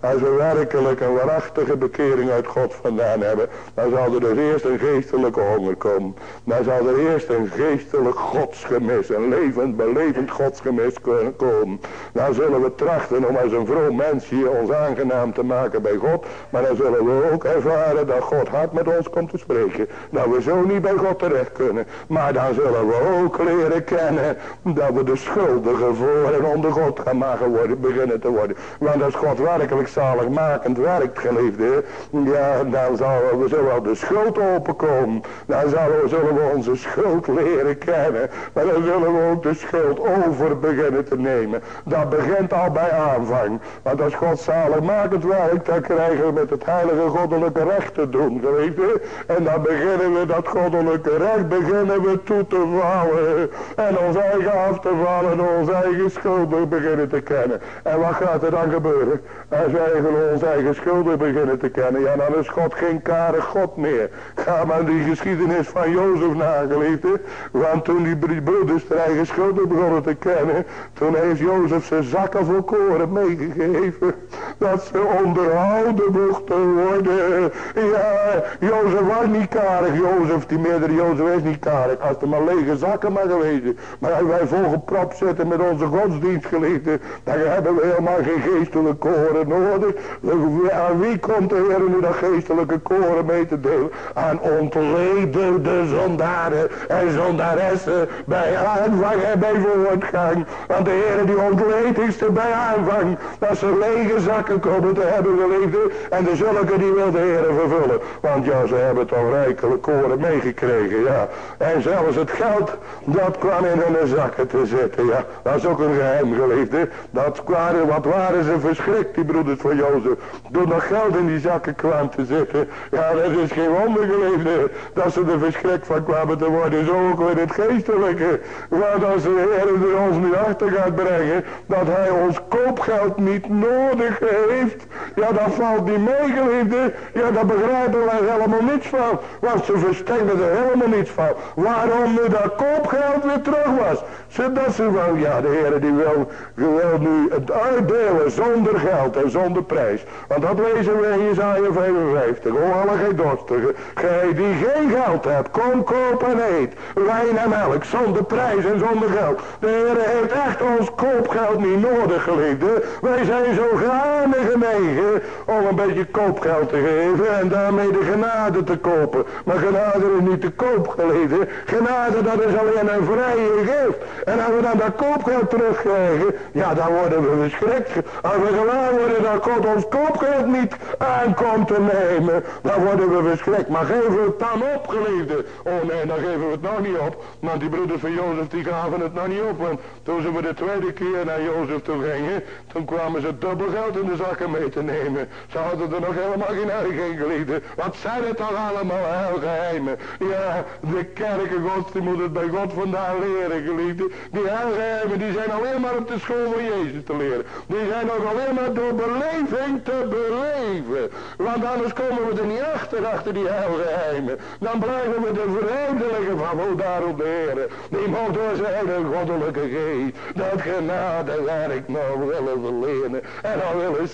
Als we werkelijk een waarachtige bekering uit God vandaan hebben. Dan zal er dus eerst een geestelijke honger komen. Dan zal er eerst een geestelijk godsgemis. Een levend, belevend godsgemis komen. Dan zullen we trachten om als een vroom mens hier ons aangenaam te maken bij God. Maar dan zullen we ook ervaren dat God hard met ons komt te spreken. Dat we zo niet bij God terecht kunnen. Maar dan zullen we ook leren kennen dat we de schuldigen voor en onder God gaan maken worden, beginnen te worden. Want als God werkelijk zaligmakend werkt, geliefde, ja, dan zullen we zowel de schuld openkomen. Dan zullen we, zullen we onze schuld leren kennen. Maar dan zullen we ook de schuld over beginnen te nemen. Dat begint al bij aanvang. Want als God zaligmakend werkt, dan krijgen we met het heilige goddelijke recht te doen, geliefde. En dan beginnen we dat goddelijke recht, beginnen we toe te vallen. En ons eigen af te vallen en ons eigen schuld beginnen te kennen. En wat gaat er dan gebeuren? Als wij onze eigen schulden beginnen te kennen, ja dan is God geen kare God meer. Ga maar die geschiedenis van Jozef nageliefde. Want toen die broeders de eigen schulden begonnen te kennen, toen heeft Jozef zijn zakken vol koren meegegeven. Dat ze onderhouden mochten worden. Ja, Jozef was niet karig. Jozef, die meerdere Jozef is niet karig. Als er maar lege zakken maar geweest. Maar als wij volgeprop zitten met onze godsdienstgeliefden, dan hebben we helemaal geen geestelijke koren nodig. Aan wie komt de Heer nu dat geestelijke koren mee te delen? Aan ontledende zondaren en zondaressen bij aanvang en bij voortgang. Want de Heer die ontleed is er bij aanvang. Dat ze lege zakken komen te hebben geliefde. En de zulke die wil de Heer vervullen. Want ja, ze hebben toch rijkelijk koren meegekregen, ja. En zelfs het geld, dat kwam in hun zakken te zitten, ja. Dat is ook een geheim geliefde. Dat waren, wat waren ze verschrikt, die broeders van Jozef. Door nog geld in die zakken kwam te zitten. Ja, dat is geen wonder geliefde. Dat ze er verschrikt van kwamen te worden. Zo ook weer het geestelijke. Want als de Heer er ons nu achter gaat brengen. Dat hij ons koopgeld niet nodig heeft. Ja, dan valt die mee geliefde. Ja, daar begrijpen wij helemaal niets van. Want ze versteken er helemaal niets van. Waarom nu dat koopgeld weer terug was. Zodat ze van, ja de Heer die wil, nu het uitdelen zonder geld en zonder prijs. Want dat lezen we in Jezaja 55. O alle gij gij die geen geld hebt, kom koop en eet. Wijn en melk, zonder prijs en zonder geld. De Heer heeft echt ons koopgeld niet nodig, geliefde. Wij zijn zo graag genegen om een beetje koopgeld te geven en daarmee de genade te kopen. Maar genade is niet te koop, geleden. Genade, dat is alleen een vrije gift. En als we dan dat koopgeld terugkrijgen, ja, dan worden we verschrikt. Als we gewaar worden dat God ons koopgeld niet aankomt te nemen, dan worden we verschrikt. Maar geven we het dan op, geliefde? Oh nee, dan geven we het nog niet op. Want die broeders van Jozef, die gaven het nog niet op. Want toen ze voor de tweede keer naar Jozef toe gingen, toen kwamen ze dubbel geld in de zakken mee te nemen. Ze hadden er nog helemaal geen eigen in, geliefde. Wat zijn het toch allemaal geheimen? Ja, de kerken gods, die moeten het bij God vandaan leren, geliefde. Die heilgeheimen, die zijn alleen maar op de school van Jezus te leren. Die zijn ook alleen maar door beleving te beleven. Want anders komen we er niet achter, achter die heilgeheimen. Dan blijven we de vreemdelingen van, oh daarom de Heer. Die moet door zijn goddelijke geest dat genadewerk nou willen verlenen. En dan willen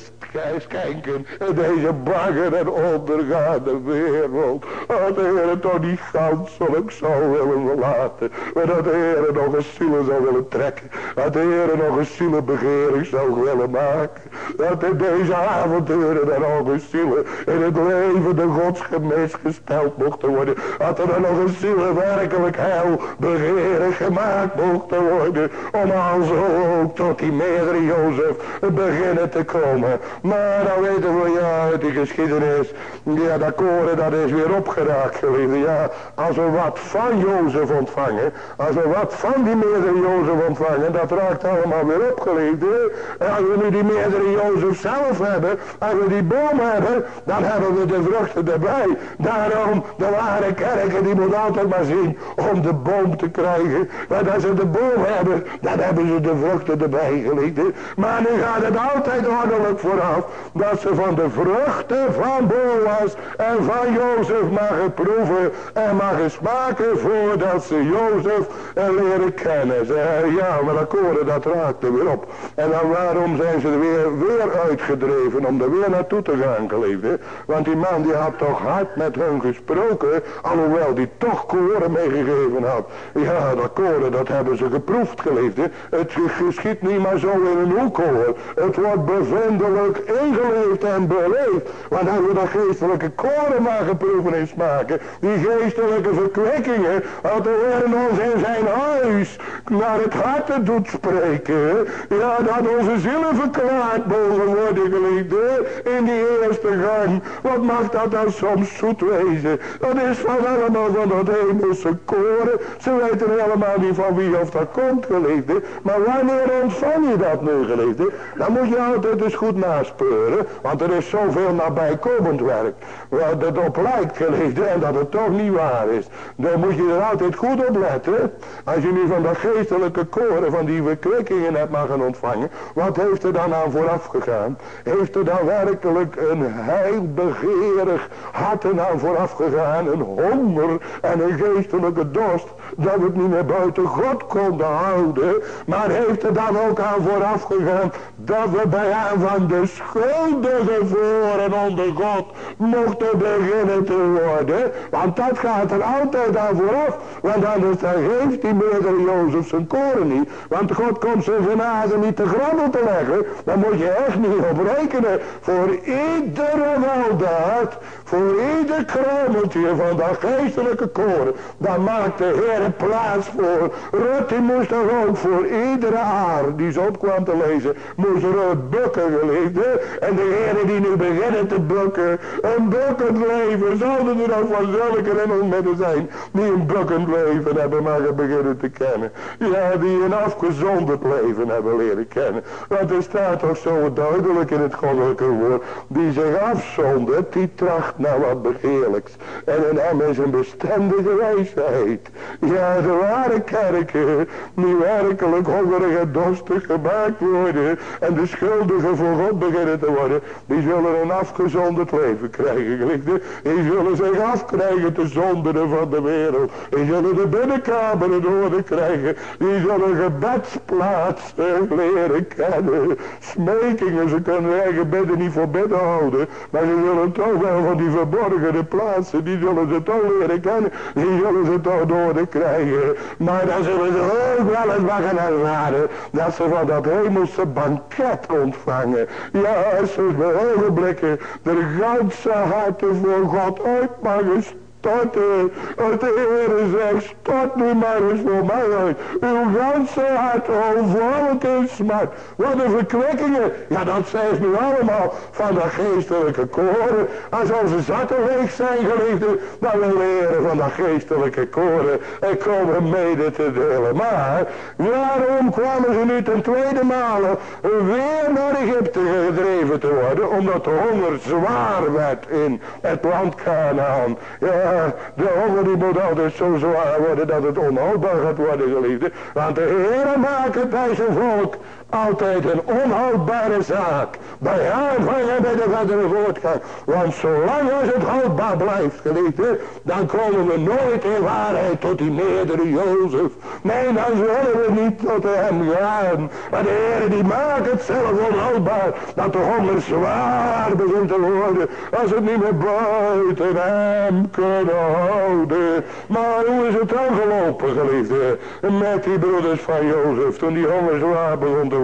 kijken deze bagger en ondergaande wereld. Dat de Heer toch niet ganselijk zou willen verlaten. Maar dat de Heer nog een zielen zou willen trekken. Dat de Heer nog een zielenbegering zou willen maken. Dat in deze avonturen dan nog een zielen in het leven de godsgemis gesteld mochten worden. Dat er nog een zielen werkelijk heil begeren gemaakt mochten worden. Om zo ook tot die meerdere Jozef beginnen te komen. Maar dan weten we ja uit die geschiedenis. Ja dat koren dat is weer opgeraakt geliefde. Ja als we wat van Jozef ontvangen. Als we wat van die meerdere Jozef ontvangen. Dat raakt allemaal weer opgeliefde. En als we nu die meerdere Jozef zelf hebben. Als we die boom hebben. Dan hebben we de vruchten erbij. Daarom de ware kerken die moet altijd maar zien. Om de boom te krijgen. Want als ze de boom hebben. Dan hebben ze de vruchten erbij geliefde. Maar nu gaat het altijd ordelijk vooraf. Dat ze van de vruchten van Boas en van Jozef mogen proeven. En mogen smaken voordat ze Jozef leren kennen. Ze, ja, maar akkoorden dat raakt er weer op. En dan waarom zijn ze er weer, weer uitgedreven om er weer naartoe te gaan geliefde. Want die man die had toch hard met hun gesproken. Alhoewel die toch koren meegegeven had. Ja, dat koren dat hebben ze geproefd geliefde. Het geschiet niet maar zo in een hoek hoor. Het wordt bevindelijk ingeleefd en beleefd. Want als we dat geestelijke koren maar geproeven in smaken. Die geestelijke verkwekkingen. Als de Heer ons in zijn huis naar het hart doet spreken. Ja, dat onze zielen verklaard mogen worden geliefde. In die eerste gang. Wat mag dat dan soms zoet wezen. Dat is van allemaal van dat hemelse koren. Ze weten helemaal niet van wie of dat komt geliefde. Maar wanneer ontvang je dat nu geliefde? Dan moet je altijd eens goed naspeuren. Want er is zoveel nabijkomend werk. Het op lijkt en dat het toch niet waar is. Dan moet je er altijd goed op letten. Als je nu van dat geestelijke koren van die verkwikkingen hebt mogen ontvangen. Wat heeft er dan aan vooraf gegaan? Heeft er dan werkelijk een heilbegeerig hart aan vooraf gegaan? Een honger en een geestelijke dorst. Dat het niet meer buiten God konden houden. Maar heeft er dan ook aan vooraf gegaan dat we bij van de schuldigen voor en onder God mochten beginnen te worden. Want dat gaat er altijd aan vooraf. Want anders dan geeft die meerdere Jozef zijn koren niet. Want God komt zijn genade niet te grabbel te leggen. Dan moet je echt niet op rekenen. Voor iedere weldaad, voor ieder kruimeltje van dat geestelijke koren. Daar maakt de Heer plaats voor. Rut die moest toch ook voor iedere aar die zo kwam te lezen. Moest Rut bukken geliefde. En de heren die nu beginnen te bukken. Een bukkend leven. Zouden er nog van zulke midden zijn. Die een bukkend leven hebben maar beginnen te kennen. Ja, die een afgezonderd leven hebben leren kennen. Want er staat toch zo duidelijk in het goddelijke woord. Die zich afzondert. Die tracht naar wat begeerlijks. En in hem is een bestendige wijsheid. Ja, de ware kerken, die werkelijk hongerig en dorstig gemaakt worden en de schuldigen voor God beginnen te worden, die zullen een afgezonderd leven krijgen, geliefde. Die zullen zich afkrijgen te zonderen van de wereld. Die zullen de binnenkamer in orde krijgen. Die zullen gebedsplaatsen leren kennen. Smekingen, ze kunnen eigen bedden niet voor bedden houden. Maar ze zullen toch wel van die verborgene plaatsen, die zullen ze toch leren kennen. Die zullen ze toch door krijgen. Maar dan zullen ze ook wel eens wagen ervaren dat ze van dat hemelse banket ontvangen. Ja, ze bij ogenblikken de ganse harten voor God uit mogen Als de Heere zegt, stort nu maar eens voor mij uit. Uw ganse hart, o volk in smart. Wat een verkwikkingen. Ja, dat zijn ze nu allemaal van de geestelijke koren. Als onze zakken zijn, geliefden, dan wil de van de geestelijke koren en komen mede te delen. Maar, waarom kwamen ze nu ten tweede malen weer naar Egypte gedreven te worden? Omdat de honger zwaar werd in het land Canaan. Ja, de honger die moet altijd zo zwaar worden dat het onhoudbaar gaat worden, geliefde. Want de Heer maakt het bij zijn volk altijd een onhoudbare zaak. Bij aanvangen bij de verdere voortgang. Want zolang als het houdbaar blijft, geliefde, dan komen we nooit in waarheid tot die meerdere Jozef. Nee, dan zullen we niet tot hem gaan. Maar de Heer die maakt het zelf onhoudbaar. Dat de honger zwaar begint te worden. Als het niet meer buiten hem kunnen houden. Maar hoe is het dan gelopen, geliefde? Met die broeders van Jozef. Toen die honger zwaar begon te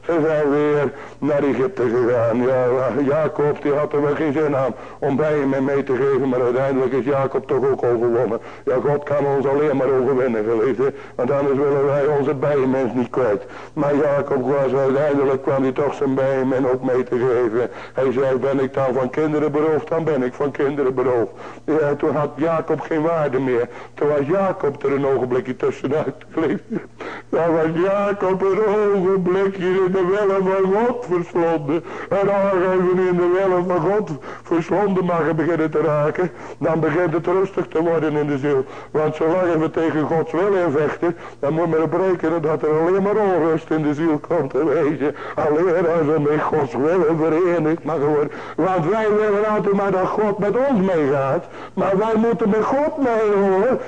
Ze zijn weer naar Egypte gegaan. Ja, Jacob die had er wel geen zin aan om bij hem mee te geven. Maar uiteindelijk is Jacob toch ook overwonnen. Ja, God kan ons alleen maar overwinnen, geliefde. Want anders willen wij onze bijenmens niet kwijt. Maar Jacob was uiteindelijk, kwam hij toch zijn bijenmen ook mee te geven. Hij zei, ben ik dan van kinderen beroofd, dan ben ik van kinderen beroofd. Ja, toen had Jacob geen waarde meer. Toen was Jacob er een ogenblikje tussenuit, geliefde. Dan was Jacob een ogenblik je in de willen van God verslonden. En als je in de willen van God verslonden mag beginnen te raken, dan begint het rustig te worden in de ziel. Want zolang we tegen Gods wil invechten, dan moet men op rekenen dat er alleen maar onrust in de ziel komt te wezen. Alleen als we met Gods wil verenigd mag worden. Want wij willen altijd maar dat God met ons meegaat. Maar wij moeten met God mee.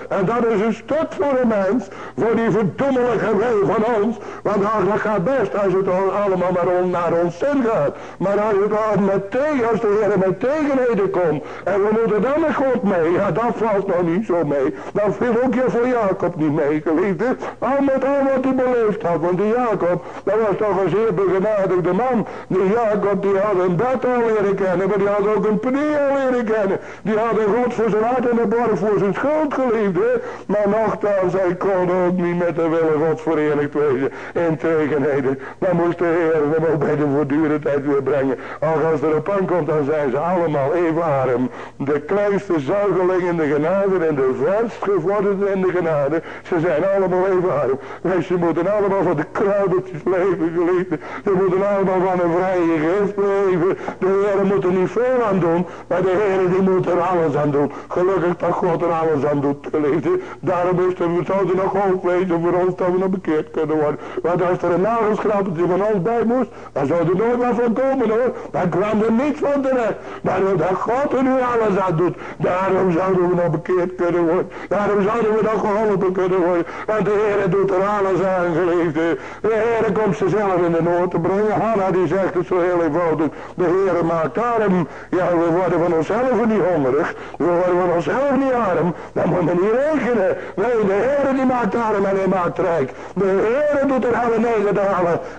En dat is een stuk voor een mens. Voor die verdommelige wil van ons. Want dat gaat als het allemaal maar om, naar ons zin gaat. Maar als het met tegen, als de Heer met tegenheden komt. En we moeten dan met God mee. Ja, dat valt nog niet zo mee. Dat viel ook je voor Jacob niet mee, geliefde. Al met al wat hij beleefd had. Want die Jacob, dat was toch een zeer begenadigde man. Die Jacob, die had een bed al leren kennen. Maar die had ook een pnie al leren kennen. Die had een God voor zijn hart en een borg voor zijn schuld, geliefde. Maar nogthans, hij kon ook niet met de willen Gods verenigd wezen. In tegenheden. Dan moest de Heer hem ook bij de voortdurendheid weer brengen. Als er op aankomt, dan zijn ze allemaal even arm. De kleinste zuigeling in de genade en de verst gevorderde in de genade. Ze zijn allemaal even arm. Wij ze moeten allemaal van de kruideltjes leven, geliefde. Ze moeten allemaal van een vrije geest leven. De Heer moet er niet veel aan doen, maar de Heer die moet er alles aan doen. Gelukkig dat God er alles aan doet, geliefde. Daarom is we zouden nog hoop wezen voor ons dat we nog bekeerd kunnen worden. Want als er een nagelschrappetje van ons bij moest, dan zou er nooit wat van komen hoor. Dan kwam er niets van terecht. Maar dat God er nu alles aan doet, daarom zouden we nog bekeerd kunnen worden. Daarom zouden we nog geholpen kunnen worden. Want de Heer doet er alles aan, geliefde. De Heer komt ze zelf in de nood te brengen. Hanna die zegt het zo heel eenvoudig. De Heer maakt arm. Ja, we worden van onszelf niet hongerig. We worden van onszelf niet arm. Dan moet men niet rekenen. Nee, de Heer die maakt arm en hij maakt rijk. De Heer doet er alle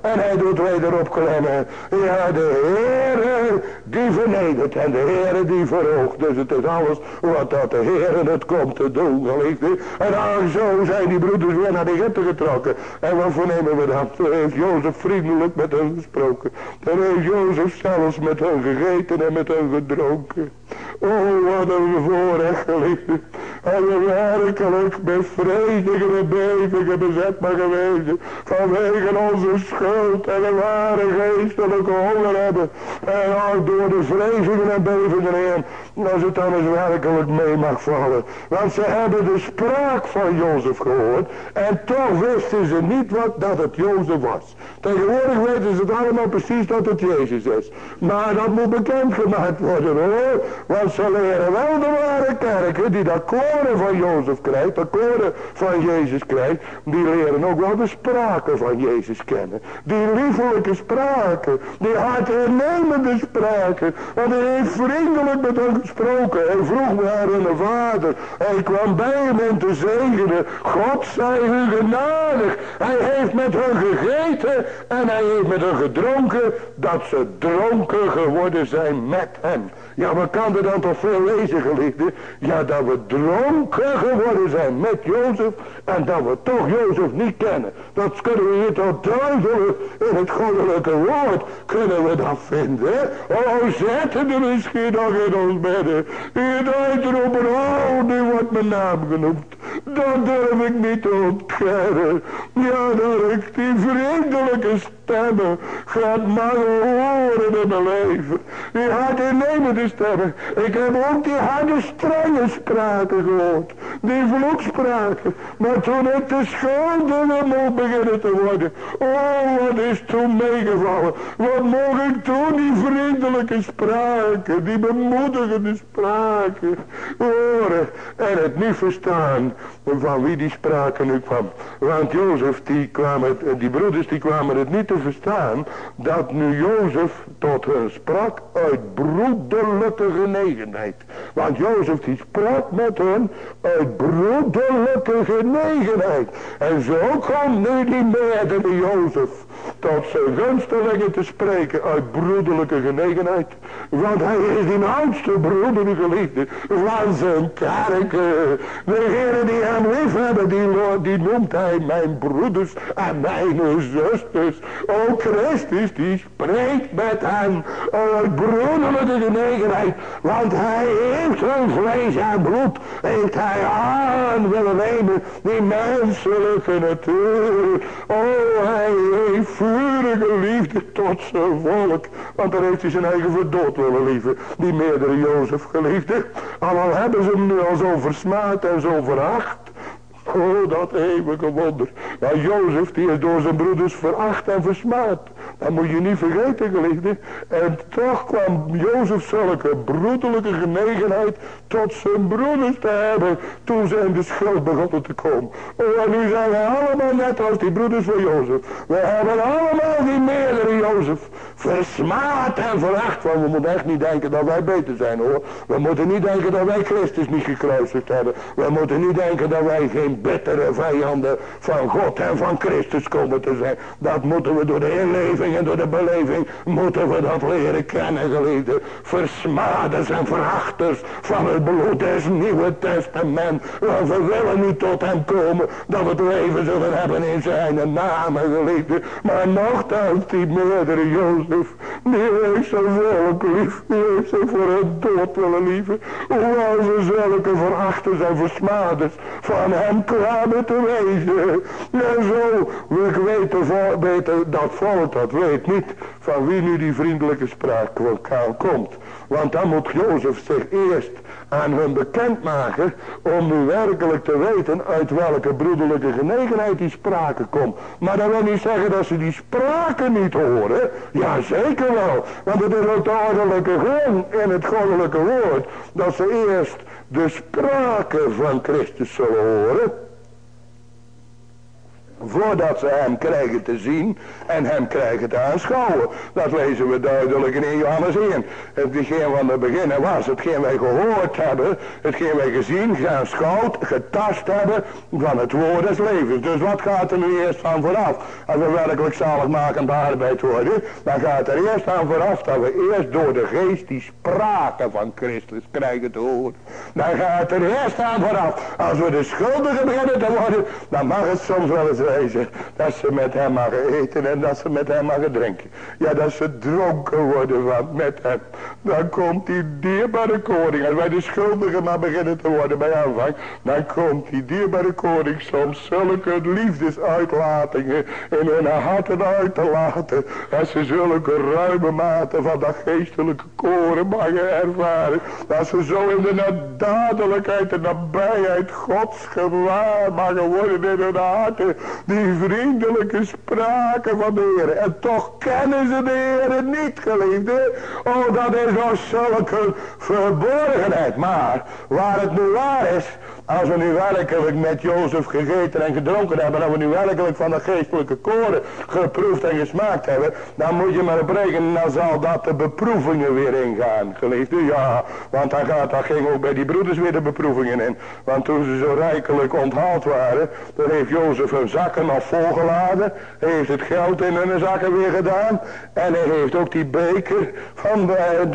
En hij doet wederop klemmen. Ja, de Heer die vernedert en de Heer die verhoogt. Dus het is alles wat dat de Heer het komt te doen, geliefde. En ach, zo zijn die broeders weer naar de Egypte getrokken. En wat vernemen we dan? Toen heeft Jozef vriendelijk met hen gesproken. Toen heeft Jozef zelfs met hen gegeten en met hen gedronken. Oh, wat een voorrecht, geliefde. En we werkelijk en bevingen bezet maar geweest. Vanwege onze schuld en een ware geestelijke honger hebben. En ook door de vrezingen en bevingen heen. Als het dan eens werkelijk mee mag vallen. Want ze hebben de spraak van Jozef gehoord. En toch wisten ze niet wat dat het Jozef was. Tegenwoordig weten ze het allemaal precies dat het Jezus is. Maar dat moet bekendgemaakt worden hoor. Want ze leren wel de ware kerken die dat koren van Jozef krijgt. Dat koren van Jezus krijgt. Die leren ook wel de spraken van Jezus kennen. Die liefelijke spraken. Die hartinnemende spraken. Want hij heeft vriendelijk met hen gesproken. Hij vroeg naar hun vader. Hij kwam bij hem te zegenen. God zij u genadig. Hij heeft met hen gegeten en hij heeft met hen gedronken. Dat ze dronken geworden zijn met hem. Ja, wat kan er dan toch veel lezen, geliefde? Ja, dat we dronken geworden zijn met Jozef en dat we toch Jozef niet kennen. Dat kunnen we hier duidelijk in het goddelijke woord kunnen we dat vinden. Oh, zetten er misschien nog in ons bedden. Hier uitroepen, oh, nu wordt mijn naam genoemd. Dat durf ik niet te ontkennen. Ja, dat ik die vriendelijke stemmen gaat maar horen in mijn leven. Die hart innemende Ik heb ook die harde strenge spraken gehoord. Die vloekspraken. Maar toen ik de schuldige moet beginnen te worden. Oh, wat is toen meegevallen. Wat mocht ik toen die vriendelijke spraken. Die bemoedigende spraken horen. En het niet verstaan van wie die spraken nu kwam. Want Jozef, die, kwamen, die broeders die kwamen het niet te verstaan. Dat nu Jozef tot hen sprak uit broederlijke genegenheid. Want Jozef die sprak met hen uit broederlijke genegenheid. En zo komt nu die meerdere Jozef tot zijn gunstelinge te spreken uit broederlijke genegenheid. Want hij is die oudste broederlijke liefde van zijn kerk. Degene die hem lief hebben, die, die noemt hij mijn broeders en mijn zusters. O Christus, die spreekt met hem uit broederlijke genegenheid. Want hij heeft zijn vlees en bloed, heeft hij aan willen nemen, die menselijke natuur. O, hij heeft vurige liefde tot zijn volk. Want daar heeft hij zijn eigen verdood willen lieven. Die meerdere Jozef geliefde. Al hebben ze hem nu al zo versmaad en zo veracht. Oh, dat eeuwige wonder. Maar Jozef, die is door zijn broeders veracht en versmaad. Dat moet je niet vergeten, geliefde. En toch kwam Jozef zulke broederlijke genegenheid tot zijn broeders te hebben. Toen ze in de schuld begonnen te komen. Oh, en nu zijn we allemaal net als die broeders van Jozef. We hebben allemaal die meerdere Jozef versmaad en veracht. Want we moeten echt niet denken dat wij beter zijn hoor. We moeten niet denken dat wij Christus niet gekruisigd hebben. We moeten niet denken dat wij geen bittere vijanden van God en van Christus komen te zijn. Dat moeten we door de inleving en door de beleving, moeten we dat leren kennen geliefde. Versmaders en verachters van het bloed des Nieuwe Testament. Want we willen niet tot hem komen dat we het leven zullen hebben in zijn naam geliefde. Maar nogthans die meerdere Jozef, die heeft zijn volk lief, die heeft ze voor het dood willen lieven. Hoewel ze zulke verachters en versmaders van hem kwamen te wezen. En zo, ik weet beter dat volk dat weet niet van wie nu die vriendelijke spraak komt. Want dan moet Jozef zich eerst aan hun bekendmaken om nu werkelijk te weten uit welke broederlijke genegenheid die sprake komt. Maar dat wil niet zeggen dat ze die sprake niet horen. Ja, zeker wel. Want het is ook de ordelijke grond in het goddelijke woord. Dat ze eerst de sprake van Christus zullen horen voordat ze hem krijgen te zien en hem krijgen te aanschouwen. Dat lezen we duidelijk in Johannes 1. Hetgeen van het begin was, hetgeen wij gehoord hebben, hetgeen wij gezien, geaanschouwd, getast hebben van het woord des levens. Dus wat gaat er nu eerst van vooraf? Als we werkelijk zaligmakend arbeid worden, dan gaat er eerst aan vooraf dat we eerst door de geest die sprake van Christus krijgen te horen. Dan gaat er eerst aan vooraf, als we de schuldigen beginnen te worden, dan mag het soms wel eens Dat ze met hem mag eten en dat ze met hem mag drinken. Ja, dat ze dronken worden van met hem. Dan komt die dierbare koning. Als wij de schuldigen maar beginnen te worden bij aanvang. Dan komt die dierbare koning soms zulke liefdesuitlatingen in hun harten uit te laten. Dat ze zulke ruime mate van dat geestelijke koren mogen ervaren. Dat ze zo in de nadadelijkheid en nabijheid Gods gewaar mogen worden in hun harten. Die vriendelijke spraken van de Heer. En toch kennen ze de Heer niet, geliefde. Oh, dat is nog zulke verborgenheid. Maar waar het nu waar is, als we nu werkelijk met Jozef gegeten en gedronken hebben, en we nu werkelijk van de geestelijke koren geproefd en gesmaakt hebben, dan moet je maar op rekenen, dan zal dat de beproevingen weer ingaan, geliefde. Ja, want dan gaat, dat ging ook bij die broeders weer de beproevingen in. Want toen ze zo rijkelijk onthaald waren, dan heeft Jozef hun zakken nog volgeladen, heeft het geld in hun zakken weer gedaan, en hij heeft ook die beker van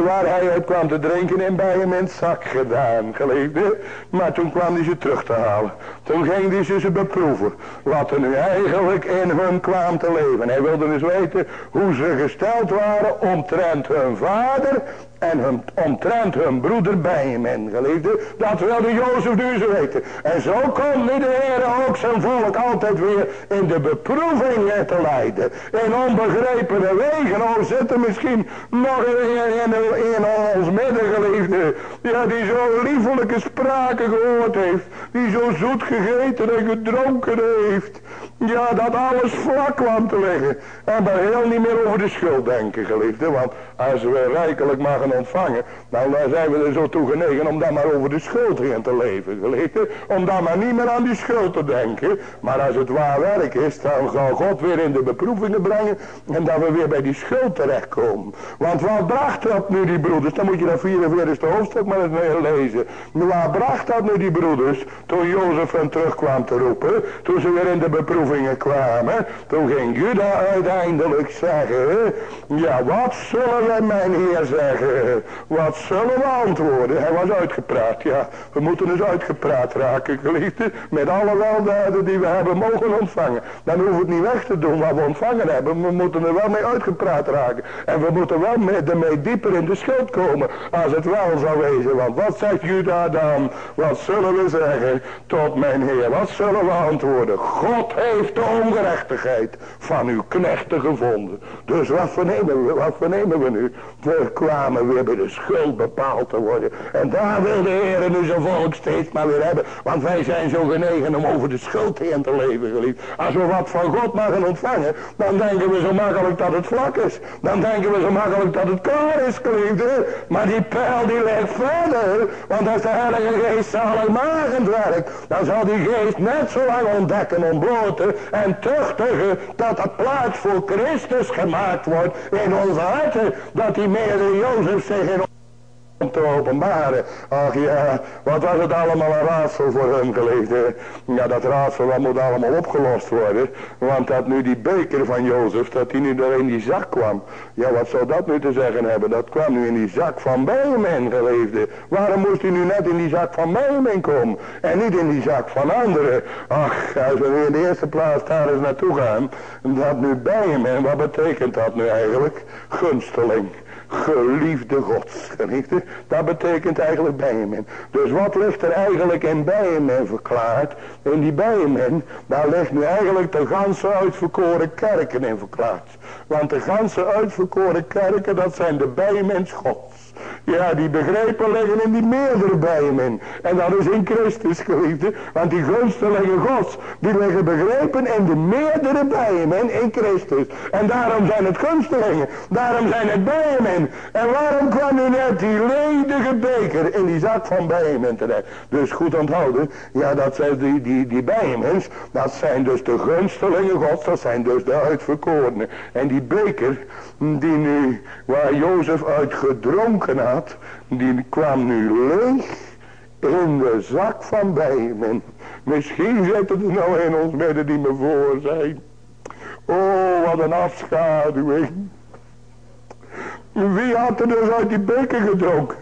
waar hij uit kwam te drinken en bij hem in het zak gedaan, geliefde. Maar toen kwam ze terug te halen. Toen ging hij ze, ze beproeven. Wat er nu eigenlijk in hun kwam te leven. Hij wilde dus weten hoe ze gesteld waren omtrent hun vader en hun, omtrent hun broeder bij hem geliefde. Dat wilde Jozef nu weten. En zo komt nu de Heer ook zijn volk altijd weer in de beproevingen te leiden. In onbegrepene wegen. Oh, zit er misschien nog in, in, in ons midden geliefde. Ja, die zo liefelijke spraken gehoord heeft. Die zo zoet gegeten en gedronken heeft. Ja, dat alles vlak kwam te liggen. En maar heel niet meer over de schuld denken, geliefde. Want als we rijkelijk mogen ontvangen, dan zijn we er zo toe genegen om dan maar over de schuld heen te leven, geliefde. Om dan maar niet meer aan die schuld te denken. Maar als het waar werk is, dan zal God weer in de beproevingen brengen. En dat we weer bij die schuld terechtkomen. Want wat bracht dat nu die broeders? Dan moet je dat 44 hoofdstuk maar eens lezen. Wat bracht dat nu die broeders? Toen Jozef hen terugkwam te roepen. Toen ze weer in de beproevingen kwamen, toen ging Juda uiteindelijk zeggen, ja wat zullen wij mijn heer zeggen, wat zullen we antwoorden? Hij was uitgepraat, ja, we moeten dus uitgepraat raken, geliefde, met alle weldaden die we hebben mogen ontvangen. Dan hoeven we het niet weg te doen wat we ontvangen hebben, we moeten er wel mee uitgepraat raken. En we moeten wel mee, ermee dieper in de schuld komen, als het wel zou wezen. Want wat zegt Juda dan? Wat zullen we zeggen tot mijn heer? Wat zullen we antwoorden? God heeft de ongerechtigheid van uw knechten gevonden. Dus wat vernemen we, wat vernemen we nu? We kwamen weer bij de schuld bepaald te worden. En daar wil de Heer nu zijn volk steeds maar weer hebben. Want wij zijn zo genegen om over de schuld heen te leven, geliefd. Als we wat van God mogen ontvangen, dan denken we zo makkelijk dat het vlak is. Dan denken we zo makkelijk dat het klaar is, geliefde. Maar die pijl die ligt verder. Want als de Heilige Geest zaligmakend werkt, dan zal die Geest net zo lang ontdekken, ontbloten en tuchtigen dat het plaats voor Christus gemaakt wordt in onze harten. Dat die meerdere in om te openbaren. Ach ja, wat was het allemaal een raadsel voor hem geleefd. Ja, dat raadsel dat moet allemaal opgelost worden. Want dat nu die beker van Jozef, dat die nu daar in die zak kwam. Ja, wat zou dat nu te zeggen hebben? Dat kwam nu in die zak van Benjamin geleefde. Waarom moest hij nu net in die zak van Benjamin komen? En niet in die zak van anderen? Ach, als we nu in de eerste plaats daar eens naartoe gaan. Dat nu Benjamin, wat betekent dat nu eigenlijk? Gunsteling geliefde gods. Geliefde, dat betekent eigenlijk bijemen. Dus wat ligt er eigenlijk in bijemen verklaard? In die bijemen, daar ligt nu eigenlijk de ganse uitverkoren kerken in verklaard. Want de ganse uitverkoren kerken, dat zijn de bijmens gods. Ja, die begrepen liggen in die meerdere bijen in. En dat is in Christus, geliefde. Want die gunstelingen gods, die liggen begrepen in de meerdere bijen in Christus. En daarom zijn het gunstelingen. Daarom zijn het bijen En waarom kwam nu net die ledige beker in die zak van bijen terecht? Dus goed onthouden. Ja, dat zijn die, die, die. Dat zijn dus de gunstelingen gods. Dat zijn dus de uitverkorenen. En die beker, die nu, waar Jozef uit gedronken had, die kwam nu leeg in de zak van Bijmen. Misschien zitten er nou in ons midden die me voor zijn. Oh, wat een afschaduwing. Wie had er dus uit die beker gedronken?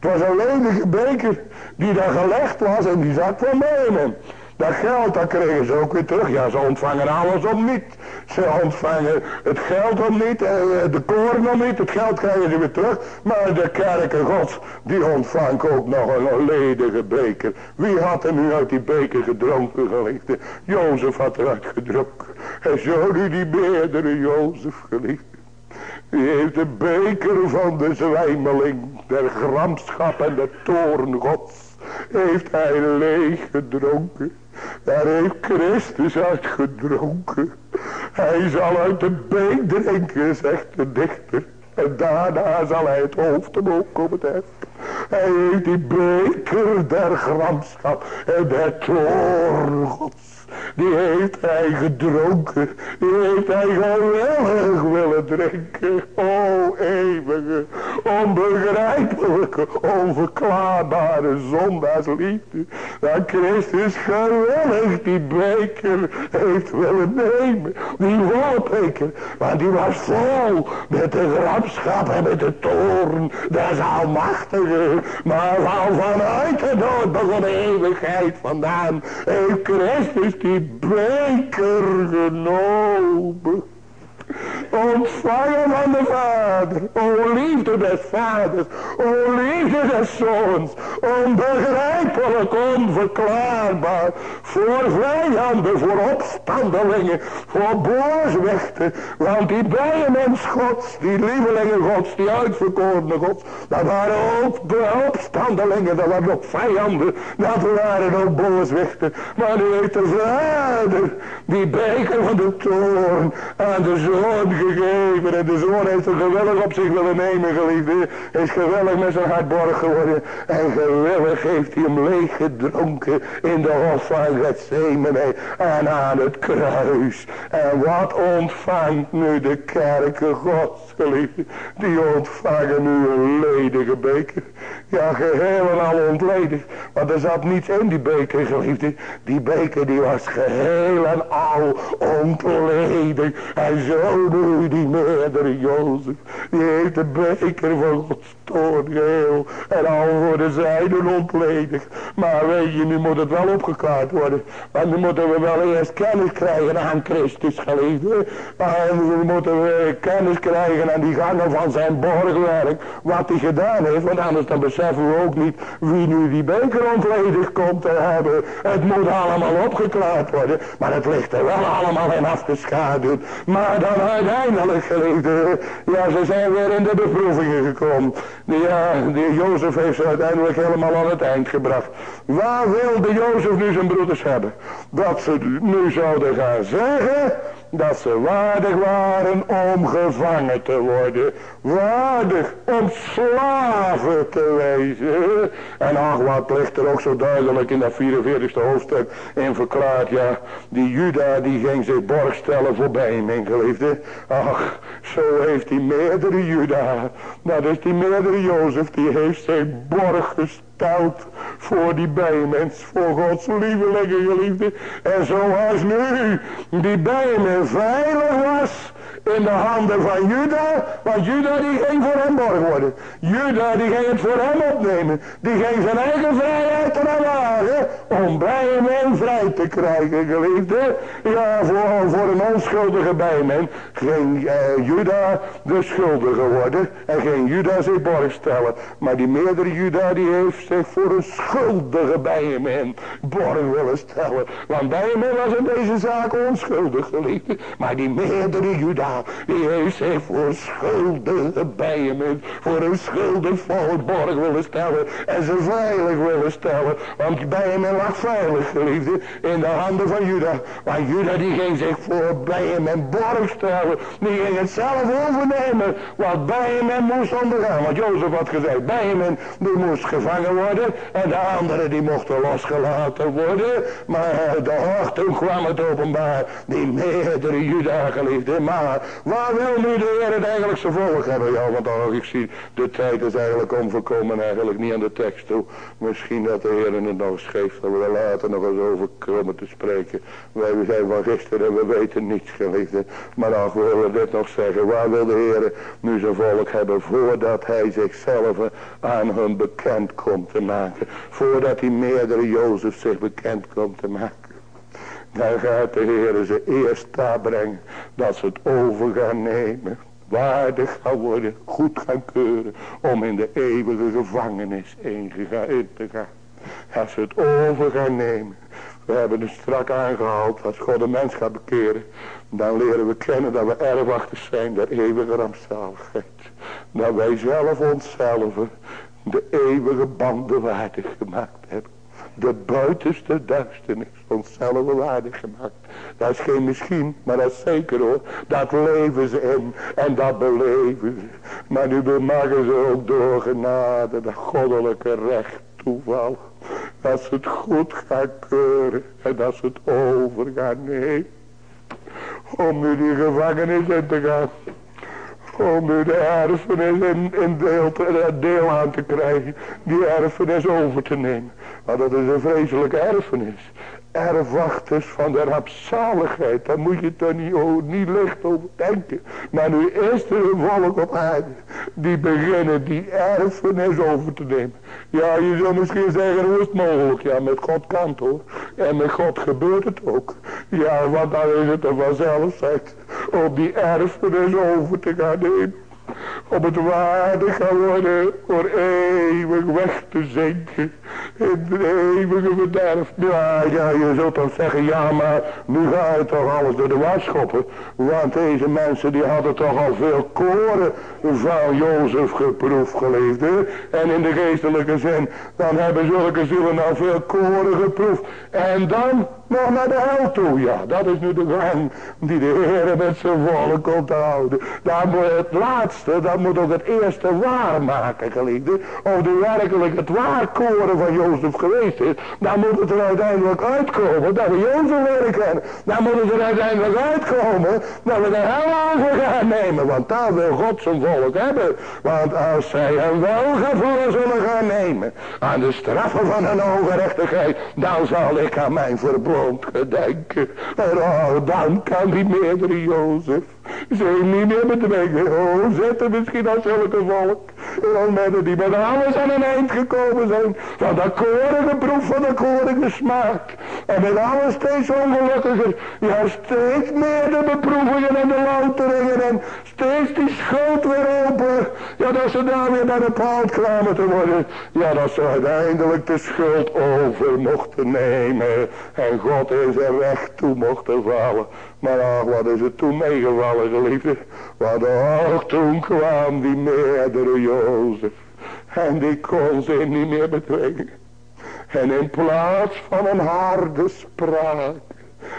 Het was alleen de beker die daar gelegd was in die zak van Bijmen. Dat geld, dat kregen ze ook weer terug. Ja, ze ontvangen alles om niet. Ze ontvangen het geld om niet, eh, de koren om niet. Het geld krijgen ze weer terug. Maar de kerken gods, die ontvangt ook nog een ledige beker. Wie had er nu uit die beker gedronken, geliefde? Jozef had eruit gedronken. En zo nu die meerdere Jozef, geliefde. Die heeft de beker van de zwijmeling, der gramschap en de toorn gods heeft hij leeg gedronken. Daar heeft Christus uit gedronken. Hij zal uit de beek drinken, zegt de dichter. En daarna zal hij het hoofd omhoog komen te heffen. Hij heeft die beker der gramschap en der gods die heeft hij gedronken. Die heeft hij geweldig willen drinken. O eeuwige, onbegrijpelijke, onverklaarbare zondaarsliefde. Dat Christus geweldig die beker heeft willen nemen. Die wolbeker, want die was vol met de grapschap en met de toorn. Is almachtige. Maar al vanuit de dood begon de eeuwigheid vandaan. Heeft Christus die beker genomen. Ontvangen van de Vader. O liefde des Vaders. O liefde des Zoons. Onbegrijpelijk, onverklaarbaar. Voor vijanden, voor opstandelingen. Voor booswichten. Want die bijenmens gods, die lievelingen gods, die uitverkorene gods. Dat waren ook de opstandelingen, dat waren ook vijanden. Dat waren ook booswichten. Maar die heeft de Vader, die beker van de toorn aan de zoon gegeven. En de zoon heeft er geweldig op zich willen nemen, geliefde. Is geweldig met zijn hart borg geworden. En geweldig heeft hij hem leeg gedronken in de hof van Gethsemane en aan het kruis. En wat ontvangt nu de kerken gods, geliefde? Die ontvangen nu een ledige beker. Ja, geheel en al ontledigd. Want er zat niets in die beker, geliefde. Die beker die was geheel en al ontledigd. En zo nu die meerdere Jozef. Die heeft de beker van Gods toorn geheel. En al voor de zijden ontledigd. Maar weet je, nu moet het wel opgeklaard worden. Want nu moeten we wel eerst kennis krijgen aan Christus, geliefde. En we moeten we kennis krijgen aan die gangen van zijn borgwerk. Wat hij gedaan heeft. Want anders dan beseffen we ook niet wie nu die beker ontledigd komt te hebben. Het moet allemaal opgeklaard worden. Maar het ligt er wel allemaal in afgeschaduwd. Maar dan uiteindelijk, ja, ze zijn weer in de beproevingen gekomen. Ja, die Jozef heeft ze uiteindelijk helemaal aan het eind gebracht. Waar wilde Jozef nu zijn broeders hebben? Dat ze nu zouden gaan zeggen dat ze waardig waren om gevangen te worden. Waardig om slaven te wezen. En ach, wat ligt er ook zo duidelijk in dat 44ste hoofdstuk in verklaard. Ja, die Juda die ging zich borg stellen voor mijn geliefde. Ach, zo heeft die meerdere Juda. Dat is die meerdere Jozef. Die heeft zich borg gesteld voor die bijmens, voor Gods lievelingen geliefde. En zoals nu die bijmen veilig was in de handen van Juda, want Juda die ging voor hem borg worden. Juda die ging het voor hem opnemen. Die ging zijn eigen vrijheid eraan wagen om bij hem vrij te krijgen, geliefde. Ja, voor, voor een onschuldige bijmen ging uh, Juda de schuldige worden en ging Juda zich borg stellen. Maar die meerdere Juda die heeft zich voor een schuldige bijmen borg willen stellen. Want bijmen was in deze zaak onschuldig, geliefde. Maar die meerdere Juda die heeft zich voor schuldige bijen, voor een schuldig volk borg willen stellen. En ze veilig willen stellen. Want bijen lag veilig, geliefde, in de handen van Juda. Want Juda die ging zich voor bijen borg stellen. Die ging het zelf overnemen. Wat bijen moest ondergaan. Want Jozef had gezegd, bijen die moest gevangen worden. En de anderen die mochten losgelaten worden. Maar de ochtend kwam het openbaar. Die meerdere Juda geliefde. Maar Waar wil nu de Heer het eigenlijk zijn volk hebben? Ja, want oh, ik zie, de tijd is eigenlijk onvolkomen eigenlijk niet aan de tekst toe. Misschien dat de Heer het nog scheeft, dat we er later nog eens over komen te spreken. Wij zijn van gisteren en we weten niets, geliefde. Maar we willen dit nog zeggen. Waar wil de Heer nu zijn volk hebben voordat hij zichzelf aan hun bekend komt te maken? Voordat hij meerdere Jozef zich bekend komt te maken? Dan gaat de Heer ze eerst daar brengen. Dat ze het over gaan nemen. Waardig gaan worden. Goed gaan keuren. Om in de eeuwige gevangenis in te gaan. Als ze het over gaan nemen. We hebben het strak aangehaald. Als God een mens gaat bekeren. Dan leren we kennen dat we erfwachters zijn der eeuwige rampzaligheid. Dat wij zelf onszelf de eeuwige banden waardig gemaakt hebben. De buitenste duisternis onszelf waardig gemaakt. Dat is geen misschien, maar dat is zeker hoor. Dat leven ze in en dat beleven ze. Maar nu bemagen ze ook door genade, dat goddelijke recht toeval. Dat ze het goed gaan keuren en dat ze het over gaan nemen. Om nu die gevangenis in te gaan om de erfenis in, in deel, te, deel aan te krijgen. Die erfenis over te nemen. Maar dat is een vreselijke erfenis erfwachters van de rampzaligheid. Daar moet je toch niet, oh, niet licht over denken. Maar nu is er een volk op aarde. Die beginnen die erfenis over te nemen. Ja, je zou misschien zeggen, hoe is het mogelijk? Ja, met God kan het hoor. En met God gebeurt het ook. Ja, want dan is het er vanzelf, zegt. Om die erfenis over te gaan nemen om het waardig gaan worden voor eeuwig weg te zinken in de eeuwige verderf. Ja, ja, je zult dan zeggen, ja, maar nu ga je toch alles door de was schoppen. Want deze mensen die hadden toch al veel koren van Jozef geproefd geleefd. En in de geestelijke zin, dan hebben zulke zielen al veel koren geproefd. En dan nog naar de hel toe. Ja, dat is nu de gang die de Heer met zijn volk komt houden. Dan moet het laatste, dat moet ook het eerste waarmaken, geliefde. Of de werkelijk het waarkoren van Jozef geweest is. Dan moet het er uiteindelijk uitkomen dat we Jozef kennen. Dan moet het er uiteindelijk uitkomen dat we de hel over gaan nemen. Want daar wil God zijn volk hebben. Want als zij hem wel gevallen zullen gaan nemen. Aan de straffen van hun ongerechtigheid. Dan zal ik aan mijn verbod gedenken. En oh, dan kan die meerdere Jozef ze niet meer bedwingen. Oh, zetten misschien als zulke volk. En mensen die met alles aan een eind gekomen zijn. Van de korige proef van de korige smaak. En met alles steeds ongelukkiger. Ja, steeds meer de beproevingen en de louteringen. En steeds die schuld weer open. Ja, dat ze daar weer naar de paal kwamen te worden. Ja, dat ze uiteindelijk de schuld over mochten nemen. En God in zijn recht toe mochten vallen. Maar ach, wat is het toen meegevallen, geliefde. Want ach, toen kwam die meerdere Jozef. En die kon ze niet meer bedwingen. En in plaats van een harde spraak,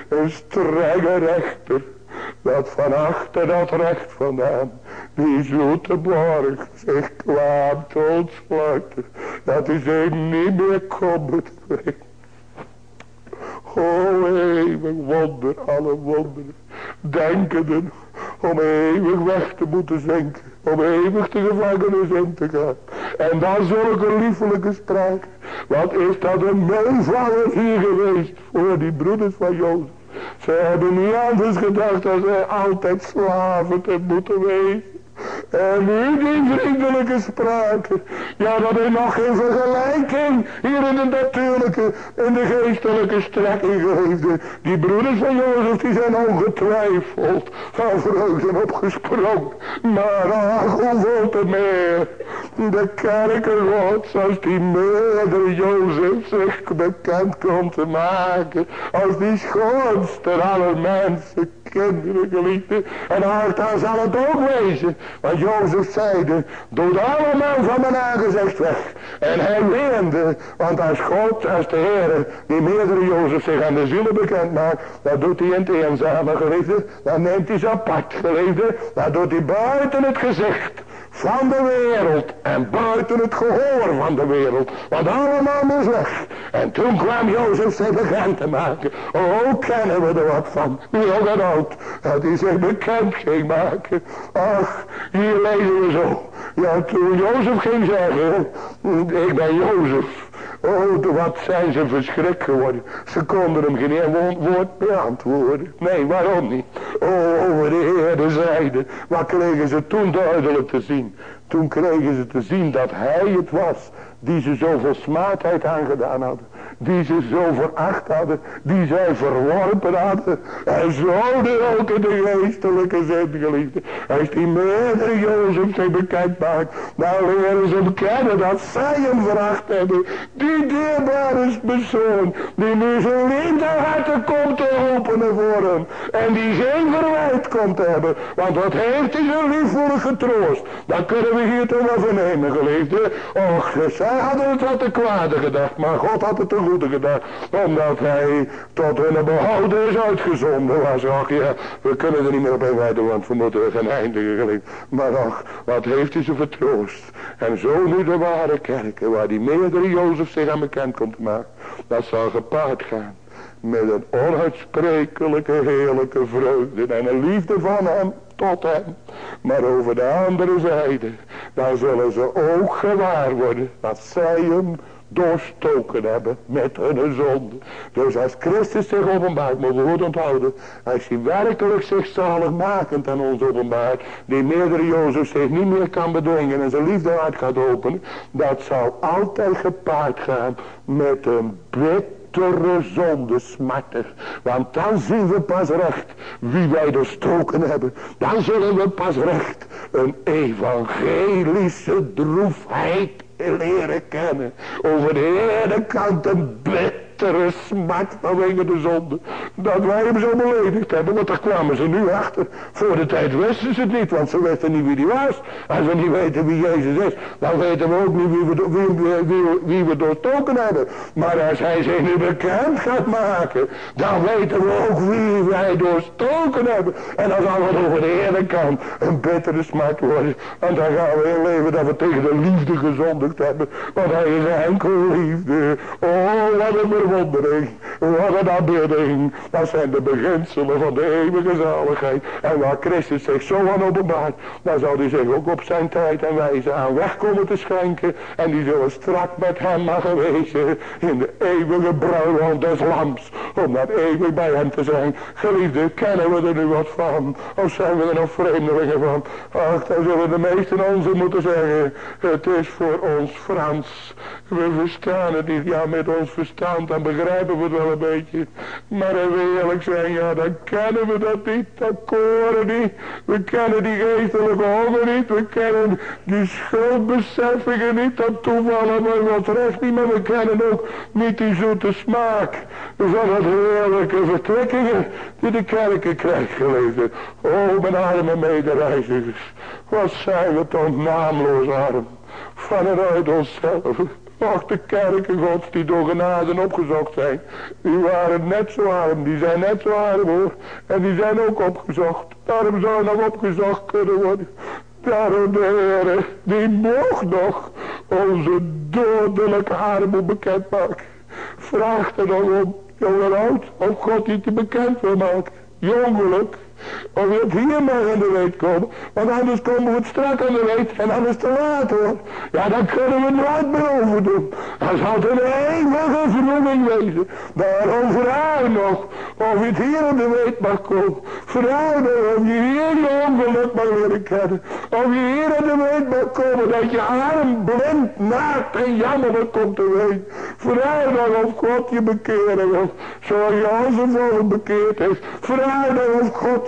een strenge rechter, dat van achter dat recht vandaan, die zoete borg zich kwam te ontsluiten, dat hij zich niet meer kon bedwingen. O eeuwig wonder, alle wonderen. Denkenden om eeuwig weg te moeten zinken. Om eeuwig de gevangenis in te gaan. En dan zulke liefelijke spraak. Wat is dat een meevaller hier geweest voor die broeders van Jozef. Ze hebben niet anders gedacht dan zij altijd slaven te moeten wezen. En nu die vriendelijke sprake. Ja, dat is nog geen vergelijking. Hier in de natuurlijke, in de geestelijke strekking geleefde. Die broeders van Jozef, die zijn ongetwijfeld van vreugde opgesprongen. Maar ach, hoeveel te meer. De kerken gods, als die meerdere Jozef zich bekend komt te maken. Als die schoonste aller mensen kinderen geliefde. En dan zal het ook wezen. Want Jozef zeide, doe allemaal van mijn aangezicht weg. En hij weende, want als God, als de Heer, die meerdere Jozef zich aan de zielen bekend maakt, dat doet hij in het eenzame geliefde. Dan neemt hij ze apart geliefde. Dat doet hij buiten het gezicht van de wereld en buiten het gehoor van de wereld. Want allemaal moest weg. En toen kwam Jozef zich bekend te maken. Oh, kennen we er wat van. Jong en oud. Dat hij zich bekend ging maken. Ach, hier lezen we zo. Ja, toen Jozef ging zeggen. Ik ben Jozef. Oh, wat zijn ze verschrikt geworden. Ze konden hem geen woord beantwoorden. Nee, waarom niet? Oh, over de Heer de zijde. Wat kregen ze toen duidelijk te zien? Toen kregen ze te zien dat hij het was die ze zoveel smaadheid aangedaan hadden. Die ze zo veracht hadden, die zij verworpen hadden. En zo ook in de geestelijke zin, geliefde. Als die meerdere Jozef zich bekend maakt, dan leren ze hem kennen dat zij hem veracht hebben. Die dierbare persoon, die nu zijn liefde harten komt te openen voor hem. En die geen verwijt komt te hebben. Want wat heeft hij zo lief voor getroost. Dan kunnen we hier toch wel vernemen, geliefde. Och, zij hadden het wat te kwade gedacht. Maar God had het te Omdat hij tot hun behouden is uitgezonden was. Och ja, we kunnen er niet meer op inwijden, want we moeten er geen eindigen. Maar och, wat heeft hij ze vertroost. En zo nu de ware kerken, waar die meerdere Jozef zich aan bekend komt maken. Dat zal gepaard gaan met een onuitsprekelijke heerlijke vreugde en een liefde van hem tot hem. Maar over de andere zijde, dan zullen ze ook gewaar worden dat zij hem doorstoken hebben met hun zonde. Dus als Christus zich openbaart, moeten we goed onthouden. Als hij werkelijk zich zaligmakend aan ons openbaart, die meerdere Jozef zich niet meer kan bedwingen en zijn liefde uit gaat openen, dat zal altijd gepaard gaan met een bittere zonde smarten. Want dan zien we pas recht wie wij doorstoken hebben. Dan zullen we pas recht een evangelische droefheid leren kennen. Over de ene kant een bed bittere smart vanwege de zonde. Dat wij hem zo beledigd hebben. Want daar kwamen ze nu achter. Voor de tijd wisten ze het niet. Want ze wisten niet wie die was. Als we niet weten wie Jezus is. Dan weten we ook niet wie we, doorstoken hebben. Maar als hij zich nu bekend gaat maken. Dan weten we ook wie wij doorstoken hebben. En dan zal het over de ene kant een bittere smart worden. Want dan gaan we in leven dat we tegen de liefde gezondigd hebben. Want hij is enkel liefde. Oh, wat een verwondering. Wat een aanbidding. Dat zijn de beginselen van de eeuwige zaligheid. En waar Christus zich zo aan openbaart. Dan zal hij zich ook op zijn tijd en wijze aan weg komen te schenken. En die zullen strak met hem mogen wezen. In de eeuwige bruiloft des lams. Om dat eeuwig bij hem te zijn. Geliefde, kennen we er nu wat van? Of zijn we er nog vreemdelingen van? Ach, dan zullen de meesten onze moeten zeggen. Het is voor ons Frans. We verstaan het niet. Ja, met ons verstand dan begrijpen we het wel een beetje. Maar als we eerlijk zijn, ja, dan kennen we dat niet. Dat koren niet. We kennen die geestelijke honger niet. We kennen die schuldbeseffingen niet. Dat toevallen we wat recht niet. Maar we kennen ook niet die zoete smaak van het heerlijke vertrekkingen die de kerken krijgt geleefd. Oh, mijn arme medereizigers. Wat zijn we toch naamloos arm. Vanuit onszelf. Och, de kerken gods die door genade opgezocht zijn. Die waren net zo arm. Die zijn net zo arm hoor. En die zijn ook opgezocht. Daarom zou nog opgezocht kunnen worden. Daarom de die mocht nog onze dodelijke armoede bekendmaken. Vraagt er nog om, jong en oud, of God die te bekend wil maken. Jongelijk, of je het hier maar aan de weet komen. Want anders komen we het strak aan de weet. En is het te laat hoor. Ja, dan kunnen we nooit meer overdoen. Dan zal het een eeuwige vernoeming wezen. Daarom vraag nog. Of je het hier aan de weet mag komen. Vraag nog of je hier je ongeluk mag leren kennen. Of je hier aan de weet mag komen. Dat je arm, blind, naakt en jammerlijk komt te weten. Vraag nog of God je bekeren wil. Zoals je onze volk bekeerd heeft. Vraag nog of God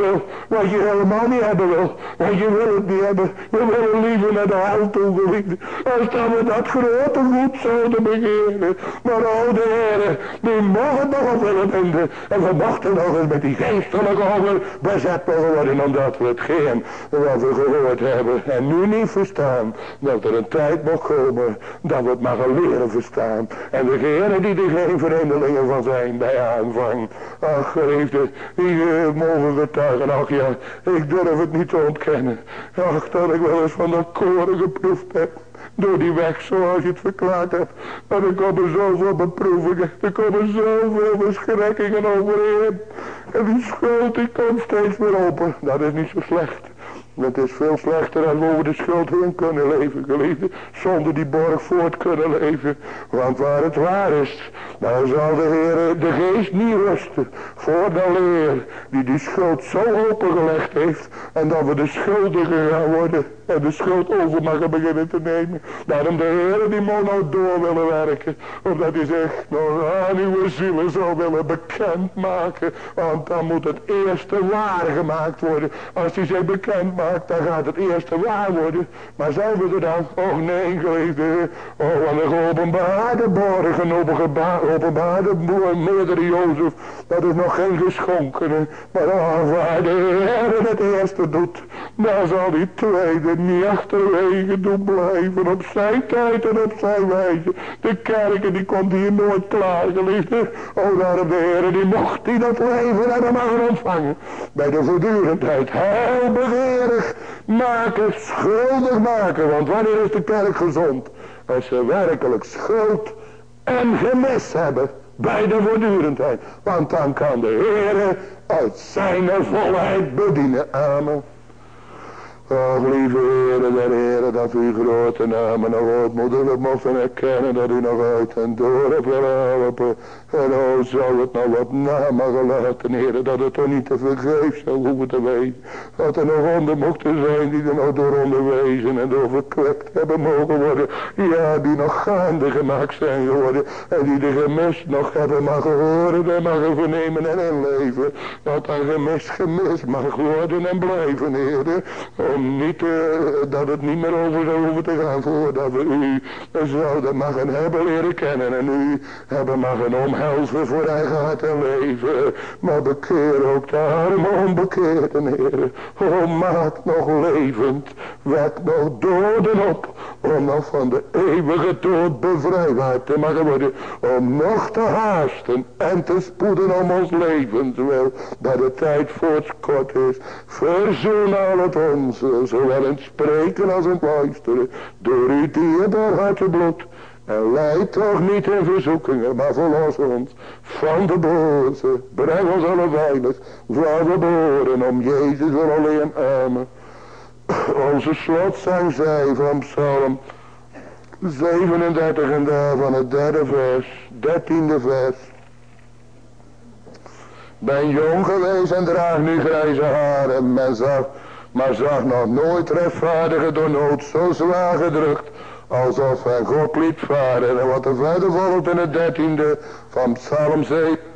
wil. Wat je helemaal niet hebben wil. Want je wil het niet hebben. We willen liever naar de hel toe. Als dat we dat grote goed zouden begeren. Maar o de Heer, die mogen nog op willen vinden. En we mochten nog eens met die geestelijke honger bezet mogen worden. Omdat we hetgeen wat we gehoord hebben. En nu niet verstaan. Dat er een tijd mag komen. Dat we het mogen leren verstaan. En degenen die er geen vreemdelingen van zijn bij aanvang. Ach geliefde, die mogen getuigen. Ach ja, ik durf het niet te ontkennen. Ach, dat ik wel eens van dat koren geproefd heb. Door die weg zoals je het verklaard hebt. Maar er komen zoveel beproevingen. Er komen zoveel verschrikkingen overheen. En die schuld die komt steeds weer open. Dat is niet zo slecht. Het is veel slechter als we de schuld heen kunnen leven, geliefde. Zonder die borg voort kunnen leven. Want waar het waar is, dan zal de Heer de geest niet rusten. voor de leer die die schuld zo opengelegd heeft. En dat we de schuldigen gaan worden. En de schuld over mogen beginnen te nemen. Daarom de Heer die moet nou door willen werken. Omdat hij zegt nog aan uw zielen zal willen bekendmaken. Want dan moet het eerste waar gemaakt worden. Als hij zich bekend maakt dan gaat het eerste waar worden. Maar zijn we er dan? Oh nee geliefde. Oh wat een geopenbaarde borgen. Openbaarde meerdere Jozef. Dat is nog geen geschonkene. Maar oh, waar de Heer het eerste doet. Dan zal die tweede niet achterwege doen blijven. Op zijn tijd en op zijn wijze. De kerken die komt hier nooit klaar geliefde. Oh daarom de Heer die mocht die dat leven en dan mag ontvangen. Bij de voortdurendheid. Heel begeerig maken, schuldig maken. Want wanneer is de kerk gezond? Als ze werkelijk schuld en gemis hebben bij de voortdurendheid. Want dan kan de Heer uit zijn volheid bedienen. Amen. Ach, lieve Heere, der Heere, dat u grote namen nog ootmoedelijk mochten erkennen dat u nog uit en door hebt. En o, zou het nou wat namen gelaten, Heere, dat het er niet te vergeefs zou hoeven te wezen. Dat er nog onder mochten zijn die er nog door onderwezen en door hebben mogen worden. Ja, die nog gaande gemaakt zijn geworden. En die de gemist nog hebben mogen horen en mogen vernemen en inleven. Dat dan gemist gemist mag worden en blijven, Heere om niet, uh, dat het niet meer over zou hoeven te gaan voordat we u zouden mogen hebben leren kennen en u hebben mogen omhelzen voor eigen hart en leven. Maar bekeer ook de arme onbekeerde heren. O maak nog levend, wek nog doden op, om nog van de eeuwige dood bevrijd te mogen worden. Om nog te haasten en te spoeden om ons levenswil, dat de tijd voortkort is. Verzoen al het onze zowel in spreken als in luisteren, door uw dierbaar hartebloed. En leid toch niet in verzoekingen, maar verlos ons van de boze. Breng ons alle veilig van de boren, om Jezus wil alleen. Amen. Onze slot zijn zij van Psalm 37 en daarvan het derde vers, dertiende vers. Ben jong geweest en draag nu grijze haren, men zag maar zag nog nooit rechtvaardige door nood zo zwaar gedrukt, alsof hij God liet varen. En wat er verder volgt in het dertiende van Psalm 7.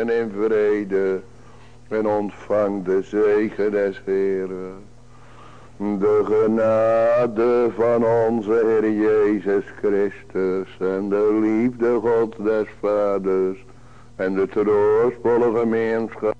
En in vrede. En ontvang de zegen des Heeren. De genade van onze Heer Jezus Christus en de liefde God des Vaders en de troostvolle gemeenschap